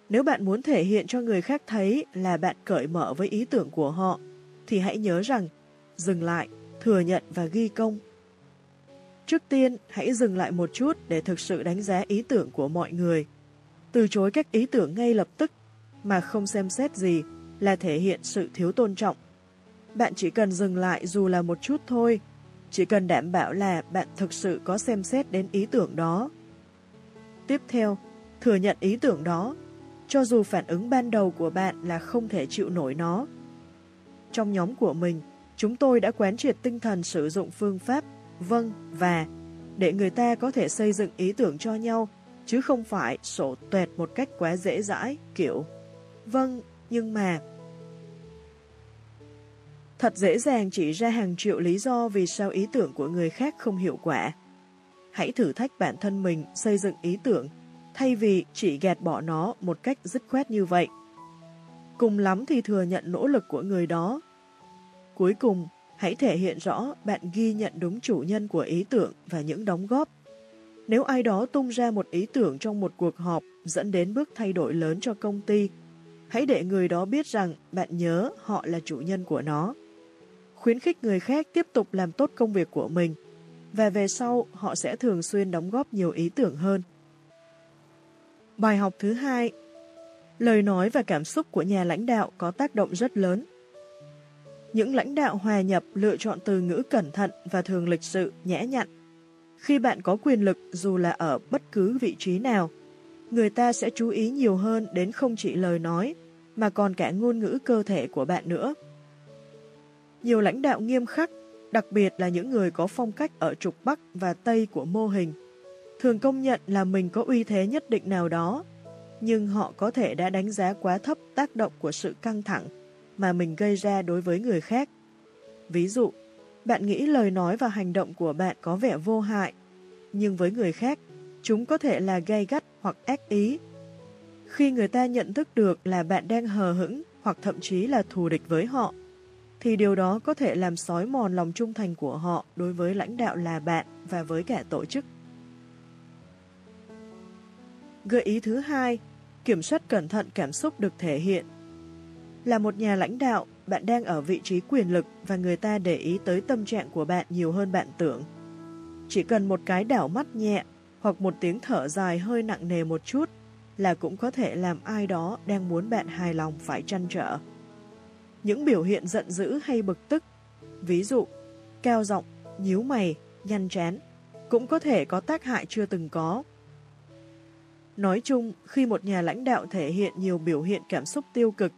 Nếu bạn muốn thể hiện cho người khác thấy là bạn cởi mở với ý tưởng của họ, thì hãy nhớ rằng dừng lại, thừa nhận và ghi công Trước tiên, hãy dừng lại một chút để thực sự đánh giá ý tưởng của mọi người. Từ chối các ý tưởng ngay lập tức mà không xem xét gì là thể hiện sự thiếu tôn trọng. Bạn chỉ cần dừng lại dù là một chút thôi, chỉ cần đảm bảo là bạn thực sự có xem xét đến ý tưởng đó. Tiếp theo, thừa nhận ý tưởng đó, cho dù phản ứng ban đầu của bạn là không thể chịu nổi nó. Trong nhóm của mình, chúng tôi đã quán triệt tinh thần sử dụng phương pháp vâng và để người ta có thể xây dựng ý tưởng cho nhau, chứ không phải sổ tuệt một cách quá dễ dãi, kiểu vâng, nhưng mà... Thật dễ dàng chỉ ra hàng triệu lý do vì sao ý tưởng của người khác không hiệu quả. Hãy thử thách bản thân mình xây dựng ý tưởng, thay vì chỉ gạt bỏ nó một cách dứt khoát như vậy. Cùng lắm thì thừa nhận nỗ lực của người đó. Cuối cùng, Hãy thể hiện rõ bạn ghi nhận đúng chủ nhân của ý tưởng và những đóng góp. Nếu ai đó tung ra một ý tưởng trong một cuộc họp dẫn đến bước thay đổi lớn cho công ty, hãy để người đó biết rằng bạn nhớ họ là chủ nhân của nó. Khuyến khích người khác tiếp tục làm tốt công việc của mình, và về sau họ sẽ thường xuyên đóng góp nhiều ý tưởng hơn. Bài học thứ hai Lời nói và cảm xúc của nhà lãnh đạo có tác động rất lớn những lãnh đạo hòa nhập lựa chọn từ ngữ cẩn thận và thường lịch sự, nhẽ nhặn. Khi bạn có quyền lực dù là ở bất cứ vị trí nào, người ta sẽ chú ý nhiều hơn đến không chỉ lời nói, mà còn cả ngôn ngữ cơ thể của bạn nữa. Nhiều lãnh đạo nghiêm khắc, đặc biệt là những người có phong cách ở trục Bắc và Tây của mô hình, thường công nhận là mình có uy thế nhất định nào đó, nhưng họ có thể đã đánh giá quá thấp tác động của sự căng thẳng mà mình gây ra đối với người khác. Ví dụ, bạn nghĩ lời nói và hành động của bạn có vẻ vô hại, nhưng với người khác, chúng có thể là gay gắt hoặc ác ý. Khi người ta nhận thức được là bạn đang hờ hững hoặc thậm chí là thù địch với họ, thì điều đó có thể làm sói mòn lòng trung thành của họ đối với lãnh đạo là bạn và với cả tổ chức. Gợi ý thứ hai, kiểm soát cẩn thận cảm xúc được thể hiện. Là một nhà lãnh đạo, bạn đang ở vị trí quyền lực và người ta để ý tới tâm trạng của bạn nhiều hơn bạn tưởng. Chỉ cần một cái đảo mắt nhẹ hoặc một tiếng thở dài hơi nặng nề một chút là cũng có thể làm ai đó đang muốn bạn hài lòng phải trăn trở. Những biểu hiện giận dữ hay bực tức, ví dụ, cao giọng, nhíu mày, nhăn chán, cũng có thể có tác hại chưa từng có. Nói chung, khi một nhà lãnh đạo thể hiện nhiều biểu hiện cảm xúc tiêu cực,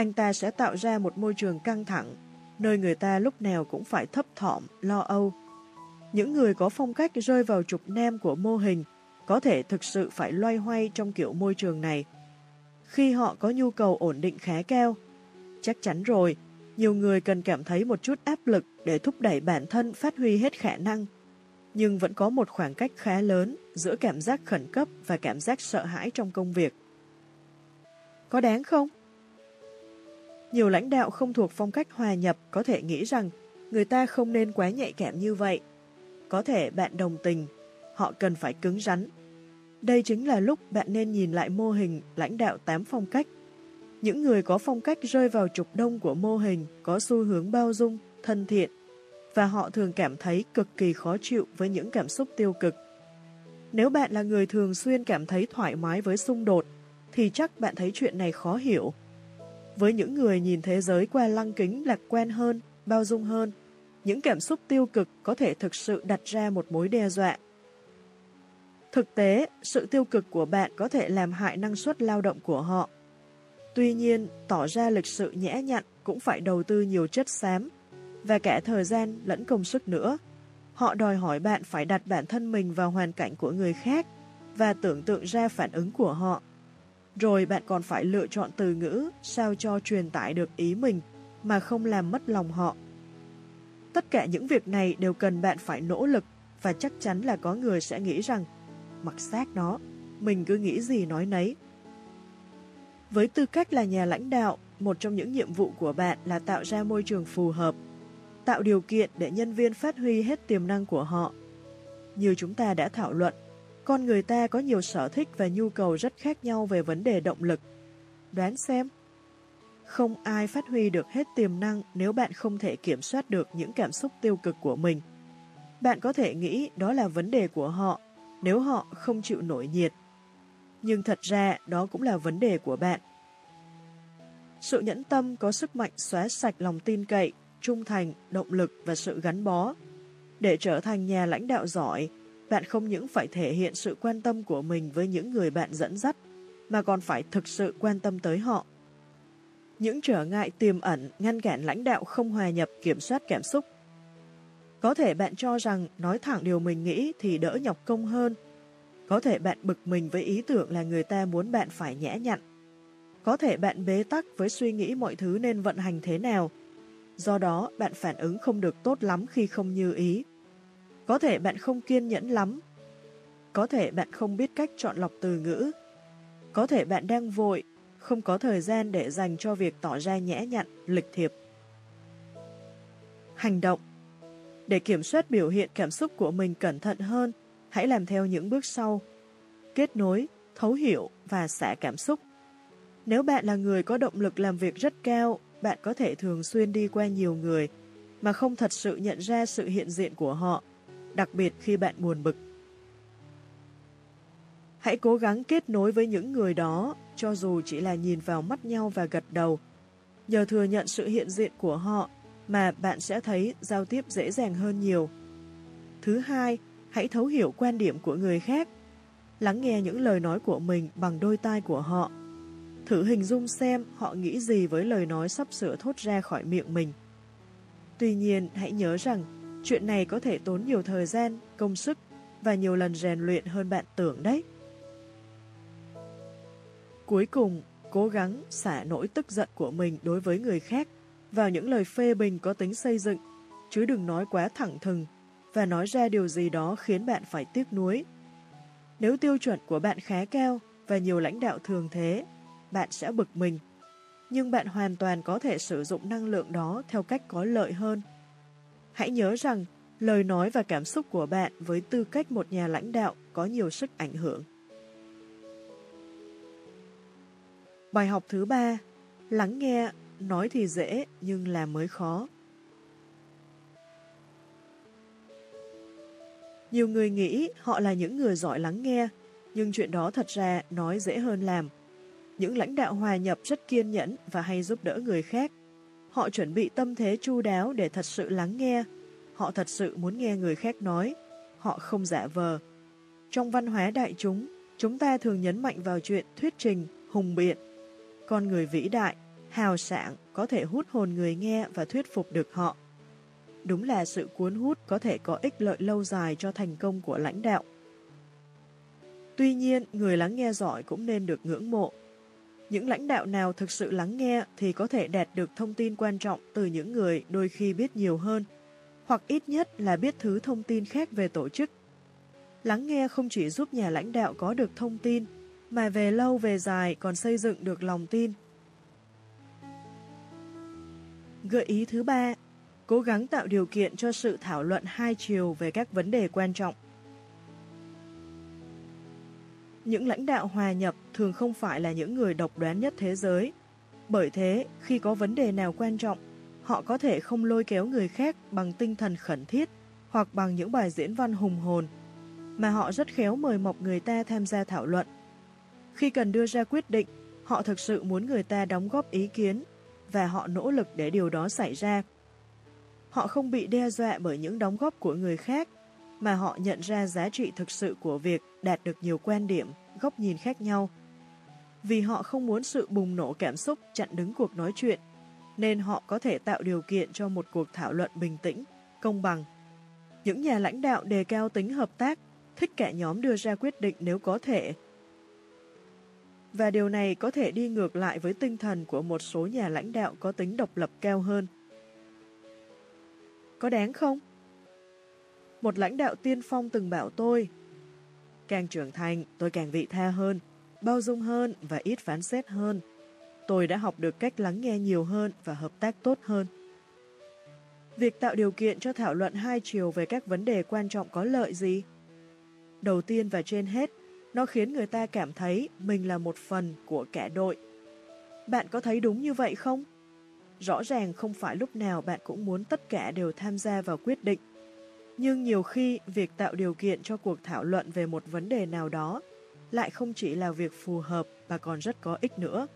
anh ta sẽ tạo ra một môi trường căng thẳng, nơi người ta lúc nào cũng phải thấp thỏm, lo âu. Những người có phong cách rơi vào trục nam của mô hình có thể thực sự phải loay hoay trong kiểu môi trường này. Khi họ có nhu cầu ổn định khá cao, chắc chắn rồi, nhiều người cần cảm thấy một chút áp lực để thúc đẩy bản thân phát huy hết khả năng. Nhưng vẫn có một khoảng cách khá lớn giữa cảm giác khẩn cấp và cảm giác sợ hãi trong công việc. Có đáng không? Nhiều lãnh đạo không thuộc phong cách hòa nhập có thể nghĩ rằng người ta không nên quá nhạy cảm như vậy. Có thể bạn đồng tình, họ cần phải cứng rắn. Đây chính là lúc bạn nên nhìn lại mô hình lãnh đạo 8 phong cách. Những người có phong cách rơi vào trục đông của mô hình có xu hướng bao dung, thân thiện, và họ thường cảm thấy cực kỳ khó chịu với những cảm xúc tiêu cực. Nếu bạn là người thường xuyên cảm thấy thoải mái với xung đột, thì chắc bạn thấy chuyện này khó hiểu. Với những người nhìn thế giới qua lăng kính lạc quan hơn, bao dung hơn, những cảm xúc tiêu cực có thể thực sự đặt ra một mối đe dọa. Thực tế, sự tiêu cực của bạn có thể làm hại năng suất lao động của họ. Tuy nhiên, tỏ ra lịch sự nhẽ nhặn cũng phải đầu tư nhiều chất xám và cả thời gian lẫn công sức nữa. Họ đòi hỏi bạn phải đặt bản thân mình vào hoàn cảnh của người khác và tưởng tượng ra phản ứng của họ. Rồi bạn còn phải lựa chọn từ ngữ sao cho truyền tải được ý mình mà không làm mất lòng họ. Tất cả những việc này đều cần bạn phải nỗ lực và chắc chắn là có người sẽ nghĩ rằng mặc xác nó, mình cứ nghĩ gì nói nấy. Với tư cách là nhà lãnh đạo, một trong những nhiệm vụ của bạn là tạo ra môi trường phù hợp, tạo điều kiện để nhân viên phát huy hết tiềm năng của họ. Như chúng ta đã thảo luận, con người ta có nhiều sở thích và nhu cầu rất khác nhau về vấn đề động lực. Đoán xem. Không ai phát huy được hết tiềm năng nếu bạn không thể kiểm soát được những cảm xúc tiêu cực của mình. Bạn có thể nghĩ đó là vấn đề của họ nếu họ không chịu nổi nhiệt. Nhưng thật ra đó cũng là vấn đề của bạn. Sự nhẫn tâm có sức mạnh xóa sạch lòng tin cậy, trung thành, động lực và sự gắn bó. Để trở thành nhà lãnh đạo giỏi, bạn không những phải thể hiện sự quan tâm của mình với những người bạn dẫn dắt, mà còn phải thực sự quan tâm tới họ. Những trở ngại tiềm ẩn ngăn cản lãnh đạo không hòa nhập kiểm soát cảm xúc. Có thể bạn cho rằng nói thẳng điều mình nghĩ thì đỡ nhọc công hơn. Có thể bạn bực mình với ý tưởng là người ta muốn bạn phải nhã nhặn. Có thể bạn bế tắc với suy nghĩ mọi thứ nên vận hành thế nào. Do đó, bạn phản ứng không được tốt lắm khi không như ý. Có thể bạn không kiên nhẫn lắm. Có thể bạn không biết cách chọn lọc từ ngữ. Có thể bạn đang vội, không có thời gian để dành cho việc tỏ ra nhẽ nhặn, lịch thiệp. Hành động Để kiểm soát biểu hiện cảm xúc của mình cẩn thận hơn, hãy làm theo những bước sau. Kết nối, thấu hiểu và xả cảm xúc. Nếu bạn là người có động lực làm việc rất cao, bạn có thể thường xuyên đi qua nhiều người mà không thật sự nhận ra sự hiện diện của họ đặc biệt khi bạn buồn bực. Hãy cố gắng kết nối với những người đó, cho dù chỉ là nhìn vào mắt nhau và gật đầu. Nhờ thừa nhận sự hiện diện của họ mà bạn sẽ thấy giao tiếp dễ dàng hơn nhiều. Thứ hai, hãy thấu hiểu quan điểm của người khác. Lắng nghe những lời nói của mình bằng đôi tai của họ. Thử hình dung xem họ nghĩ gì với lời nói sắp sửa thốt ra khỏi miệng mình. Tuy nhiên, hãy nhớ rằng Chuyện này có thể tốn nhiều thời gian, công sức và nhiều lần rèn luyện hơn bạn tưởng đấy. Cuối cùng, cố gắng xả nỗi tức giận của mình đối với người khác vào những lời phê bình có tính xây dựng, chứ đừng nói quá thẳng thừng, và nói ra điều gì đó khiến bạn phải tiếc nuối. Nếu tiêu chuẩn của bạn khá cao và nhiều lãnh đạo thường thế, bạn sẽ bực mình. Nhưng bạn hoàn toàn có thể sử dụng năng lượng đó theo cách có lợi hơn. Hãy nhớ rằng, lời nói và cảm xúc của bạn với tư cách một nhà lãnh đạo có nhiều sức ảnh hưởng. Bài học thứ ba, lắng nghe, nói thì dễ nhưng làm mới khó. Nhiều người nghĩ họ là những người giỏi lắng nghe, nhưng chuyện đó thật ra nói dễ hơn làm. Những lãnh đạo hòa nhập rất kiên nhẫn và hay giúp đỡ người khác. Họ chuẩn bị tâm thế chu đáo để thật sự lắng nghe. Họ thật sự muốn nghe người khác nói. Họ không giả vờ. Trong văn hóa đại chúng, chúng ta thường nhấn mạnh vào chuyện thuyết trình, hùng biện. Con người vĩ đại, hào sảng có thể hút hồn người nghe và thuyết phục được họ. Đúng là sự cuốn hút có thể có ích lợi lâu dài cho thành công của lãnh đạo. Tuy nhiên, người lắng nghe giỏi cũng nên được ngưỡng mộ. Những lãnh đạo nào thực sự lắng nghe thì có thể đạt được thông tin quan trọng từ những người đôi khi biết nhiều hơn, hoặc ít nhất là biết thứ thông tin khác về tổ chức. Lắng nghe không chỉ giúp nhà lãnh đạo có được thông tin, mà về lâu về dài còn xây dựng được lòng tin. Gợi ý thứ ba cố gắng tạo điều kiện cho sự thảo luận hai chiều về các vấn đề quan trọng. Những lãnh đạo hòa nhập thường không phải là những người độc đoán nhất thế giới. Bởi thế, khi có vấn đề nào quan trọng, họ có thể không lôi kéo người khác bằng tinh thần khẩn thiết hoặc bằng những bài diễn văn hùng hồn, mà họ rất khéo mời mọc người ta tham gia thảo luận. Khi cần đưa ra quyết định, họ thực sự muốn người ta đóng góp ý kiến và họ nỗ lực để điều đó xảy ra Họ không bị đe dọa bởi những đóng góp của người khác, mà họ nhận ra giá trị thực sự của việc đạt được nhiều quan điểm, góc nhìn khác nhau. Vì họ không muốn sự bùng nổ cảm xúc chặn đứng cuộc nói chuyện, nên họ có thể tạo điều kiện cho một cuộc thảo luận bình tĩnh, công bằng. Những nhà lãnh đạo đề cao tính hợp tác, thích cả nhóm đưa ra quyết định nếu có thể. Và điều này có thể đi ngược lại với tinh thần của một số nhà lãnh đạo có tính độc lập cao hơn. Có đáng không? Một lãnh đạo tiên phong từng bảo tôi, càng trưởng thành tôi càng vị tha hơn, bao dung hơn và ít phán xét hơn. Tôi đã học được cách lắng nghe nhiều hơn và hợp tác tốt hơn. Việc tạo điều kiện cho thảo luận hai chiều về các vấn đề quan trọng có lợi gì? Đầu tiên và trên hết, nó khiến người ta cảm thấy mình là một phần của cả đội. Bạn có thấy đúng như vậy không? Rõ ràng không phải lúc nào bạn cũng muốn tất cả đều tham gia vào quyết định. Nhưng nhiều khi việc tạo điều kiện cho cuộc thảo luận về một vấn đề nào đó lại không chỉ là việc phù hợp mà còn rất có ích nữa.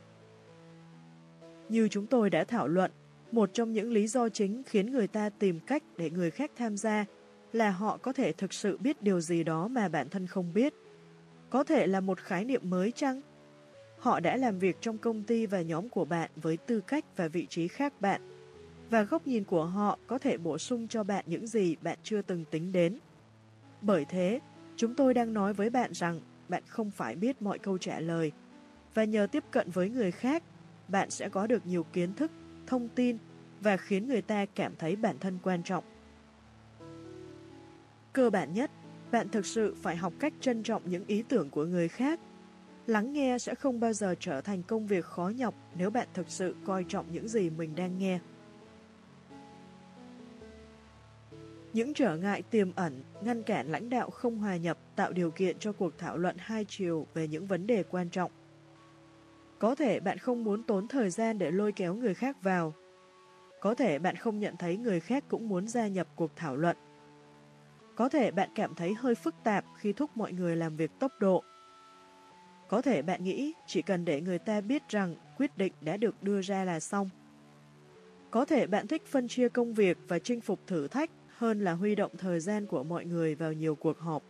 Như chúng tôi đã thảo luận, một trong những lý do chính khiến người ta tìm cách để người khác tham gia là họ có thể thực sự biết điều gì đó mà bản thân không biết. Có thể là một khái niệm mới chăng? Họ đã làm việc trong công ty và nhóm của bạn với tư cách và vị trí khác bạn, và góc nhìn của họ có thể bổ sung cho bạn những gì bạn chưa từng tính đến. Bởi thế, chúng tôi đang nói với bạn rằng bạn không phải biết mọi câu trả lời, và nhờ tiếp cận với người khác, bạn sẽ có được nhiều kiến thức, thông tin và khiến người ta cảm thấy bản thân quan trọng. Cơ bản nhất, bạn thực sự phải học cách trân trọng những ý tưởng của người khác Lắng nghe sẽ không bao giờ trở thành công việc khó nhọc nếu bạn thực sự coi trọng những gì mình đang nghe. Những trở ngại tiềm ẩn, ngăn cản lãnh đạo không hòa nhập tạo điều kiện cho cuộc thảo luận hai chiều về những vấn đề quan trọng. Có thể bạn không muốn tốn thời gian để lôi kéo người khác vào. Có thể bạn không nhận thấy người khác cũng muốn gia nhập cuộc thảo luận. Có thể bạn cảm thấy hơi phức tạp khi thúc mọi người làm việc tốc độ có thể bạn nghĩ chỉ cần để người ta biết rằng quyết định đã được đưa ra là xong. Có thể bạn thích phân chia công việc và chinh phục thử thách hơn là huy động thời gian của mọi người vào nhiều cuộc họp.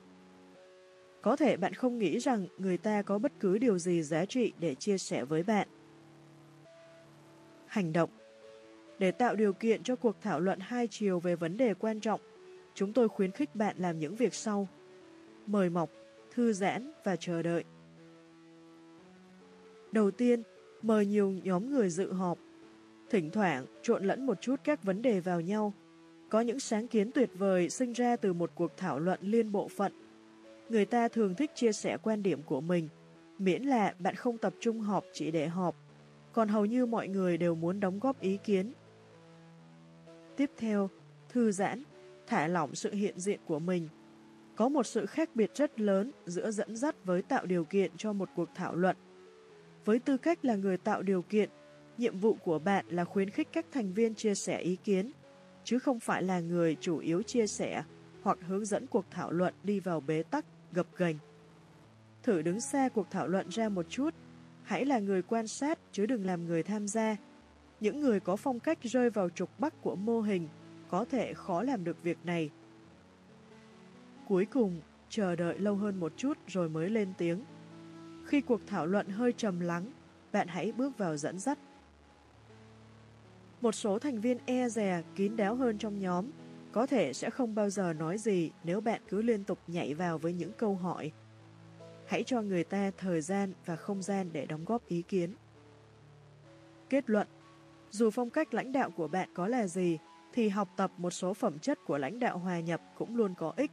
Có thể bạn không nghĩ rằng người ta có bất cứ điều gì giá trị để chia sẻ với bạn. Hành động Để tạo điều kiện cho cuộc thảo luận hai chiều về vấn đề quan trọng, chúng tôi khuyến khích bạn làm những việc sau. Mời mọc, thư giãn và chờ đợi. Đầu tiên, mời nhiều nhóm người dự họp. Thỉnh thoảng, trộn lẫn một chút các vấn đề vào nhau có những sáng kiến tuyệt vời sinh ra từ một cuộc thảo luận liên bộ phận. Người ta thường thích chia sẻ quan điểm của mình, miễn là bạn không tập trung họp chỉ để họp, còn hầu như mọi người đều muốn đóng góp ý kiến. Tiếp theo, thư giãn, thả lỏng sự hiện diện của mình. Có một sự khác biệt rất lớn giữa dẫn dắt với tạo điều kiện cho một cuộc thảo luận. Với tư cách là người tạo điều kiện, nhiệm vụ của bạn là khuyến khích các thành viên chia sẻ ý kiến, chứ không phải là người chủ yếu chia sẻ hoặc hướng dẫn cuộc thảo luận đi vào bế tắc, gập ghềnh. Thử đứng xa cuộc thảo luận ra một chút, hãy là người quan sát chứ đừng làm người tham gia. Những người có phong cách rơi vào trục bắc của mô hình có thể khó làm được việc này. Cuối cùng, chờ đợi lâu hơn một chút rồi mới lên tiếng. Khi cuộc thảo luận hơi trầm lắng, bạn hãy bước vào dẫn dắt. Một số thành viên e dè kín đáo hơn trong nhóm, có thể sẽ không bao giờ nói gì nếu bạn cứ liên tục nhảy vào với những câu hỏi. Hãy cho người ta thời gian và không gian để đóng góp ý kiến. Kết luận Dù phong cách lãnh đạo của bạn có là gì, thì học tập một số phẩm chất của lãnh đạo hòa nhập cũng luôn có ích,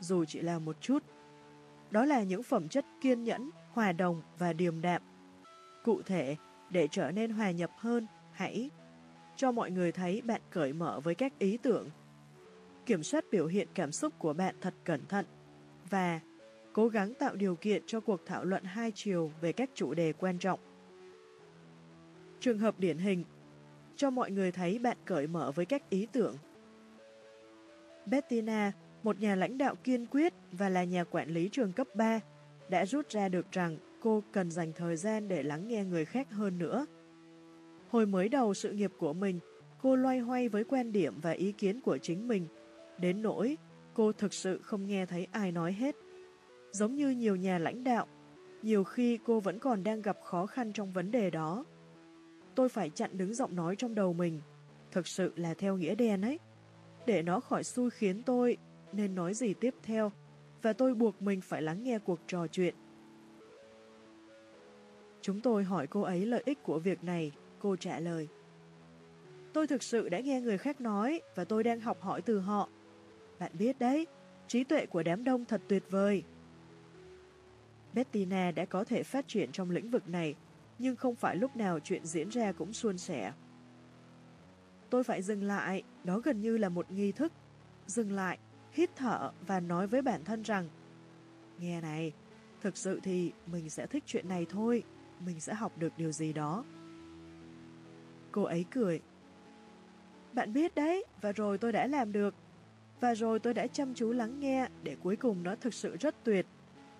dù chỉ là một chút. Đó là những phẩm chất kiên nhẫn, hòa đồng và điềm đạm. Cụ thể, để trở nên hòa nhập hơn, hãy cho mọi người thấy bạn cởi mở với các ý tưởng, kiểm soát biểu hiện cảm xúc của bạn thật cẩn thận và cố gắng tạo điều kiện cho cuộc thảo luận hai chiều về các chủ đề quan trọng. Trường hợp điển hình cho mọi người thấy bạn cởi mở với các ý tưởng. Bettina, một nhà lãnh đạo kiên quyết và là nhà quản lý trường cấp 3, đã rút ra được rằng cô cần dành thời gian để lắng nghe người khác hơn nữa. Hồi mới đầu sự nghiệp của mình, cô loay hoay với quan điểm và ý kiến của chính mình, đến nỗi cô thực sự không nghe thấy ai nói hết. Giống như nhiều nhà lãnh đạo, nhiều khi cô vẫn còn đang gặp khó khăn trong vấn đề đó. Tôi phải chặn đứng giọng nói trong đầu mình, thực sự là theo nghĩa đen ấy. Để nó khỏi xui khiến tôi nên nói gì tiếp theo, và tôi buộc mình phải lắng nghe cuộc trò chuyện. Chúng tôi hỏi cô ấy lợi ích của việc này, cô trả lời. Tôi thực sự đã nghe người khác nói và tôi đang học hỏi từ họ. Bạn biết đấy, trí tuệ của đám đông thật tuyệt vời. Bettina đã có thể phát triển trong lĩnh vực này, nhưng không phải lúc nào chuyện diễn ra cũng suôn sẻ. Tôi phải dừng lại, đó gần như là một nghi thức. Dừng lại, hít thở và nói với bản thân rằng Nghe này, thực sự thì mình sẽ thích chuyện này thôi, mình sẽ học được điều gì đó. Cô ấy cười. Bạn biết đấy, và rồi tôi đã làm được. Và rồi tôi đã chăm chú lắng nghe để cuối cùng nó thực sự rất tuyệt.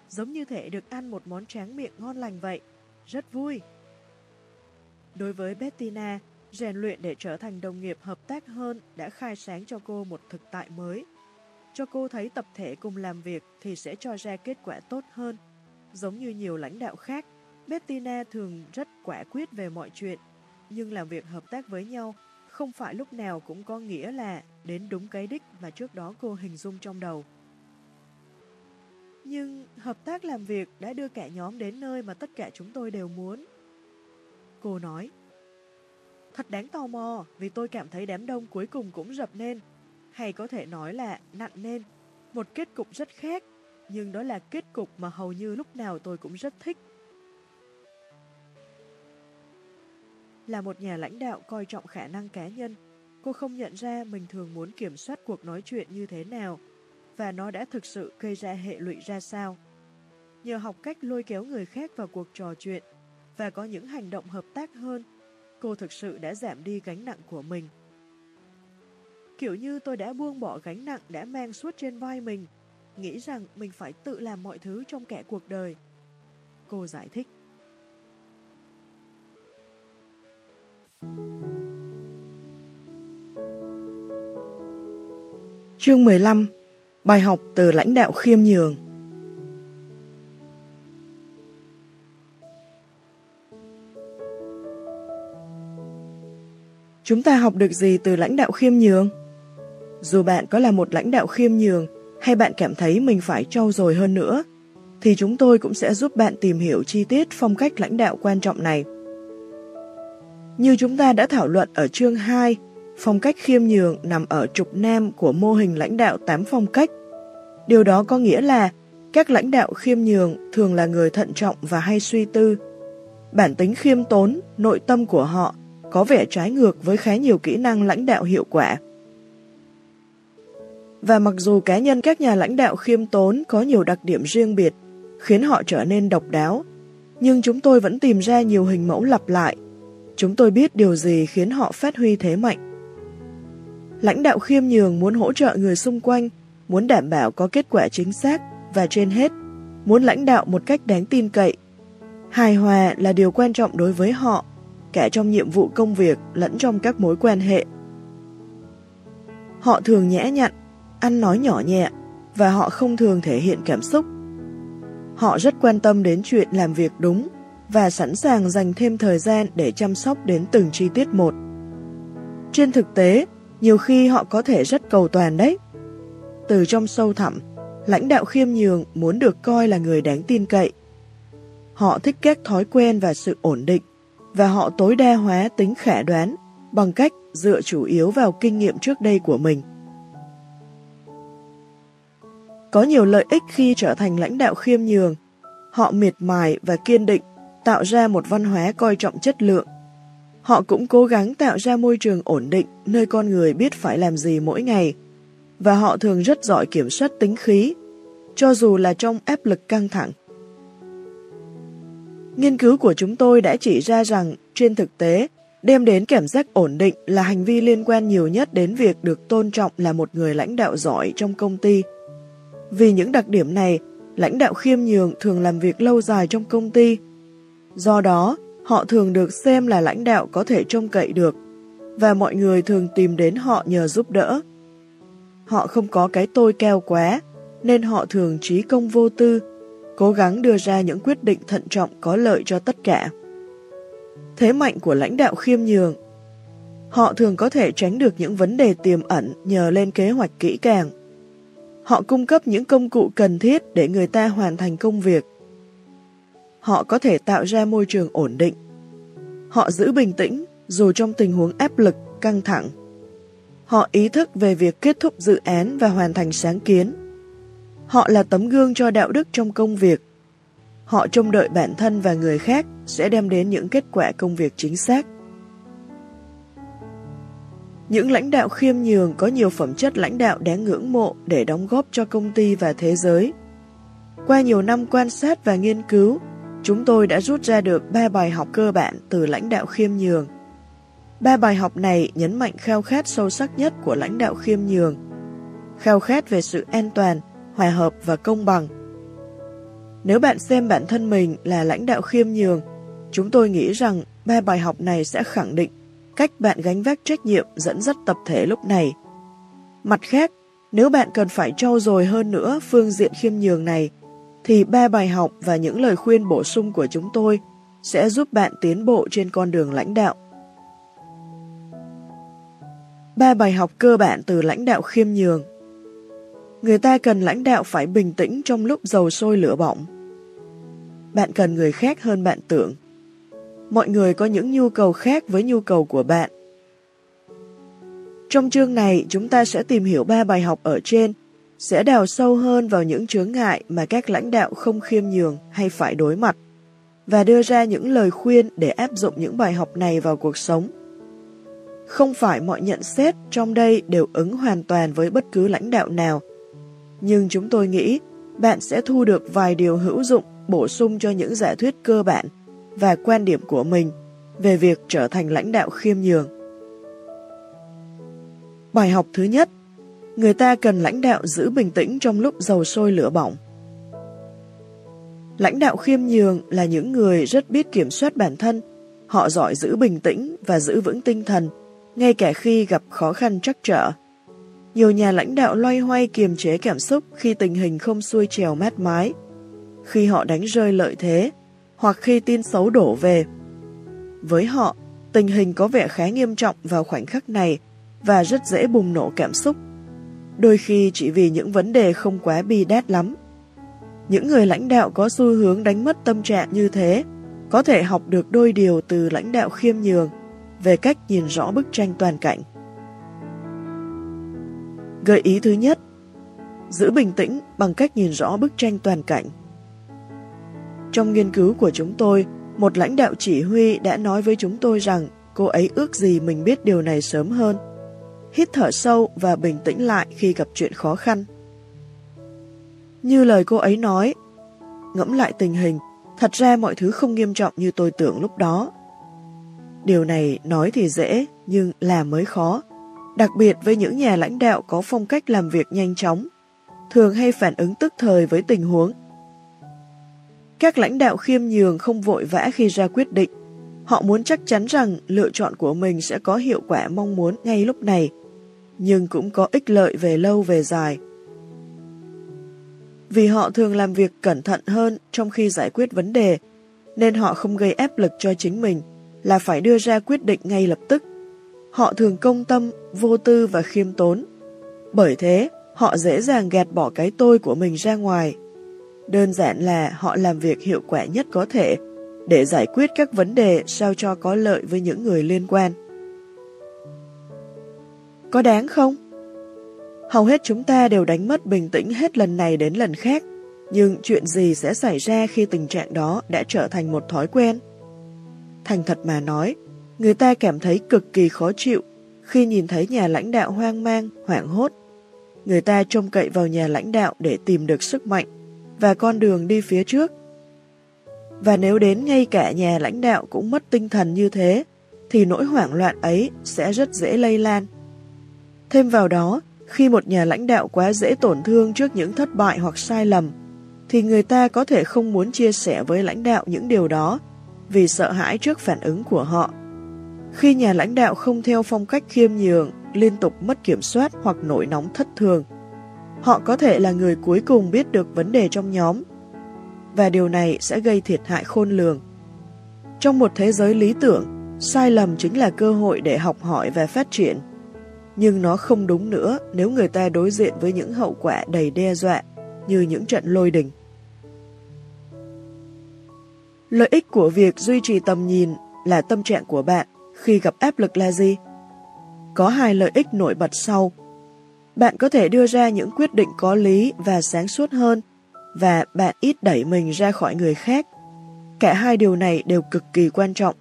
Giống như thể được ăn một món tráng miệng ngon lành vậy. Rất vui. Đối với Bettina, rèn luyện để trở thành đồng nghiệp hợp tác hơn đã khai sáng cho cô một thực tại mới. Cho cô thấy tập thể cùng làm việc thì sẽ cho ra kết quả tốt hơn. Giống như nhiều lãnh đạo khác, Bettina thường rất quả quyết về mọi chuyện nhưng làm việc hợp tác với nhau không phải lúc nào cũng có nghĩa là đến đúng cái đích mà trước đó cô hình dung trong đầu. Nhưng hợp tác làm việc đã đưa cả nhóm đến nơi mà tất cả chúng tôi đều muốn. Cô nói, Thật đáng tò mò vì tôi cảm thấy đám đông cuối cùng cũng dập nên, hay có thể nói là nặn nên, một kết cục rất khác, nhưng đó là kết cục mà hầu như lúc nào tôi cũng rất thích. Là một nhà lãnh đạo coi trọng khả năng cá nhân, cô không nhận ra mình thường muốn kiểm soát cuộc nói chuyện như thế nào và nó đã thực sự gây ra hệ lụy ra sao. Nhờ học cách lôi kéo người khác vào cuộc trò chuyện và có những hành động hợp tác hơn, cô thực sự đã giảm đi gánh nặng của mình. Kiểu như tôi đã buông bỏ gánh nặng đã mang suốt trên vai mình, nghĩ rằng mình phải tự làm mọi thứ trong kẻ cuộc đời. Cô giải thích. Chương 15 Bài học từ lãnh đạo khiêm nhường Chúng ta học được gì từ lãnh đạo khiêm nhường? Dù bạn có là một lãnh đạo khiêm nhường hay bạn cảm thấy mình phải trau dồi hơn nữa, thì chúng tôi cũng sẽ giúp bạn tìm hiểu chi tiết phong cách lãnh đạo quan trọng này. Như chúng ta đã thảo luận ở chương 2, phong cách khiêm nhường nằm ở trục nam của mô hình lãnh đạo 8 phong cách. Điều đó có nghĩa là các lãnh đạo khiêm nhường thường là người thận trọng và hay suy tư. Bản tính khiêm tốn, nội tâm của họ có vẻ trái ngược với khá nhiều kỹ năng lãnh đạo hiệu quả. Và mặc dù cá nhân các nhà lãnh đạo khiêm tốn có nhiều đặc điểm riêng biệt, khiến họ trở nên độc đáo, nhưng chúng tôi vẫn tìm ra nhiều hình mẫu lặp lại. Chúng tôi biết điều gì khiến họ phát huy thế mạnh. Lãnh đạo khiêm nhường muốn hỗ trợ người xung quanh, muốn đảm bảo có kết quả chính xác và trên hết, muốn lãnh đạo một cách đáng tin cậy. Hài hòa là điều quan trọng đối với họ, cả trong nhiệm vụ công việc lẫn trong các mối quan hệ. Họ thường nhã nhặn, ăn nói nhỏ nhẹ và họ không thường thể hiện cảm xúc. Họ rất quan tâm đến chuyện làm việc đúng và sẵn sàng dành thêm thời gian để chăm sóc đến từng chi tiết một. Trên thực tế, nhiều khi họ có thể rất cầu toàn đấy. Từ trong sâu thẳm, lãnh đạo khiêm nhường muốn được coi là người đáng tin cậy. Họ thích các thói quen và sự ổn định, và họ tối đa hóa tính khả đoán bằng cách dựa chủ yếu vào kinh nghiệm trước đây của mình. Có nhiều lợi ích khi trở thành lãnh đạo khiêm nhường. Họ miệt mài và kiên định, tạo ra một văn hóa coi trọng chất lượng. Họ cũng cố gắng tạo ra môi trường ổn định nơi con người biết phải làm gì mỗi ngày. Và họ thường rất giỏi kiểm soát tính khí, cho dù là trong áp lực căng thẳng. Nghiên cứu của chúng tôi đã chỉ ra rằng, trên thực tế, đem đến cảm giác ổn định là hành vi liên quan nhiều nhất đến việc được tôn trọng là một người lãnh đạo giỏi trong công ty vì những đặc điểm này, lãnh đạo khiêm nhường thường làm việc lâu dài trong công ty. Do đó, họ thường được xem là lãnh đạo có thể trông cậy được, và mọi người thường tìm đến họ nhờ giúp đỡ. Họ không có cái tôi keo quá, nên họ thường trí công vô tư, cố gắng đưa ra những quyết định thận trọng có lợi cho tất cả. Thế mạnh của lãnh đạo khiêm nhường Họ thường có thể tránh được những vấn đề tiềm ẩn nhờ lên kế hoạch kỹ càng. Họ cung cấp những công cụ cần thiết để người ta hoàn thành công việc. Họ có thể tạo ra môi trường ổn định. Họ giữ bình tĩnh dù trong tình huống áp lực, căng thẳng. Họ ý thức về việc kết thúc dự án và hoàn thành sáng kiến. Họ là tấm gương cho đạo đức trong công việc. Họ trông đợi bản thân và người khác sẽ đem đến những kết quả công việc chính xác. Những lãnh đạo khiêm nhường có nhiều phẩm chất lãnh đạo đáng ngưỡng mộ để đóng góp cho công ty và thế giới. Qua nhiều năm quan sát và nghiên cứu, chúng tôi đã rút ra được ba bài học cơ bản từ lãnh đạo khiêm nhường. Ba bài học này nhấn mạnh khao khát sâu sắc nhất của lãnh đạo khiêm nhường. Khao khát về sự an toàn, hòa hợp và công bằng. Nếu bạn xem bản thân mình là lãnh đạo khiêm nhường, chúng tôi nghĩ rằng ba bài học này sẽ khẳng định cách bạn gánh vác trách nhiệm dẫn dắt tập thể lúc này. Mặt khác, nếu bạn cần phải trau dồi hơn nữa phương diện khiêm nhường này, thì ba bài học và những lời khuyên bổ sung của chúng tôi sẽ giúp bạn tiến bộ trên con đường lãnh đạo. Ba bài học cơ bản từ lãnh đạo khiêm nhường Người ta cần lãnh đạo phải bình tĩnh trong lúc dầu sôi lửa bỏng. Bạn cần người khác hơn bạn tưởng mọi người có những nhu cầu khác với nhu cầu của bạn. Trong chương này, chúng ta sẽ tìm hiểu ba bài học ở trên, sẽ đào sâu hơn vào những chướng ngại mà các lãnh đạo không khiêm nhường hay phải đối mặt, và đưa ra những lời khuyên để áp dụng những bài học này vào cuộc sống. Không phải mọi nhận xét trong đây đều ứng hoàn toàn với bất cứ lãnh đạo nào, nhưng chúng tôi nghĩ bạn sẽ thu được vài điều hữu dụng bổ sung cho những giả thuyết cơ bản và quan điểm của mình về việc trở thành lãnh đạo khiêm nhường. Bài học thứ nhất, người ta cần lãnh đạo giữ bình tĩnh trong lúc dầu sôi lửa bỏng. Lãnh đạo khiêm nhường là những người rất biết kiểm soát bản thân, họ giỏi giữ bình tĩnh và giữ vững tinh thần, ngay cả khi gặp khó khăn trắc trở. Nhiều nhà lãnh đạo loay hoay kiềm chế cảm xúc khi tình hình không xuôi trèo mát mái. Khi họ đánh rơi lợi thế, hoặc khi tin xấu đổ về. Với họ, tình hình có vẻ khá nghiêm trọng vào khoảnh khắc này và rất dễ bùng nổ cảm xúc. Đôi khi chỉ vì những vấn đề không quá bi đát lắm. Những người lãnh đạo có xu hướng đánh mất tâm trạng như thế có thể học được đôi điều từ lãnh đạo khiêm nhường về cách nhìn rõ bức tranh toàn cảnh. Gợi ý thứ nhất, giữ bình tĩnh bằng cách nhìn rõ bức tranh toàn cảnh. Trong nghiên cứu của chúng tôi, một lãnh đạo chỉ huy đã nói với chúng tôi rằng cô ấy ước gì mình biết điều này sớm hơn. Hít thở sâu và bình tĩnh lại khi gặp chuyện khó khăn. Như lời cô ấy nói, ngẫm lại tình hình, thật ra mọi thứ không nghiêm trọng như tôi tưởng lúc đó. Điều này nói thì dễ, nhưng làm mới khó. Đặc biệt với những nhà lãnh đạo có phong cách làm việc nhanh chóng, thường hay phản ứng tức thời với tình huống. Các lãnh đạo khiêm nhường không vội vã khi ra quyết định. Họ muốn chắc chắn rằng lựa chọn của mình sẽ có hiệu quả mong muốn ngay lúc này, nhưng cũng có ích lợi về lâu về dài. Vì họ thường làm việc cẩn thận hơn trong khi giải quyết vấn đề, nên họ không gây áp lực cho chính mình là phải đưa ra quyết định ngay lập tức. Họ thường công tâm, vô tư và khiêm tốn. Bởi thế, họ dễ dàng gạt bỏ cái tôi của mình ra ngoài. Đơn giản là họ làm việc hiệu quả nhất có thể để giải quyết các vấn đề sao cho có lợi với những người liên quan. Có đáng không? Hầu hết chúng ta đều đánh mất bình tĩnh hết lần này đến lần khác, nhưng chuyện gì sẽ xảy ra khi tình trạng đó đã trở thành một thói quen? Thành thật mà nói, người ta cảm thấy cực kỳ khó chịu khi nhìn thấy nhà lãnh đạo hoang mang, hoảng hốt. Người ta trông cậy vào nhà lãnh đạo để tìm được sức mạnh và con đường đi phía trước. Và nếu đến ngay cả nhà lãnh đạo cũng mất tinh thần như thế, thì nỗi hoảng loạn ấy sẽ rất dễ lây lan. Thêm vào đó, khi một nhà lãnh đạo quá dễ tổn thương trước những thất bại hoặc sai lầm, thì người ta có thể không muốn chia sẻ với lãnh đạo những điều đó vì sợ hãi trước phản ứng của họ. Khi nhà lãnh đạo không theo phong cách khiêm nhường, liên tục mất kiểm soát hoặc nổi nóng thất thường, họ có thể là người cuối cùng biết được vấn đề trong nhóm, và điều này sẽ gây thiệt hại khôn lường. Trong một thế giới lý tưởng, sai lầm chính là cơ hội để học hỏi và phát triển. Nhưng nó không đúng nữa nếu người ta đối diện với những hậu quả đầy đe dọa, như những trận lôi đình. Lợi ích của việc duy trì tầm nhìn là tâm trạng của bạn khi gặp áp lực là gì? Có hai lợi ích nổi bật sau. Bạn có thể đưa ra những quyết định có lý và sáng suốt hơn, và bạn ít đẩy mình ra khỏi người khác. Cả hai điều này đều cực kỳ quan trọng.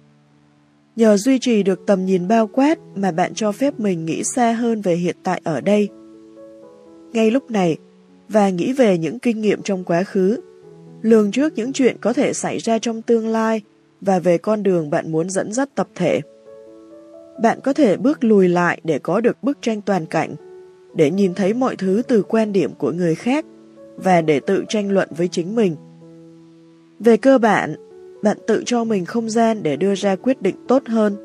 Nhờ duy trì được tầm nhìn bao quát mà bạn cho phép mình nghĩ xa hơn về hiện tại ở đây. Ngay lúc này, và nghĩ về những kinh nghiệm trong quá khứ, lường trước những chuyện có thể xảy ra trong tương lai và về con đường bạn muốn dẫn dắt tập thể. Bạn có thể bước lùi lại để có được bức tranh toàn cảnh, để nhìn thấy mọi thứ từ quan điểm của người khác và để tự tranh luận với chính mình. Về cơ bản, bạn tự cho mình không gian để đưa ra quyết định tốt hơn.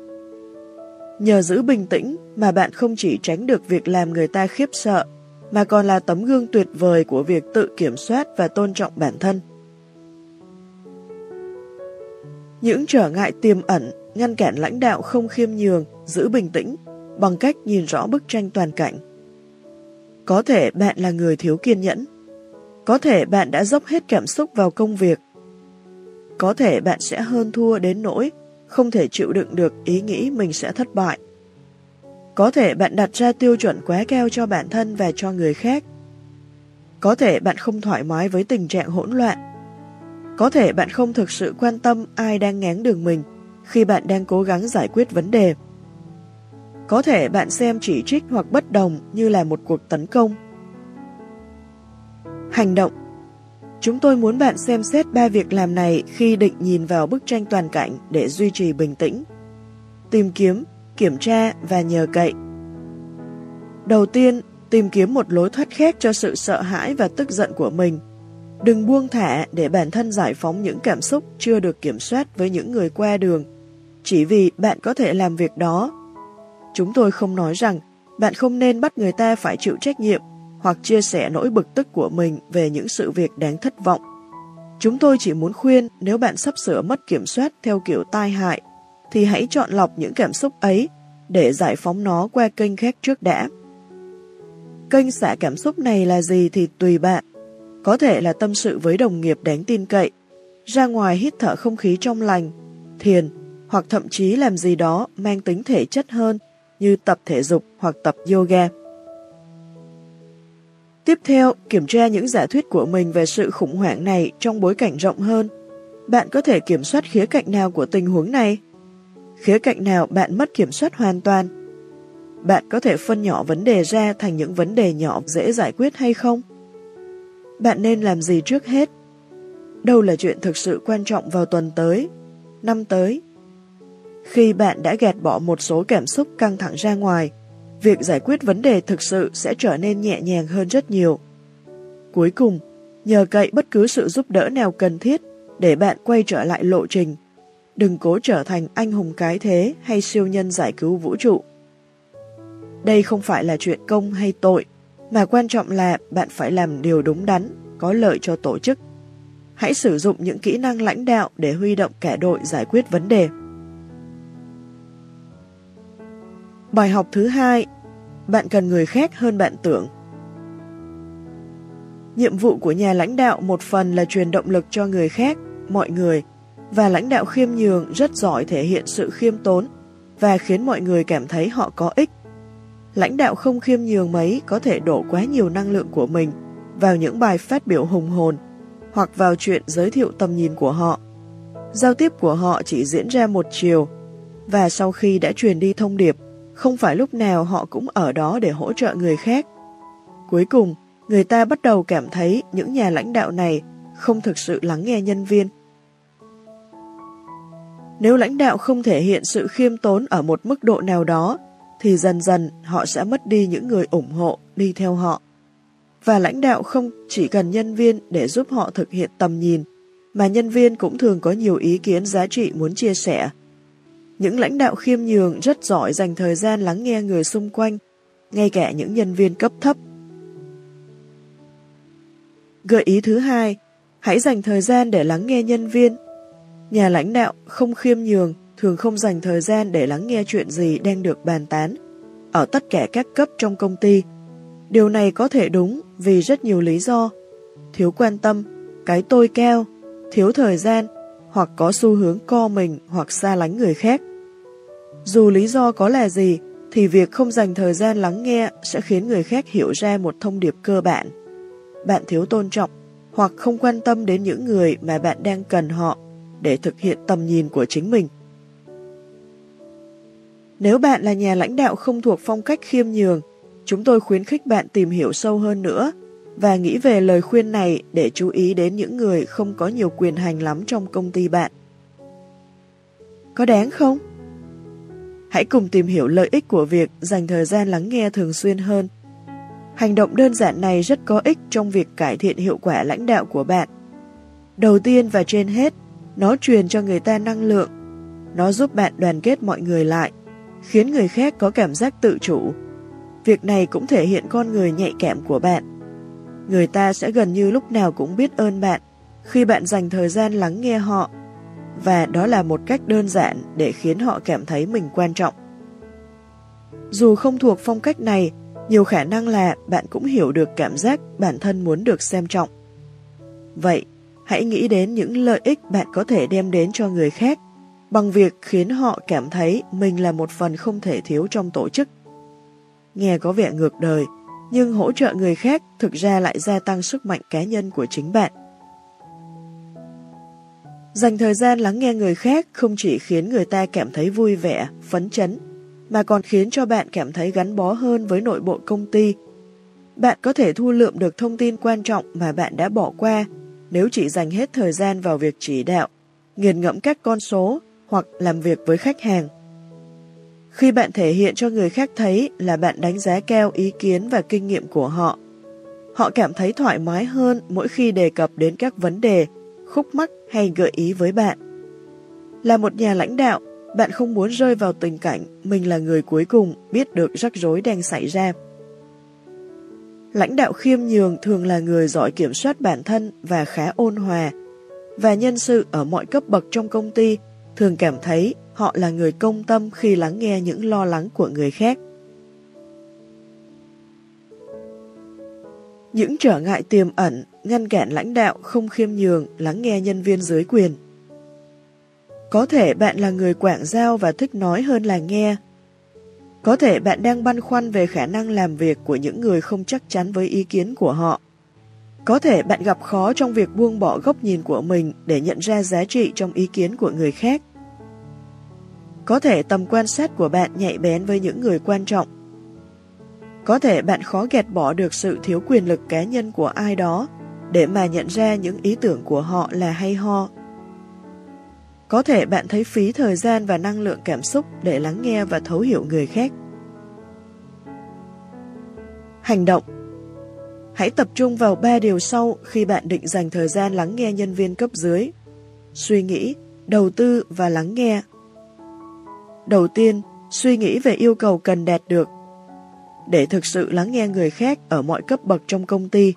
Nhờ giữ bình tĩnh mà bạn không chỉ tránh được việc làm người ta khiếp sợ, mà còn là tấm gương tuyệt vời của việc tự kiểm soát và tôn trọng bản thân. Những trở ngại tiềm ẩn ngăn cản lãnh đạo không khiêm nhường, giữ bình tĩnh bằng cách nhìn rõ bức tranh toàn cảnh. Có thể bạn là người thiếu kiên nhẫn. Có thể bạn đã dốc hết cảm xúc vào công việc. Có thể bạn sẽ hơn thua đến nỗi không thể chịu đựng được ý nghĩ mình sẽ thất bại. Có thể bạn đặt ra tiêu chuẩn quá cao cho bản thân và cho người khác. Có thể bạn không thoải mái với tình trạng hỗn loạn có thể bạn không thực sự quan tâm ai đang ngáng đường mình khi bạn đang cố gắng giải quyết vấn đề. Có thể bạn xem chỉ trích hoặc bất đồng như là một cuộc tấn công. Hành động Chúng tôi muốn bạn xem xét ba việc làm này khi định nhìn vào bức tranh toàn cảnh để duy trì bình tĩnh. Tìm kiếm, kiểm tra và nhờ cậy. Đầu tiên, tìm kiếm một lối thoát khác cho sự sợ hãi và tức giận của mình Đừng buông thả để bản thân giải phóng những cảm xúc chưa được kiểm soát với những người qua đường, chỉ vì bạn có thể làm việc đó. Chúng tôi không nói rằng bạn không nên bắt người ta phải chịu trách nhiệm hoặc chia sẻ nỗi bực tức của mình về những sự việc đáng thất vọng. Chúng tôi chỉ muốn khuyên nếu bạn sắp sửa mất kiểm soát theo kiểu tai hại, thì hãy chọn lọc những cảm xúc ấy để giải phóng nó qua kênh khác trước đã. Kênh xả cảm xúc này là gì thì tùy bạn, có thể là tâm sự với đồng nghiệp đáng tin cậy, ra ngoài hít thở không khí trong lành, thiền hoặc thậm chí làm gì đó mang tính thể chất hơn như tập thể dục hoặc tập yoga. Tiếp theo, kiểm tra những giả thuyết của mình về sự khủng hoảng này trong bối cảnh rộng hơn. Bạn có thể kiểm soát khía cạnh nào của tình huống này? Khía cạnh nào bạn mất kiểm soát hoàn toàn? Bạn có thể phân nhỏ vấn đề ra thành những vấn đề nhỏ dễ giải quyết hay không? Bạn nên làm gì trước hết? Đâu là chuyện thực sự quan trọng vào tuần tới, năm tới? Khi bạn đã gạt bỏ một số cảm xúc căng thẳng ra ngoài, việc giải quyết vấn đề thực sự sẽ trở nên nhẹ nhàng hơn rất nhiều. Cuối cùng, nhờ cậy bất cứ sự giúp đỡ nào cần thiết để bạn quay trở lại lộ trình. Đừng cố trở thành anh hùng cái thế hay siêu nhân giải cứu vũ trụ. Đây không phải là chuyện công hay tội, mà quan trọng là bạn phải làm điều đúng đắn, có lợi cho tổ chức. Hãy sử dụng những kỹ năng lãnh đạo để huy động cả đội giải quyết vấn đề. Bài học thứ hai, bạn cần người khác hơn bạn tưởng. Nhiệm vụ của nhà lãnh đạo một phần là truyền động lực cho người khác, mọi người, và lãnh đạo khiêm nhường rất giỏi thể hiện sự khiêm tốn và khiến mọi người cảm thấy họ có ích. Lãnh đạo không khiêm nhường mấy có thể đổ quá nhiều năng lượng của mình vào những bài phát biểu hùng hồn hoặc vào chuyện giới thiệu tầm nhìn của họ. Giao tiếp của họ chỉ diễn ra một chiều và sau khi đã truyền đi thông điệp, không phải lúc nào họ cũng ở đó để hỗ trợ người khác. Cuối cùng, người ta bắt đầu cảm thấy những nhà lãnh đạo này không thực sự lắng nghe nhân viên. Nếu lãnh đạo không thể hiện sự khiêm tốn ở một mức độ nào đó, thì dần dần họ sẽ mất đi những người ủng hộ đi theo họ. Và lãnh đạo không chỉ cần nhân viên để giúp họ thực hiện tầm nhìn, mà nhân viên cũng thường có nhiều ý kiến giá trị muốn chia sẻ. Những lãnh đạo khiêm nhường rất giỏi dành thời gian lắng nghe người xung quanh, ngay cả những nhân viên cấp thấp. Gợi ý thứ hai, hãy dành thời gian để lắng nghe nhân viên. Nhà lãnh đạo không khiêm nhường thường không dành thời gian để lắng nghe chuyện gì đang được bàn tán ở tất cả các cấp trong công ty. Điều này có thể đúng vì rất nhiều lý do. Thiếu quan tâm, cái tôi cao, thiếu thời gian hoặc có xu hướng co mình hoặc xa lánh người khác. Dù lý do có là gì, thì việc không dành thời gian lắng nghe sẽ khiến người khác hiểu ra một thông điệp cơ bản. Bạn thiếu tôn trọng hoặc không quan tâm đến những người mà bạn đang cần họ để thực hiện tầm nhìn của chính mình. Nếu bạn là nhà lãnh đạo không thuộc phong cách khiêm nhường, chúng tôi khuyến khích bạn tìm hiểu sâu hơn nữa và nghĩ về lời khuyên này để chú ý đến những người không có nhiều quyền hành lắm trong công ty bạn. Có đáng không? Hãy cùng tìm hiểu lợi ích của việc dành thời gian lắng nghe thường xuyên hơn. Hành động đơn giản này rất có ích trong việc cải thiện hiệu quả lãnh đạo của bạn. Đầu tiên và trên hết, nó truyền cho người ta năng lượng. Nó giúp bạn đoàn kết mọi người lại, khiến người khác có cảm giác tự chủ. Việc này cũng thể hiện con người nhạy cảm của bạn. Người ta sẽ gần như lúc nào cũng biết ơn bạn khi bạn dành thời gian lắng nghe họ và đó là một cách đơn giản để khiến họ cảm thấy mình quan trọng. Dù không thuộc phong cách này, nhiều khả năng là bạn cũng hiểu được cảm giác bản thân muốn được xem trọng. Vậy, hãy nghĩ đến những lợi ích bạn có thể đem đến cho người khác bằng việc khiến họ cảm thấy mình là một phần không thể thiếu trong tổ chức. Nghe có vẻ ngược đời, nhưng hỗ trợ người khác thực ra lại gia tăng sức mạnh cá nhân của chính bạn. Dành thời gian lắng nghe người khác không chỉ khiến người ta cảm thấy vui vẻ, phấn chấn, mà còn khiến cho bạn cảm thấy gắn bó hơn với nội bộ công ty. Bạn có thể thu lượm được thông tin quan trọng mà bạn đã bỏ qua nếu chỉ dành hết thời gian vào việc chỉ đạo, nghiền ngẫm các con số hoặc làm việc với khách hàng. Khi bạn thể hiện cho người khác thấy là bạn đánh giá cao ý kiến và kinh nghiệm của họ, họ cảm thấy thoải mái hơn mỗi khi đề cập đến các vấn đề, khúc mắc hay gợi ý với bạn. Là một nhà lãnh đạo, bạn không muốn rơi vào tình cảnh mình là người cuối cùng biết được rắc rối đang xảy ra. Lãnh đạo khiêm nhường thường là người giỏi kiểm soát bản thân và khá ôn hòa, và nhân sự ở mọi cấp bậc trong công ty thường cảm thấy họ là người công tâm khi lắng nghe những lo lắng của người khác. Những trở ngại tiềm ẩn ngăn cản lãnh đạo không khiêm nhường, lắng nghe nhân viên dưới quyền. Có thể bạn là người quảng giao và thích nói hơn là nghe. Có thể bạn đang băn khoăn về khả năng làm việc của những người không chắc chắn với ý kiến của họ. Có thể bạn gặp khó trong việc buông bỏ góc nhìn của mình để nhận ra giá trị trong ý kiến của người khác. Có thể tầm quan sát của bạn nhạy bén với những người quan trọng. Có thể bạn khó gạt bỏ được sự thiếu quyền lực cá nhân của ai đó để mà nhận ra những ý tưởng của họ là hay ho. Có thể bạn thấy phí thời gian và năng lượng cảm xúc để lắng nghe và thấu hiểu người khác. Hành động Hãy tập trung vào ba điều sau khi bạn định dành thời gian lắng nghe nhân viên cấp dưới. Suy nghĩ, đầu tư và lắng nghe. Đầu tiên, suy nghĩ về yêu cầu cần đạt được. Để thực sự lắng nghe người khác ở mọi cấp bậc trong công ty.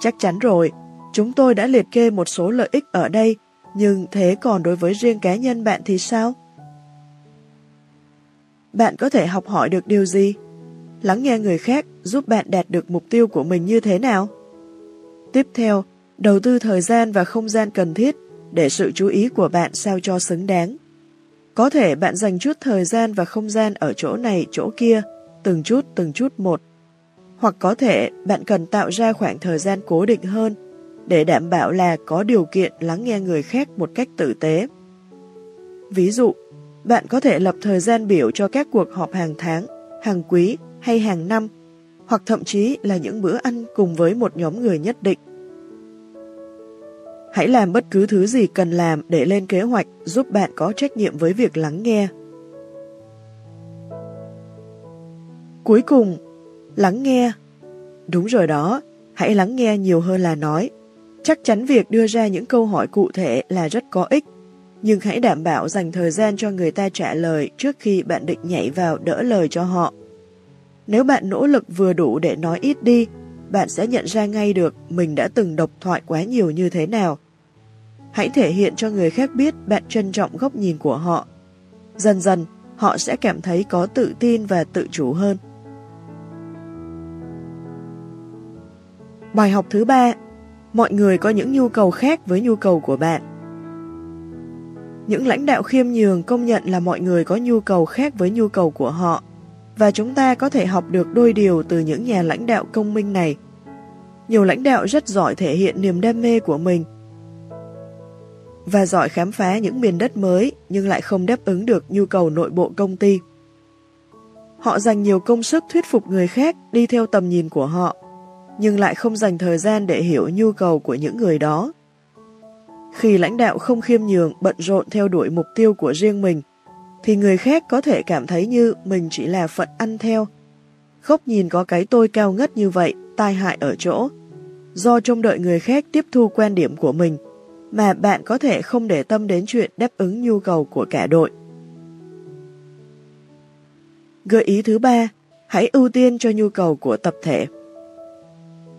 Chắc chắn rồi, chúng tôi đã liệt kê một số lợi ích ở đây, nhưng thế còn đối với riêng cá nhân bạn thì sao? Bạn có thể học hỏi được điều gì? Lắng nghe người khác giúp bạn đạt được mục tiêu của mình như thế nào? Tiếp theo, đầu tư thời gian và không gian cần thiết để sự chú ý của bạn sao cho xứng đáng. Có thể bạn dành chút thời gian và không gian ở chỗ này, chỗ kia, từng chút từng chút một. Hoặc có thể bạn cần tạo ra khoảng thời gian cố định hơn để đảm bảo là có điều kiện lắng nghe người khác một cách tử tế. Ví dụ, bạn có thể lập thời gian biểu cho các cuộc họp hàng tháng, hàng quý hay hàng năm, hoặc thậm chí là những bữa ăn cùng với một nhóm người nhất định. Hãy làm bất cứ thứ gì cần làm để lên kế hoạch giúp bạn có trách nhiệm với việc lắng nghe. Cuối cùng, lắng nghe. Đúng rồi đó, hãy lắng nghe nhiều hơn là nói. Chắc chắn việc đưa ra những câu hỏi cụ thể là rất có ích, nhưng hãy đảm bảo dành thời gian cho người ta trả lời trước khi bạn định nhảy vào đỡ lời cho họ. Nếu bạn nỗ lực vừa đủ để nói ít đi, bạn sẽ nhận ra ngay được mình đã từng độc thoại quá nhiều như thế nào. Hãy thể hiện cho người khác biết bạn trân trọng góc nhìn của họ. Dần dần, họ sẽ cảm thấy có tự tin và tự chủ hơn. Bài học thứ ba Mọi người có những nhu cầu khác với nhu cầu của bạn. Những lãnh đạo khiêm nhường công nhận là mọi người có nhu cầu khác với nhu cầu của họ và chúng ta có thể học được đôi điều từ những nhà lãnh đạo công minh này. Nhiều lãnh đạo rất giỏi thể hiện niềm đam mê của mình và giỏi khám phá những miền đất mới nhưng lại không đáp ứng được nhu cầu nội bộ công ty. Họ dành nhiều công sức thuyết phục người khác đi theo tầm nhìn của họ, nhưng lại không dành thời gian để hiểu nhu cầu của những người đó. Khi lãnh đạo không khiêm nhường bận rộn theo đuổi mục tiêu của riêng mình, thì người khác có thể cảm thấy như mình chỉ là phận ăn theo. Góc nhìn có cái tôi cao ngất như vậy, tai hại ở chỗ. Do trông đợi người khác tiếp thu quan điểm của mình, mà bạn có thể không để tâm đến chuyện đáp ứng nhu cầu của cả đội. Gợi ý thứ ba, hãy ưu tiên cho nhu cầu của tập thể.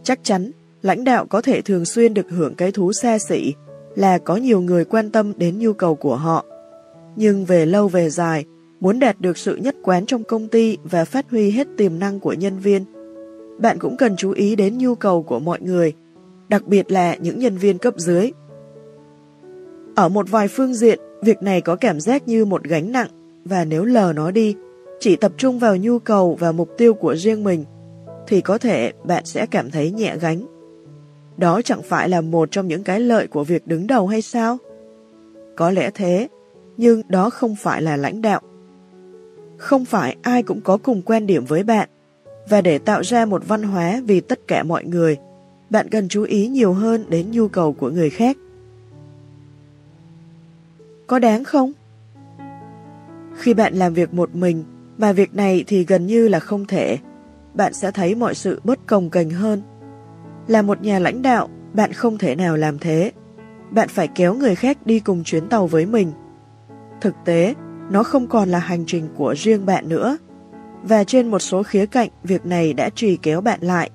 Chắc chắn, lãnh đạo có thể thường xuyên được hưởng cái thú xa xỉ là có nhiều người quan tâm đến nhu cầu của họ nhưng về lâu về dài, muốn đạt được sự nhất quán trong công ty và phát huy hết tiềm năng của nhân viên, bạn cũng cần chú ý đến nhu cầu của mọi người, đặc biệt là những nhân viên cấp dưới. Ở một vài phương diện, việc này có cảm giác như một gánh nặng và nếu lờ nó đi, chỉ tập trung vào nhu cầu và mục tiêu của riêng mình, thì có thể bạn sẽ cảm thấy nhẹ gánh. Đó chẳng phải là một trong những cái lợi của việc đứng đầu hay sao? Có lẽ thế, nhưng đó không phải là lãnh đạo. Không phải ai cũng có cùng quan điểm với bạn, và để tạo ra một văn hóa vì tất cả mọi người, bạn cần chú ý nhiều hơn đến nhu cầu của người khác. Có đáng không? Khi bạn làm việc một mình, mà việc này thì gần như là không thể, bạn sẽ thấy mọi sự bất công cành hơn. Là một nhà lãnh đạo, bạn không thể nào làm thế. Bạn phải kéo người khác đi cùng chuyến tàu với mình Thực tế, nó không còn là hành trình của riêng bạn nữa, và trên một số khía cạnh việc này đã trì kéo bạn lại.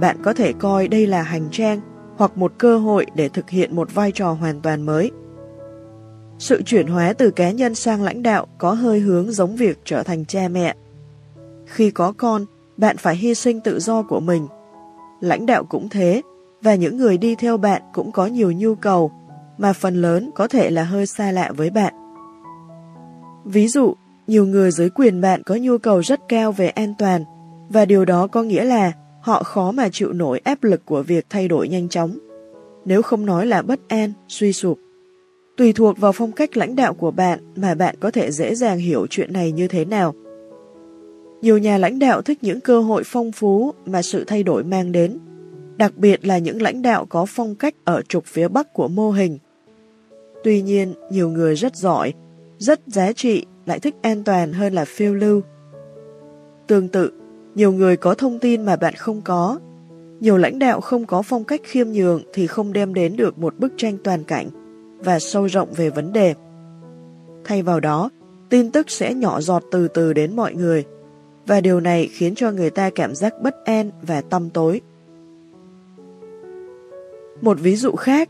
Bạn có thể coi đây là hành trang hoặc một cơ hội để thực hiện một vai trò hoàn toàn mới. Sự chuyển hóa từ cá nhân sang lãnh đạo có hơi hướng giống việc trở thành cha mẹ. Khi có con, bạn phải hy sinh tự do của mình. Lãnh đạo cũng thế, và những người đi theo bạn cũng có nhiều nhu cầu mà phần lớn có thể là hơi xa lạ với bạn. Ví dụ, nhiều người dưới quyền bạn có nhu cầu rất cao về an toàn, và điều đó có nghĩa là họ khó mà chịu nổi áp lực của việc thay đổi nhanh chóng, nếu không nói là bất an, suy sụp. Tùy thuộc vào phong cách lãnh đạo của bạn mà bạn có thể dễ dàng hiểu chuyện này như thế nào. Nhiều nhà lãnh đạo thích những cơ hội phong phú mà sự thay đổi mang đến, đặc biệt là những lãnh đạo có phong cách ở trục phía bắc của mô hình. Tuy nhiên, nhiều người rất giỏi, rất giá trị lại thích an toàn hơn là phiêu lưu. Tương tự, nhiều người có thông tin mà bạn không có. Nhiều lãnh đạo không có phong cách khiêm nhường thì không đem đến được một bức tranh toàn cảnh và sâu rộng về vấn đề. Thay vào đó, tin tức sẽ nhỏ giọt từ từ đến mọi người, và điều này khiến cho người ta cảm giác bất an và tâm tối. Một ví dụ khác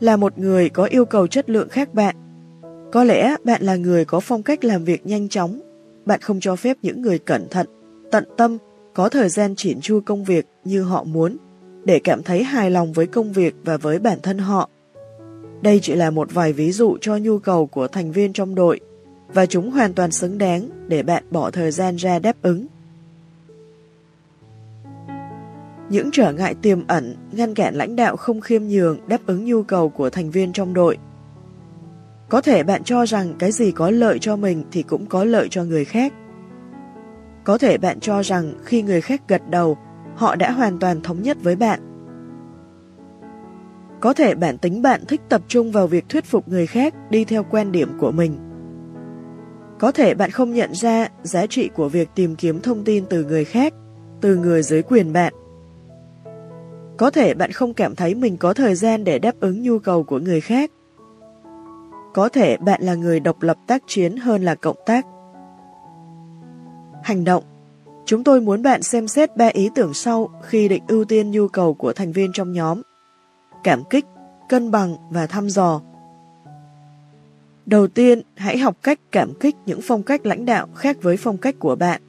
là một người có yêu cầu chất lượng khác bạn. Có lẽ bạn là người có phong cách làm việc nhanh chóng, bạn không cho phép những người cẩn thận, tận tâm, có thời gian triển chu công việc như họ muốn, để cảm thấy hài lòng với công việc và với bản thân họ. Đây chỉ là một vài ví dụ cho nhu cầu của thành viên trong đội, và chúng hoàn toàn xứng đáng để bạn bỏ thời gian ra đáp ứng. Những trở ngại tiềm ẩn ngăn cản lãnh đạo không khiêm nhường đáp ứng nhu cầu của thành viên trong đội. Có thể bạn cho rằng cái gì có lợi cho mình thì cũng có lợi cho người khác. Có thể bạn cho rằng khi người khác gật đầu, họ đã hoàn toàn thống nhất với bạn. Có thể bản tính bạn thích tập trung vào việc thuyết phục người khác đi theo quan điểm của mình. Có thể bạn không nhận ra giá trị của việc tìm kiếm thông tin từ người khác, từ người dưới quyền bạn. Có thể bạn không cảm thấy mình có thời gian để đáp ứng nhu cầu của người khác. Có thể bạn là người độc lập tác chiến hơn là cộng tác. Hành động Chúng tôi muốn bạn xem xét ba ý tưởng sau khi định ưu tiên nhu cầu của thành viên trong nhóm. Cảm kích, cân bằng và thăm dò. Đầu tiên, hãy học cách cảm kích những phong cách lãnh đạo khác với phong cách của bạn.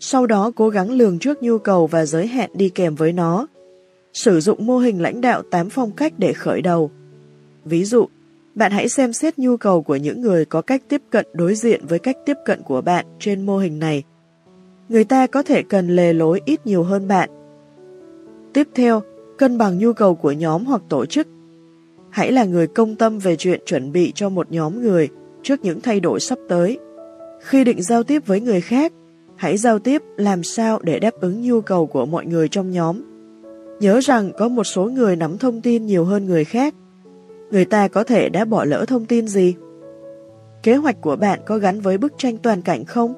Sau đó cố gắng lường trước nhu cầu và giới hạn đi kèm với nó. Sử dụng mô hình lãnh đạo 8 phong cách để khởi đầu. Ví dụ, bạn hãy xem xét nhu cầu của những người có cách tiếp cận đối diện với cách tiếp cận của bạn trên mô hình này. Người ta có thể cần lề lối ít nhiều hơn bạn. Tiếp theo, cân bằng nhu cầu của nhóm hoặc tổ chức. Hãy là người công tâm về chuyện chuẩn bị cho một nhóm người trước những thay đổi sắp tới. Khi định giao tiếp với người khác, hãy giao tiếp làm sao để đáp ứng nhu cầu của mọi người trong nhóm. Nhớ rằng có một số người nắm thông tin nhiều hơn người khác người ta có thể đã bỏ lỡ thông tin gì? Kế hoạch của bạn có gắn với bức tranh toàn cảnh không?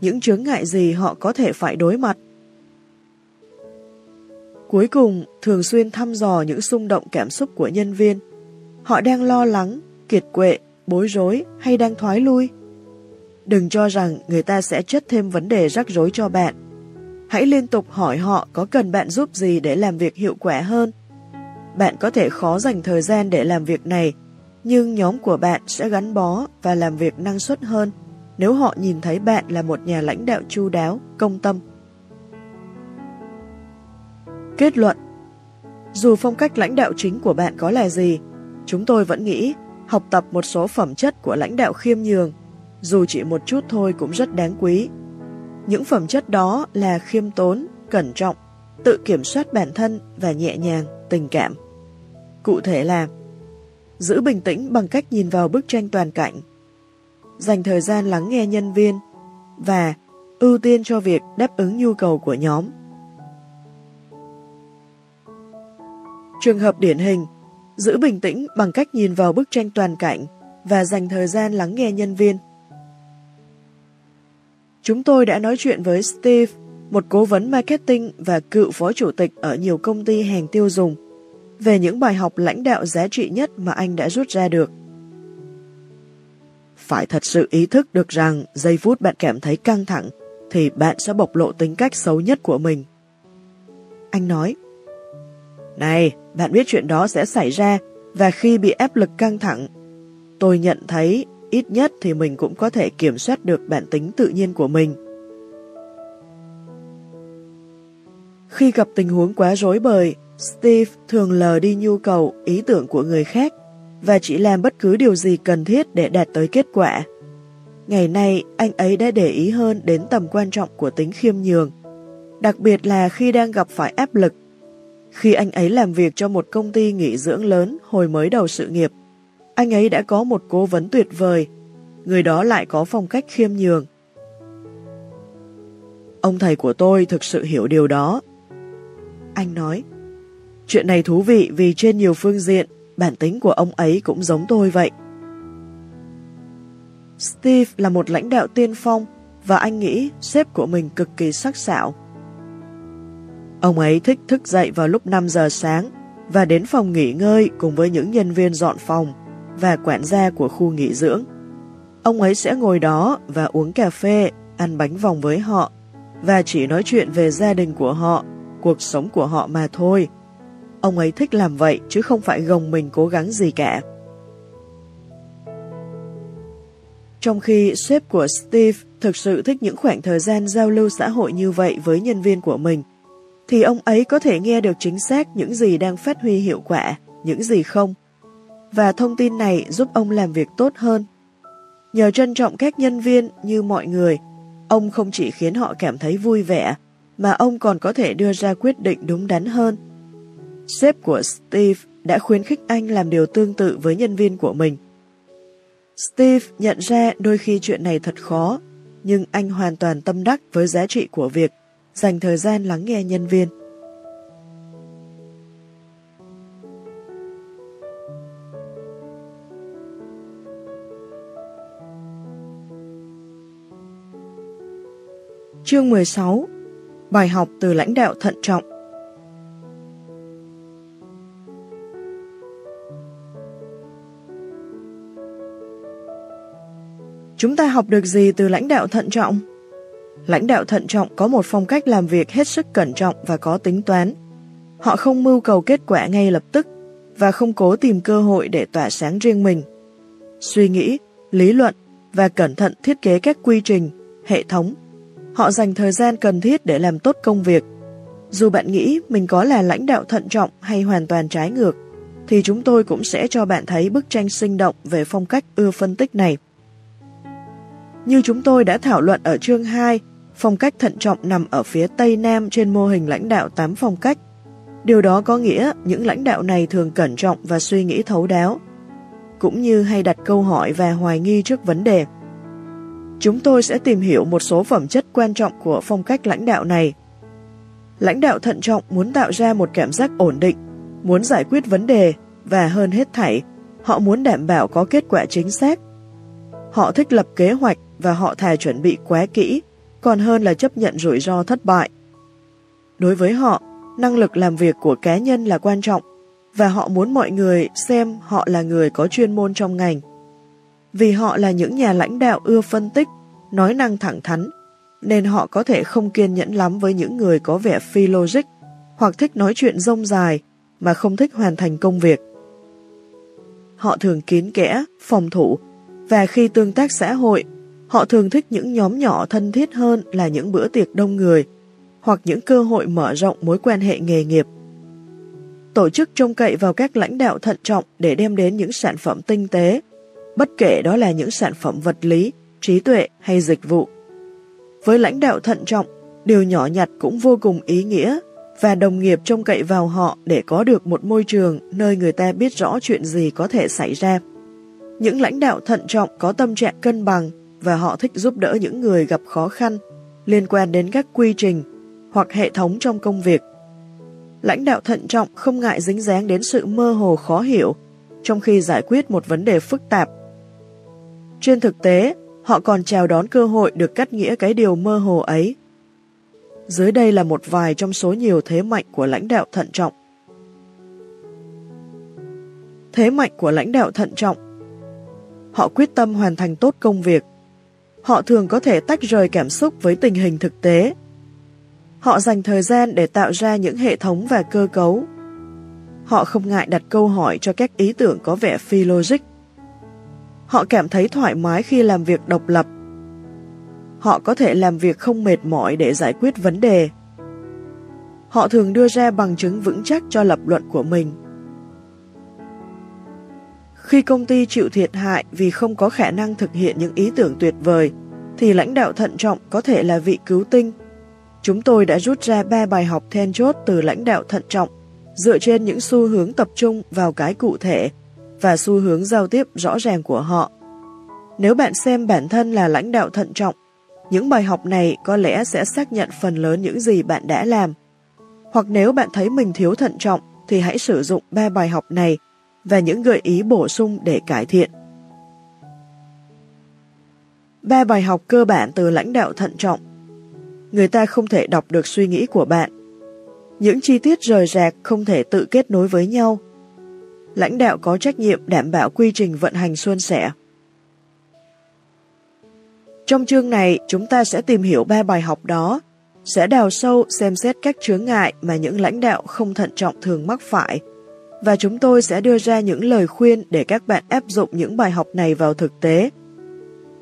Những chướng ngại gì họ có thể phải đối mặt? Cuối cùng, thường xuyên thăm dò những xung động cảm xúc của nhân viên. Họ đang lo lắng, kiệt quệ, bối rối hay đang thoái lui? Đừng cho rằng người ta sẽ chất thêm vấn đề rắc rối cho bạn. Hãy liên tục hỏi họ có cần bạn giúp gì để làm việc hiệu quả hơn bạn có thể khó dành thời gian để làm việc này, nhưng nhóm của bạn sẽ gắn bó và làm việc năng suất hơn nếu họ nhìn thấy bạn là một nhà lãnh đạo chu đáo, công tâm. Kết luận Dù phong cách lãnh đạo chính của bạn có là gì, chúng tôi vẫn nghĩ học tập một số phẩm chất của lãnh đạo khiêm nhường, dù chỉ một chút thôi cũng rất đáng quý. Những phẩm chất đó là khiêm tốn, cẩn trọng, tự kiểm soát bản thân và nhẹ nhàng, tình cảm. Cụ thể là giữ bình tĩnh bằng cách nhìn vào bức tranh toàn cảnh, dành thời gian lắng nghe nhân viên và ưu tiên cho việc đáp ứng nhu cầu của nhóm. Trường hợp điển hình, giữ bình tĩnh bằng cách nhìn vào bức tranh toàn cảnh và dành thời gian lắng nghe nhân viên. Chúng tôi đã nói chuyện với Steve, một cố vấn marketing và cựu phó chủ tịch ở nhiều công ty hàng tiêu dùng, về những bài học lãnh đạo giá trị nhất mà anh đã rút ra được. Phải thật sự ý thức được rằng giây phút bạn cảm thấy căng thẳng thì bạn sẽ bộc lộ tính cách xấu nhất của mình. Anh nói, Này, bạn biết chuyện đó sẽ xảy ra và khi bị áp lực căng thẳng, tôi nhận thấy ít nhất thì mình cũng có thể kiểm soát được bản tính tự nhiên của mình. Khi gặp tình huống quá rối bời, Steve thường lờ đi nhu cầu, ý tưởng của người khác và chỉ làm bất cứ điều gì cần thiết để đạt tới kết quả. Ngày nay, anh ấy đã để ý hơn đến tầm quan trọng của tính khiêm nhường, đặc biệt là khi đang gặp phải áp lực. Khi anh ấy làm việc cho một công ty nghỉ dưỡng lớn hồi mới đầu sự nghiệp, anh ấy đã có một cố vấn tuyệt vời, người đó lại có phong cách khiêm nhường. Ông thầy của tôi thực sự hiểu điều đó. Anh nói, chuyện này thú vị vì trên nhiều phương diện, bản tính của ông ấy cũng giống tôi vậy. Steve là một lãnh đạo tiên phong và anh nghĩ sếp của mình cực kỳ sắc sảo. Ông ấy thích thức dậy vào lúc 5 giờ sáng và đến phòng nghỉ ngơi cùng với những nhân viên dọn phòng và quản gia của khu nghỉ dưỡng. Ông ấy sẽ ngồi đó và uống cà phê, ăn bánh vòng với họ và chỉ nói chuyện về gia đình của họ, cuộc sống của họ mà thôi. Ông ấy thích làm vậy chứ không phải gồng mình cố gắng gì cả. Trong khi sếp của Steve thực sự thích những khoảng thời gian giao lưu xã hội như vậy với nhân viên của mình, thì ông ấy có thể nghe được chính xác những gì đang phát huy hiệu quả, những gì không. Và thông tin này giúp ông làm việc tốt hơn. Nhờ trân trọng các nhân viên như mọi người, ông không chỉ khiến họ cảm thấy vui vẻ, mà ông còn có thể đưa ra quyết định đúng đắn hơn. Sếp của Steve đã khuyến khích anh làm điều tương tự với nhân viên của mình. Steve nhận ra đôi khi chuyện này thật khó, nhưng anh hoàn toàn tâm đắc với giá trị của việc dành thời gian lắng nghe nhân viên. Chương 16 Bài học từ lãnh đạo thận trọng Chúng ta học được gì từ lãnh đạo thận trọng? Lãnh đạo thận trọng có một phong cách làm việc hết sức cẩn trọng và có tính toán. Họ không mưu cầu kết quả ngay lập tức và không cố tìm cơ hội để tỏa sáng riêng mình. Suy nghĩ, lý luận và cẩn thận thiết kế các quy trình, hệ thống. Họ dành thời gian cần thiết để làm tốt công việc. Dù bạn nghĩ mình có là lãnh đạo thận trọng hay hoàn toàn trái ngược, thì chúng tôi cũng sẽ cho bạn thấy bức tranh sinh động về phong cách ưa phân tích này. Như chúng tôi đã thảo luận ở chương 2, phong cách thận trọng nằm ở phía Tây Nam trên mô hình lãnh đạo 8 phong cách. Điều đó có nghĩa những lãnh đạo này thường cẩn trọng và suy nghĩ thấu đáo, cũng như hay đặt câu hỏi và hoài nghi trước vấn đề. Chúng tôi sẽ tìm hiểu một số phẩm chất quan trọng của phong cách lãnh đạo này. Lãnh đạo thận trọng muốn tạo ra một cảm giác ổn định, muốn giải quyết vấn đề và hơn hết thảy, họ muốn đảm bảo có kết quả chính xác. Họ thích lập kế hoạch và họ thà chuẩn bị quá kỹ, còn hơn là chấp nhận rủi ro thất bại. Đối với họ, năng lực làm việc của cá nhân là quan trọng và họ muốn mọi người xem họ là người có chuyên môn trong ngành. Vì họ là những nhà lãnh đạo ưa phân tích, nói năng thẳng thắn, nên họ có thể không kiên nhẫn lắm với những người có vẻ phi logic hoặc thích nói chuyện rông dài mà không thích hoàn thành công việc. Họ thường kín kẽ, phòng thủ và khi tương tác xã hội Họ thường thích những nhóm nhỏ thân thiết hơn là những bữa tiệc đông người hoặc những cơ hội mở rộng mối quan hệ nghề nghiệp. Tổ chức trông cậy vào các lãnh đạo thận trọng để đem đến những sản phẩm tinh tế, bất kể đó là những sản phẩm vật lý, trí tuệ hay dịch vụ. Với lãnh đạo thận trọng, điều nhỏ nhặt cũng vô cùng ý nghĩa và đồng nghiệp trông cậy vào họ để có được một môi trường nơi người ta biết rõ chuyện gì có thể xảy ra. Những lãnh đạo thận trọng có tâm trạng cân bằng và họ thích giúp đỡ những người gặp khó khăn liên quan đến các quy trình hoặc hệ thống trong công việc. Lãnh đạo thận trọng không ngại dính dáng đến sự mơ hồ khó hiểu trong khi giải quyết một vấn đề phức tạp. Trên thực tế, họ còn chào đón cơ hội được cắt nghĩa cái điều mơ hồ ấy. Dưới đây là một vài trong số nhiều thế mạnh của lãnh đạo thận trọng. Thế mạnh của lãnh đạo thận trọng Họ quyết tâm hoàn thành tốt công việc họ thường có thể tách rời cảm xúc với tình hình thực tế. Họ dành thời gian để tạo ra những hệ thống và cơ cấu. Họ không ngại đặt câu hỏi cho các ý tưởng có vẻ phi logic. Họ cảm thấy thoải mái khi làm việc độc lập. Họ có thể làm việc không mệt mỏi để giải quyết vấn đề. Họ thường đưa ra bằng chứng vững chắc cho lập luận của mình. Khi công ty chịu thiệt hại vì không có khả năng thực hiện những ý tưởng tuyệt vời, thì lãnh đạo thận trọng có thể là vị cứu tinh. Chúng tôi đã rút ra ba bài học then chốt từ lãnh đạo thận trọng, dựa trên những xu hướng tập trung vào cái cụ thể và xu hướng giao tiếp rõ ràng của họ. Nếu bạn xem bản thân là lãnh đạo thận trọng, những bài học này có lẽ sẽ xác nhận phần lớn những gì bạn đã làm. Hoặc nếu bạn thấy mình thiếu thận trọng, thì hãy sử dụng ba bài học này và những gợi ý bổ sung để cải thiện. Ba bài học cơ bản từ lãnh đạo thận trọng Người ta không thể đọc được suy nghĩ của bạn. Những chi tiết rời rạc không thể tự kết nối với nhau. Lãnh đạo có trách nhiệm đảm bảo quy trình vận hành suôn sẻ. Trong chương này, chúng ta sẽ tìm hiểu ba bài học đó, sẽ đào sâu xem xét các chướng ngại mà những lãnh đạo không thận trọng thường mắc phải, và chúng tôi sẽ đưa ra những lời khuyên để các bạn áp dụng những bài học này vào thực tế.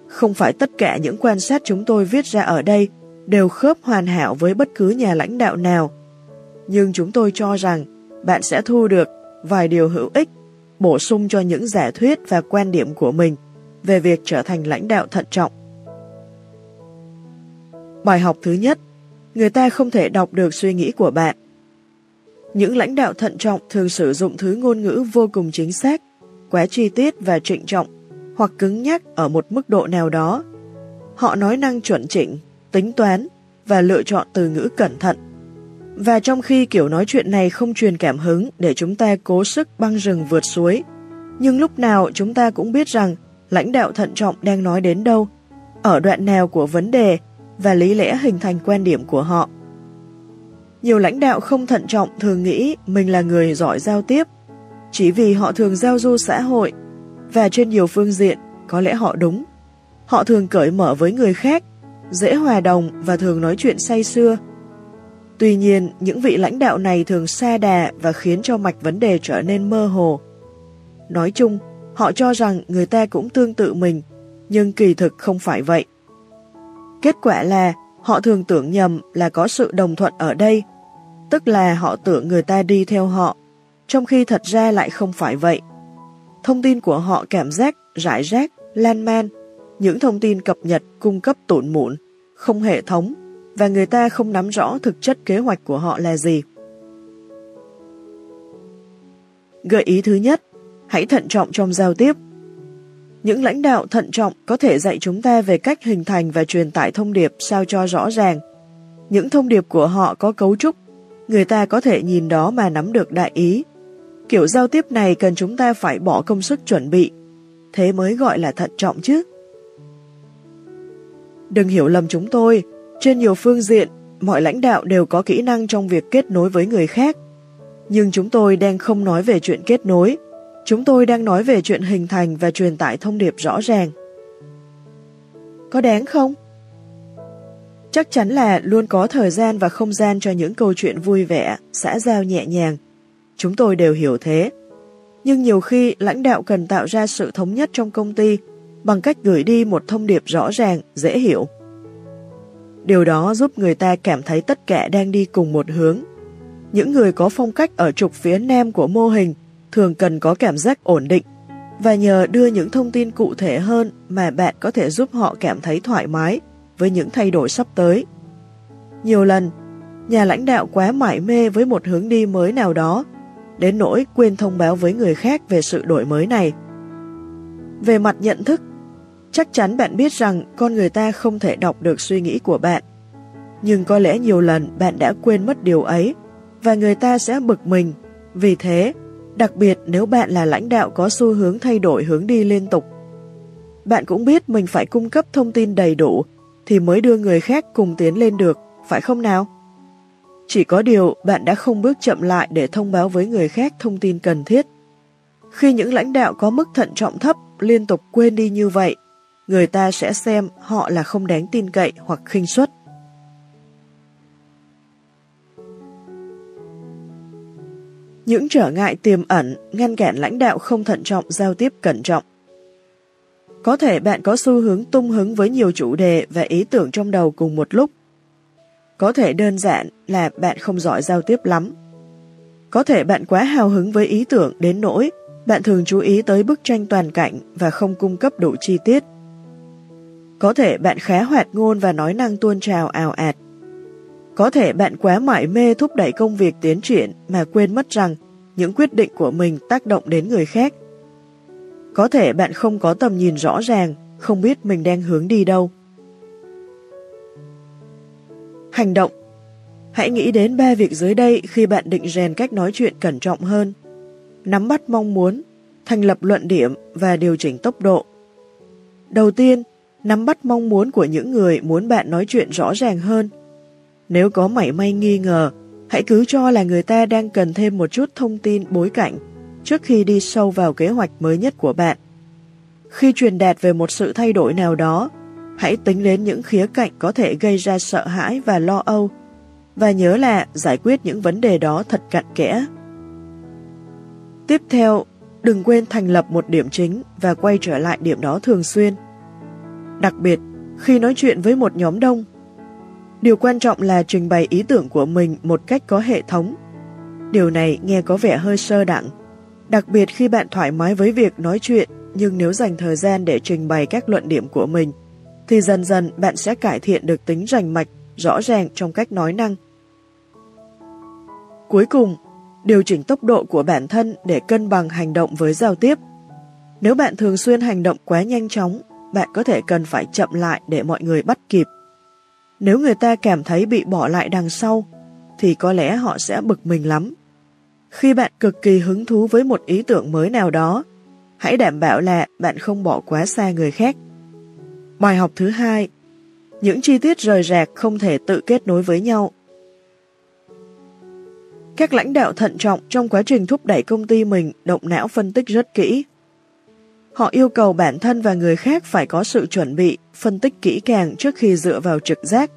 Không phải tất cả những quan sát chúng tôi viết ra ở đây đều khớp hoàn hảo với bất cứ nhà lãnh đạo nào, nhưng chúng tôi cho rằng bạn sẽ thu được vài điều hữu ích bổ sung cho những giả thuyết và quan điểm của mình về việc trở thành lãnh đạo thận trọng. Bài học thứ nhất, người ta không thể đọc được suy nghĩ của bạn. Những lãnh đạo thận trọng thường sử dụng thứ ngôn ngữ vô cùng chính xác, quá chi tiết và trịnh trọng, hoặc cứng nhắc ở một mức độ nào đó. Họ nói năng chuẩn chỉnh, tính toán và lựa chọn từ ngữ cẩn thận. Và trong khi kiểu nói chuyện này không truyền cảm hứng để chúng ta cố sức băng rừng vượt suối, nhưng lúc nào chúng ta cũng biết rằng lãnh đạo thận trọng đang nói đến đâu, ở đoạn nào của vấn đề và lý lẽ hình thành quan điểm của họ. Nhiều lãnh đạo không thận trọng thường nghĩ mình là người giỏi giao tiếp, chỉ vì họ thường giao du xã hội và trên nhiều phương diện có lẽ họ đúng. Họ thường cởi mở với người khác, dễ hòa đồng và thường nói chuyện say xưa. Tuy nhiên, những vị lãnh đạo này thường xa đà và khiến cho mạch vấn đề trở nên mơ hồ. Nói chung, họ cho rằng người ta cũng tương tự mình, nhưng kỳ thực không phải vậy. Kết quả là họ thường tưởng nhầm là có sự đồng thuận ở đây, tức là họ tưởng người ta đi theo họ, trong khi thật ra lại không phải vậy. Thông tin của họ cảm giác rải rác, lan man, những thông tin cập nhật cung cấp tổn muộn, không hệ thống, và người ta không nắm rõ thực chất kế hoạch của họ là gì. Gợi ý thứ nhất, hãy thận trọng trong giao tiếp. Những lãnh đạo thận trọng có thể dạy chúng ta về cách hình thành và truyền tải thông điệp sao cho rõ ràng. Những thông điệp của họ có cấu trúc, người ta có thể nhìn đó mà nắm được đại ý. Kiểu giao tiếp này cần chúng ta phải bỏ công sức chuẩn bị, thế mới gọi là thận trọng chứ. Đừng hiểu lầm chúng tôi, trên nhiều phương diện, mọi lãnh đạo đều có kỹ năng trong việc kết nối với người khác. Nhưng chúng tôi đang không nói về chuyện kết nối, Chúng tôi đang nói về chuyện hình thành và truyền tải thông điệp rõ ràng. Có đáng không? Chắc chắn là luôn có thời gian và không gian cho những câu chuyện vui vẻ, xã giao nhẹ nhàng. Chúng tôi đều hiểu thế. Nhưng nhiều khi lãnh đạo cần tạo ra sự thống nhất trong công ty bằng cách gửi đi một thông điệp rõ ràng, dễ hiểu. Điều đó giúp người ta cảm thấy tất cả đang đi cùng một hướng. Những người có phong cách ở trục phía nam của mô hình thường cần có cảm giác ổn định và nhờ đưa những thông tin cụ thể hơn mà bạn có thể giúp họ cảm thấy thoải mái với những thay đổi sắp tới. Nhiều lần, nhà lãnh đạo quá mải mê với một hướng đi mới nào đó, đến nỗi quên thông báo với người khác về sự đổi mới này. Về mặt nhận thức, chắc chắn bạn biết rằng con người ta không thể đọc được suy nghĩ của bạn. Nhưng có lẽ nhiều lần bạn đã quên mất điều ấy và người ta sẽ bực mình. Vì thế, đặc biệt nếu bạn là lãnh đạo có xu hướng thay đổi hướng đi liên tục. Bạn cũng biết mình phải cung cấp thông tin đầy đủ thì mới đưa người khác cùng tiến lên được, phải không nào? Chỉ có điều bạn đã không bước chậm lại để thông báo với người khác thông tin cần thiết. Khi những lãnh đạo có mức thận trọng thấp liên tục quên đi như vậy, người ta sẽ xem họ là không đáng tin cậy hoặc khinh suất. những trở ngại tiềm ẩn ngăn cản lãnh đạo không thận trọng giao tiếp cẩn trọng. Có thể bạn có xu hướng tung hứng với nhiều chủ đề và ý tưởng trong đầu cùng một lúc. Có thể đơn giản là bạn không giỏi giao tiếp lắm. Có thể bạn quá hào hứng với ý tưởng đến nỗi Bạn thường chú ý tới bức tranh toàn cảnh và không cung cấp đủ chi tiết. Có thể bạn khá hoạt ngôn và nói năng tuôn trào ào ạt. Có thể bạn quá mải mê thúc đẩy công việc tiến triển mà quên mất rằng những quyết định của mình tác động đến người khác. Có thể bạn không có tầm nhìn rõ ràng, không biết mình đang hướng đi đâu. Hành động Hãy nghĩ đến ba việc dưới đây khi bạn định rèn cách nói chuyện cẩn trọng hơn. Nắm bắt mong muốn, thành lập luận điểm và điều chỉnh tốc độ. Đầu tiên, nắm bắt mong muốn của những người muốn bạn nói chuyện rõ ràng hơn. Nếu có mảy may nghi ngờ, hãy cứ cho là người ta đang cần thêm một chút thông tin bối cảnh trước khi đi sâu vào kế hoạch mới nhất của bạn. Khi truyền đạt về một sự thay đổi nào đó, hãy tính đến những khía cạnh có thể gây ra sợ hãi và lo âu, và nhớ là giải quyết những vấn đề đó thật cặn kẽ. Tiếp theo, đừng quên thành lập một điểm chính và quay trở lại điểm đó thường xuyên. Đặc biệt, khi nói chuyện với một nhóm đông, điều quan trọng là trình bày ý tưởng của mình một cách có hệ thống. Điều này nghe có vẻ hơi sơ đẳng, đặc biệt khi bạn thoải mái với việc nói chuyện, nhưng nếu dành thời gian để trình bày các luận điểm của mình, thì dần dần bạn sẽ cải thiện được tính rành mạch, rõ ràng trong cách nói năng. Cuối cùng, điều chỉnh tốc độ của bản thân để cân bằng hành động với giao tiếp. Nếu bạn thường xuyên hành động quá nhanh chóng, bạn có thể cần phải chậm lại để mọi người bắt kịp. Nếu người ta cảm thấy bị bỏ lại đằng sau, thì có lẽ họ sẽ bực mình lắm. Khi bạn cực kỳ hứng thú với một ý tưởng mới nào đó, hãy đảm bảo là bạn không bỏ quá xa người khác. Bài học thứ hai Những chi tiết rời rạc không thể tự kết nối với nhau. Các lãnh đạo thận trọng trong quá trình thúc đẩy công ty mình động não phân tích rất kỹ. Họ yêu cầu bản thân và người khác phải có sự chuẩn bị, phân tích kỹ càng trước khi dựa vào trực giác.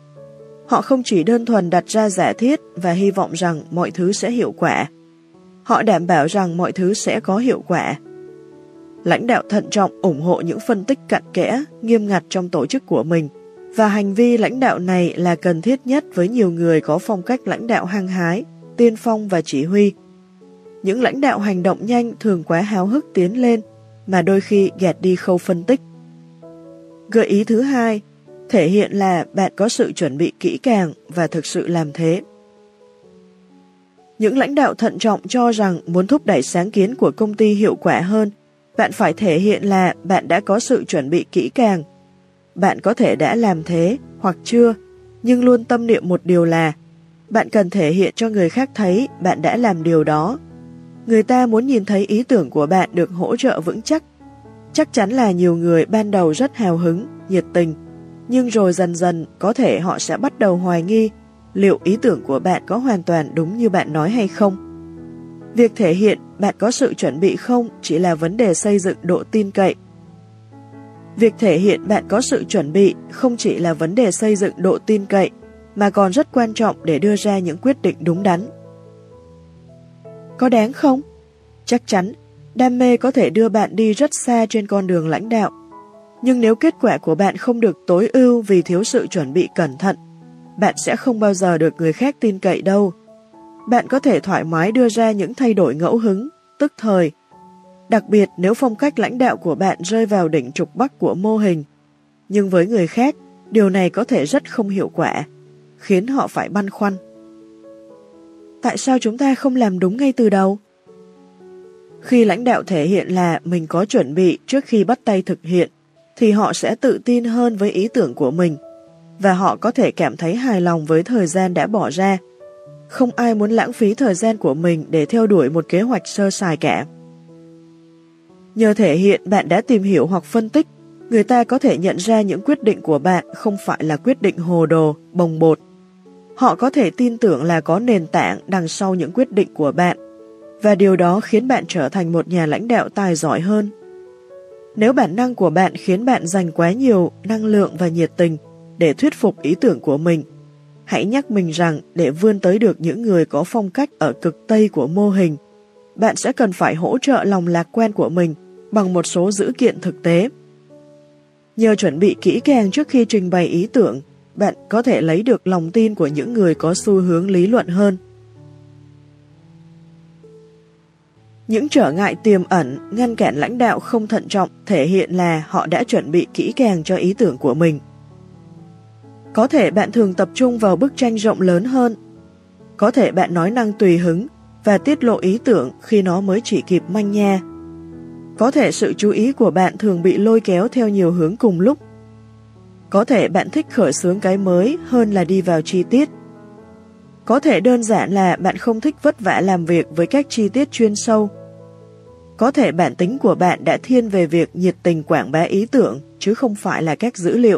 Họ không chỉ đơn thuần đặt ra giả thiết và hy vọng rằng mọi thứ sẽ hiệu quả. Họ đảm bảo rằng mọi thứ sẽ có hiệu quả. Lãnh đạo thận trọng ủng hộ những phân tích cặn kẽ, nghiêm ngặt trong tổ chức của mình, và hành vi lãnh đạo này là cần thiết nhất với nhiều người có phong cách lãnh đạo hăng hái, tiên phong và chỉ huy. Những lãnh đạo hành động nhanh thường quá háo hức tiến lên, mà đôi khi gạt đi khâu phân tích. Gợi ý thứ hai, thể hiện là bạn có sự chuẩn bị kỹ càng và thực sự làm thế. Những lãnh đạo thận trọng cho rằng muốn thúc đẩy sáng kiến của công ty hiệu quả hơn, bạn phải thể hiện là bạn đã có sự chuẩn bị kỹ càng. Bạn có thể đã làm thế hoặc chưa, nhưng luôn tâm niệm một điều là bạn cần thể hiện cho người khác thấy bạn đã làm điều đó. Người ta muốn nhìn thấy ý tưởng của bạn được hỗ trợ vững chắc. Chắc chắn là nhiều người ban đầu rất hào hứng, nhiệt tình, nhưng rồi dần dần có thể họ sẽ bắt đầu hoài nghi liệu ý tưởng của bạn có hoàn toàn đúng như bạn nói hay không. Việc thể hiện bạn có sự chuẩn bị không chỉ là vấn đề xây dựng độ tin cậy. Việc thể hiện bạn có sự chuẩn bị không chỉ là vấn đề xây dựng độ tin cậy, mà còn rất quan trọng để đưa ra những quyết định đúng đắn. Có đáng không? Chắc chắn, đam mê có thể đưa bạn đi rất xa trên con đường lãnh đạo. Nhưng nếu kết quả của bạn không được tối ưu vì thiếu sự chuẩn bị cẩn thận, bạn sẽ không bao giờ được người khác tin cậy đâu. Bạn có thể thoải mái đưa ra những thay đổi ngẫu hứng, tức thời. Đặc biệt nếu phong cách lãnh đạo của bạn rơi vào đỉnh trục bắc của mô hình. Nhưng với người khác, điều này có thể rất không hiệu quả khiến họ phải băn khoăn. Tại sao chúng ta không làm đúng ngay từ đầu? Khi lãnh đạo thể hiện là mình có chuẩn bị trước khi bắt tay thực hiện, thì họ sẽ tự tin hơn với ý tưởng của mình, và họ có thể cảm thấy hài lòng với thời gian đã bỏ ra. Không ai muốn lãng phí thời gian của mình để theo đuổi một kế hoạch sơ sài cả. Nhờ thể hiện bạn đã tìm hiểu hoặc phân tích, người ta có thể nhận ra những quyết định của bạn không phải là quyết định hồ đồ, bồng bột, Họ có thể tin tưởng là có nền tảng đằng sau những quyết định của bạn, và điều đó khiến bạn trở thành một nhà lãnh đạo tài giỏi hơn. Nếu bản năng của bạn khiến bạn dành quá nhiều năng lượng và nhiệt tình để thuyết phục ý tưởng của mình, hãy nhắc mình rằng để vươn tới được những người có phong cách ở cực Tây của mô hình, bạn sẽ cần phải hỗ trợ lòng lạc quan của mình bằng một số dữ kiện thực tế. Nhờ chuẩn bị kỹ càng trước khi trình bày ý tưởng, bạn có thể lấy được lòng tin của những người có xu hướng lý luận hơn. Những trở ngại tiềm ẩn, ngăn cản lãnh đạo không thận trọng thể hiện là họ đã chuẩn bị kỹ càng cho ý tưởng của mình. Có thể bạn thường tập trung vào bức tranh rộng lớn hơn. Có thể bạn nói năng tùy hứng và tiết lộ ý tưởng khi nó mới chỉ kịp manh nha. Có thể sự chú ý của bạn thường bị lôi kéo theo nhiều hướng cùng lúc. Có thể bạn thích khởi xướng cái mới hơn là đi vào chi tiết. Có thể đơn giản là bạn không thích vất vả làm việc với các chi tiết chuyên sâu. Có thể bản tính của bạn đã thiên về việc nhiệt tình quảng bá ý tưởng, chứ không phải là các dữ liệu.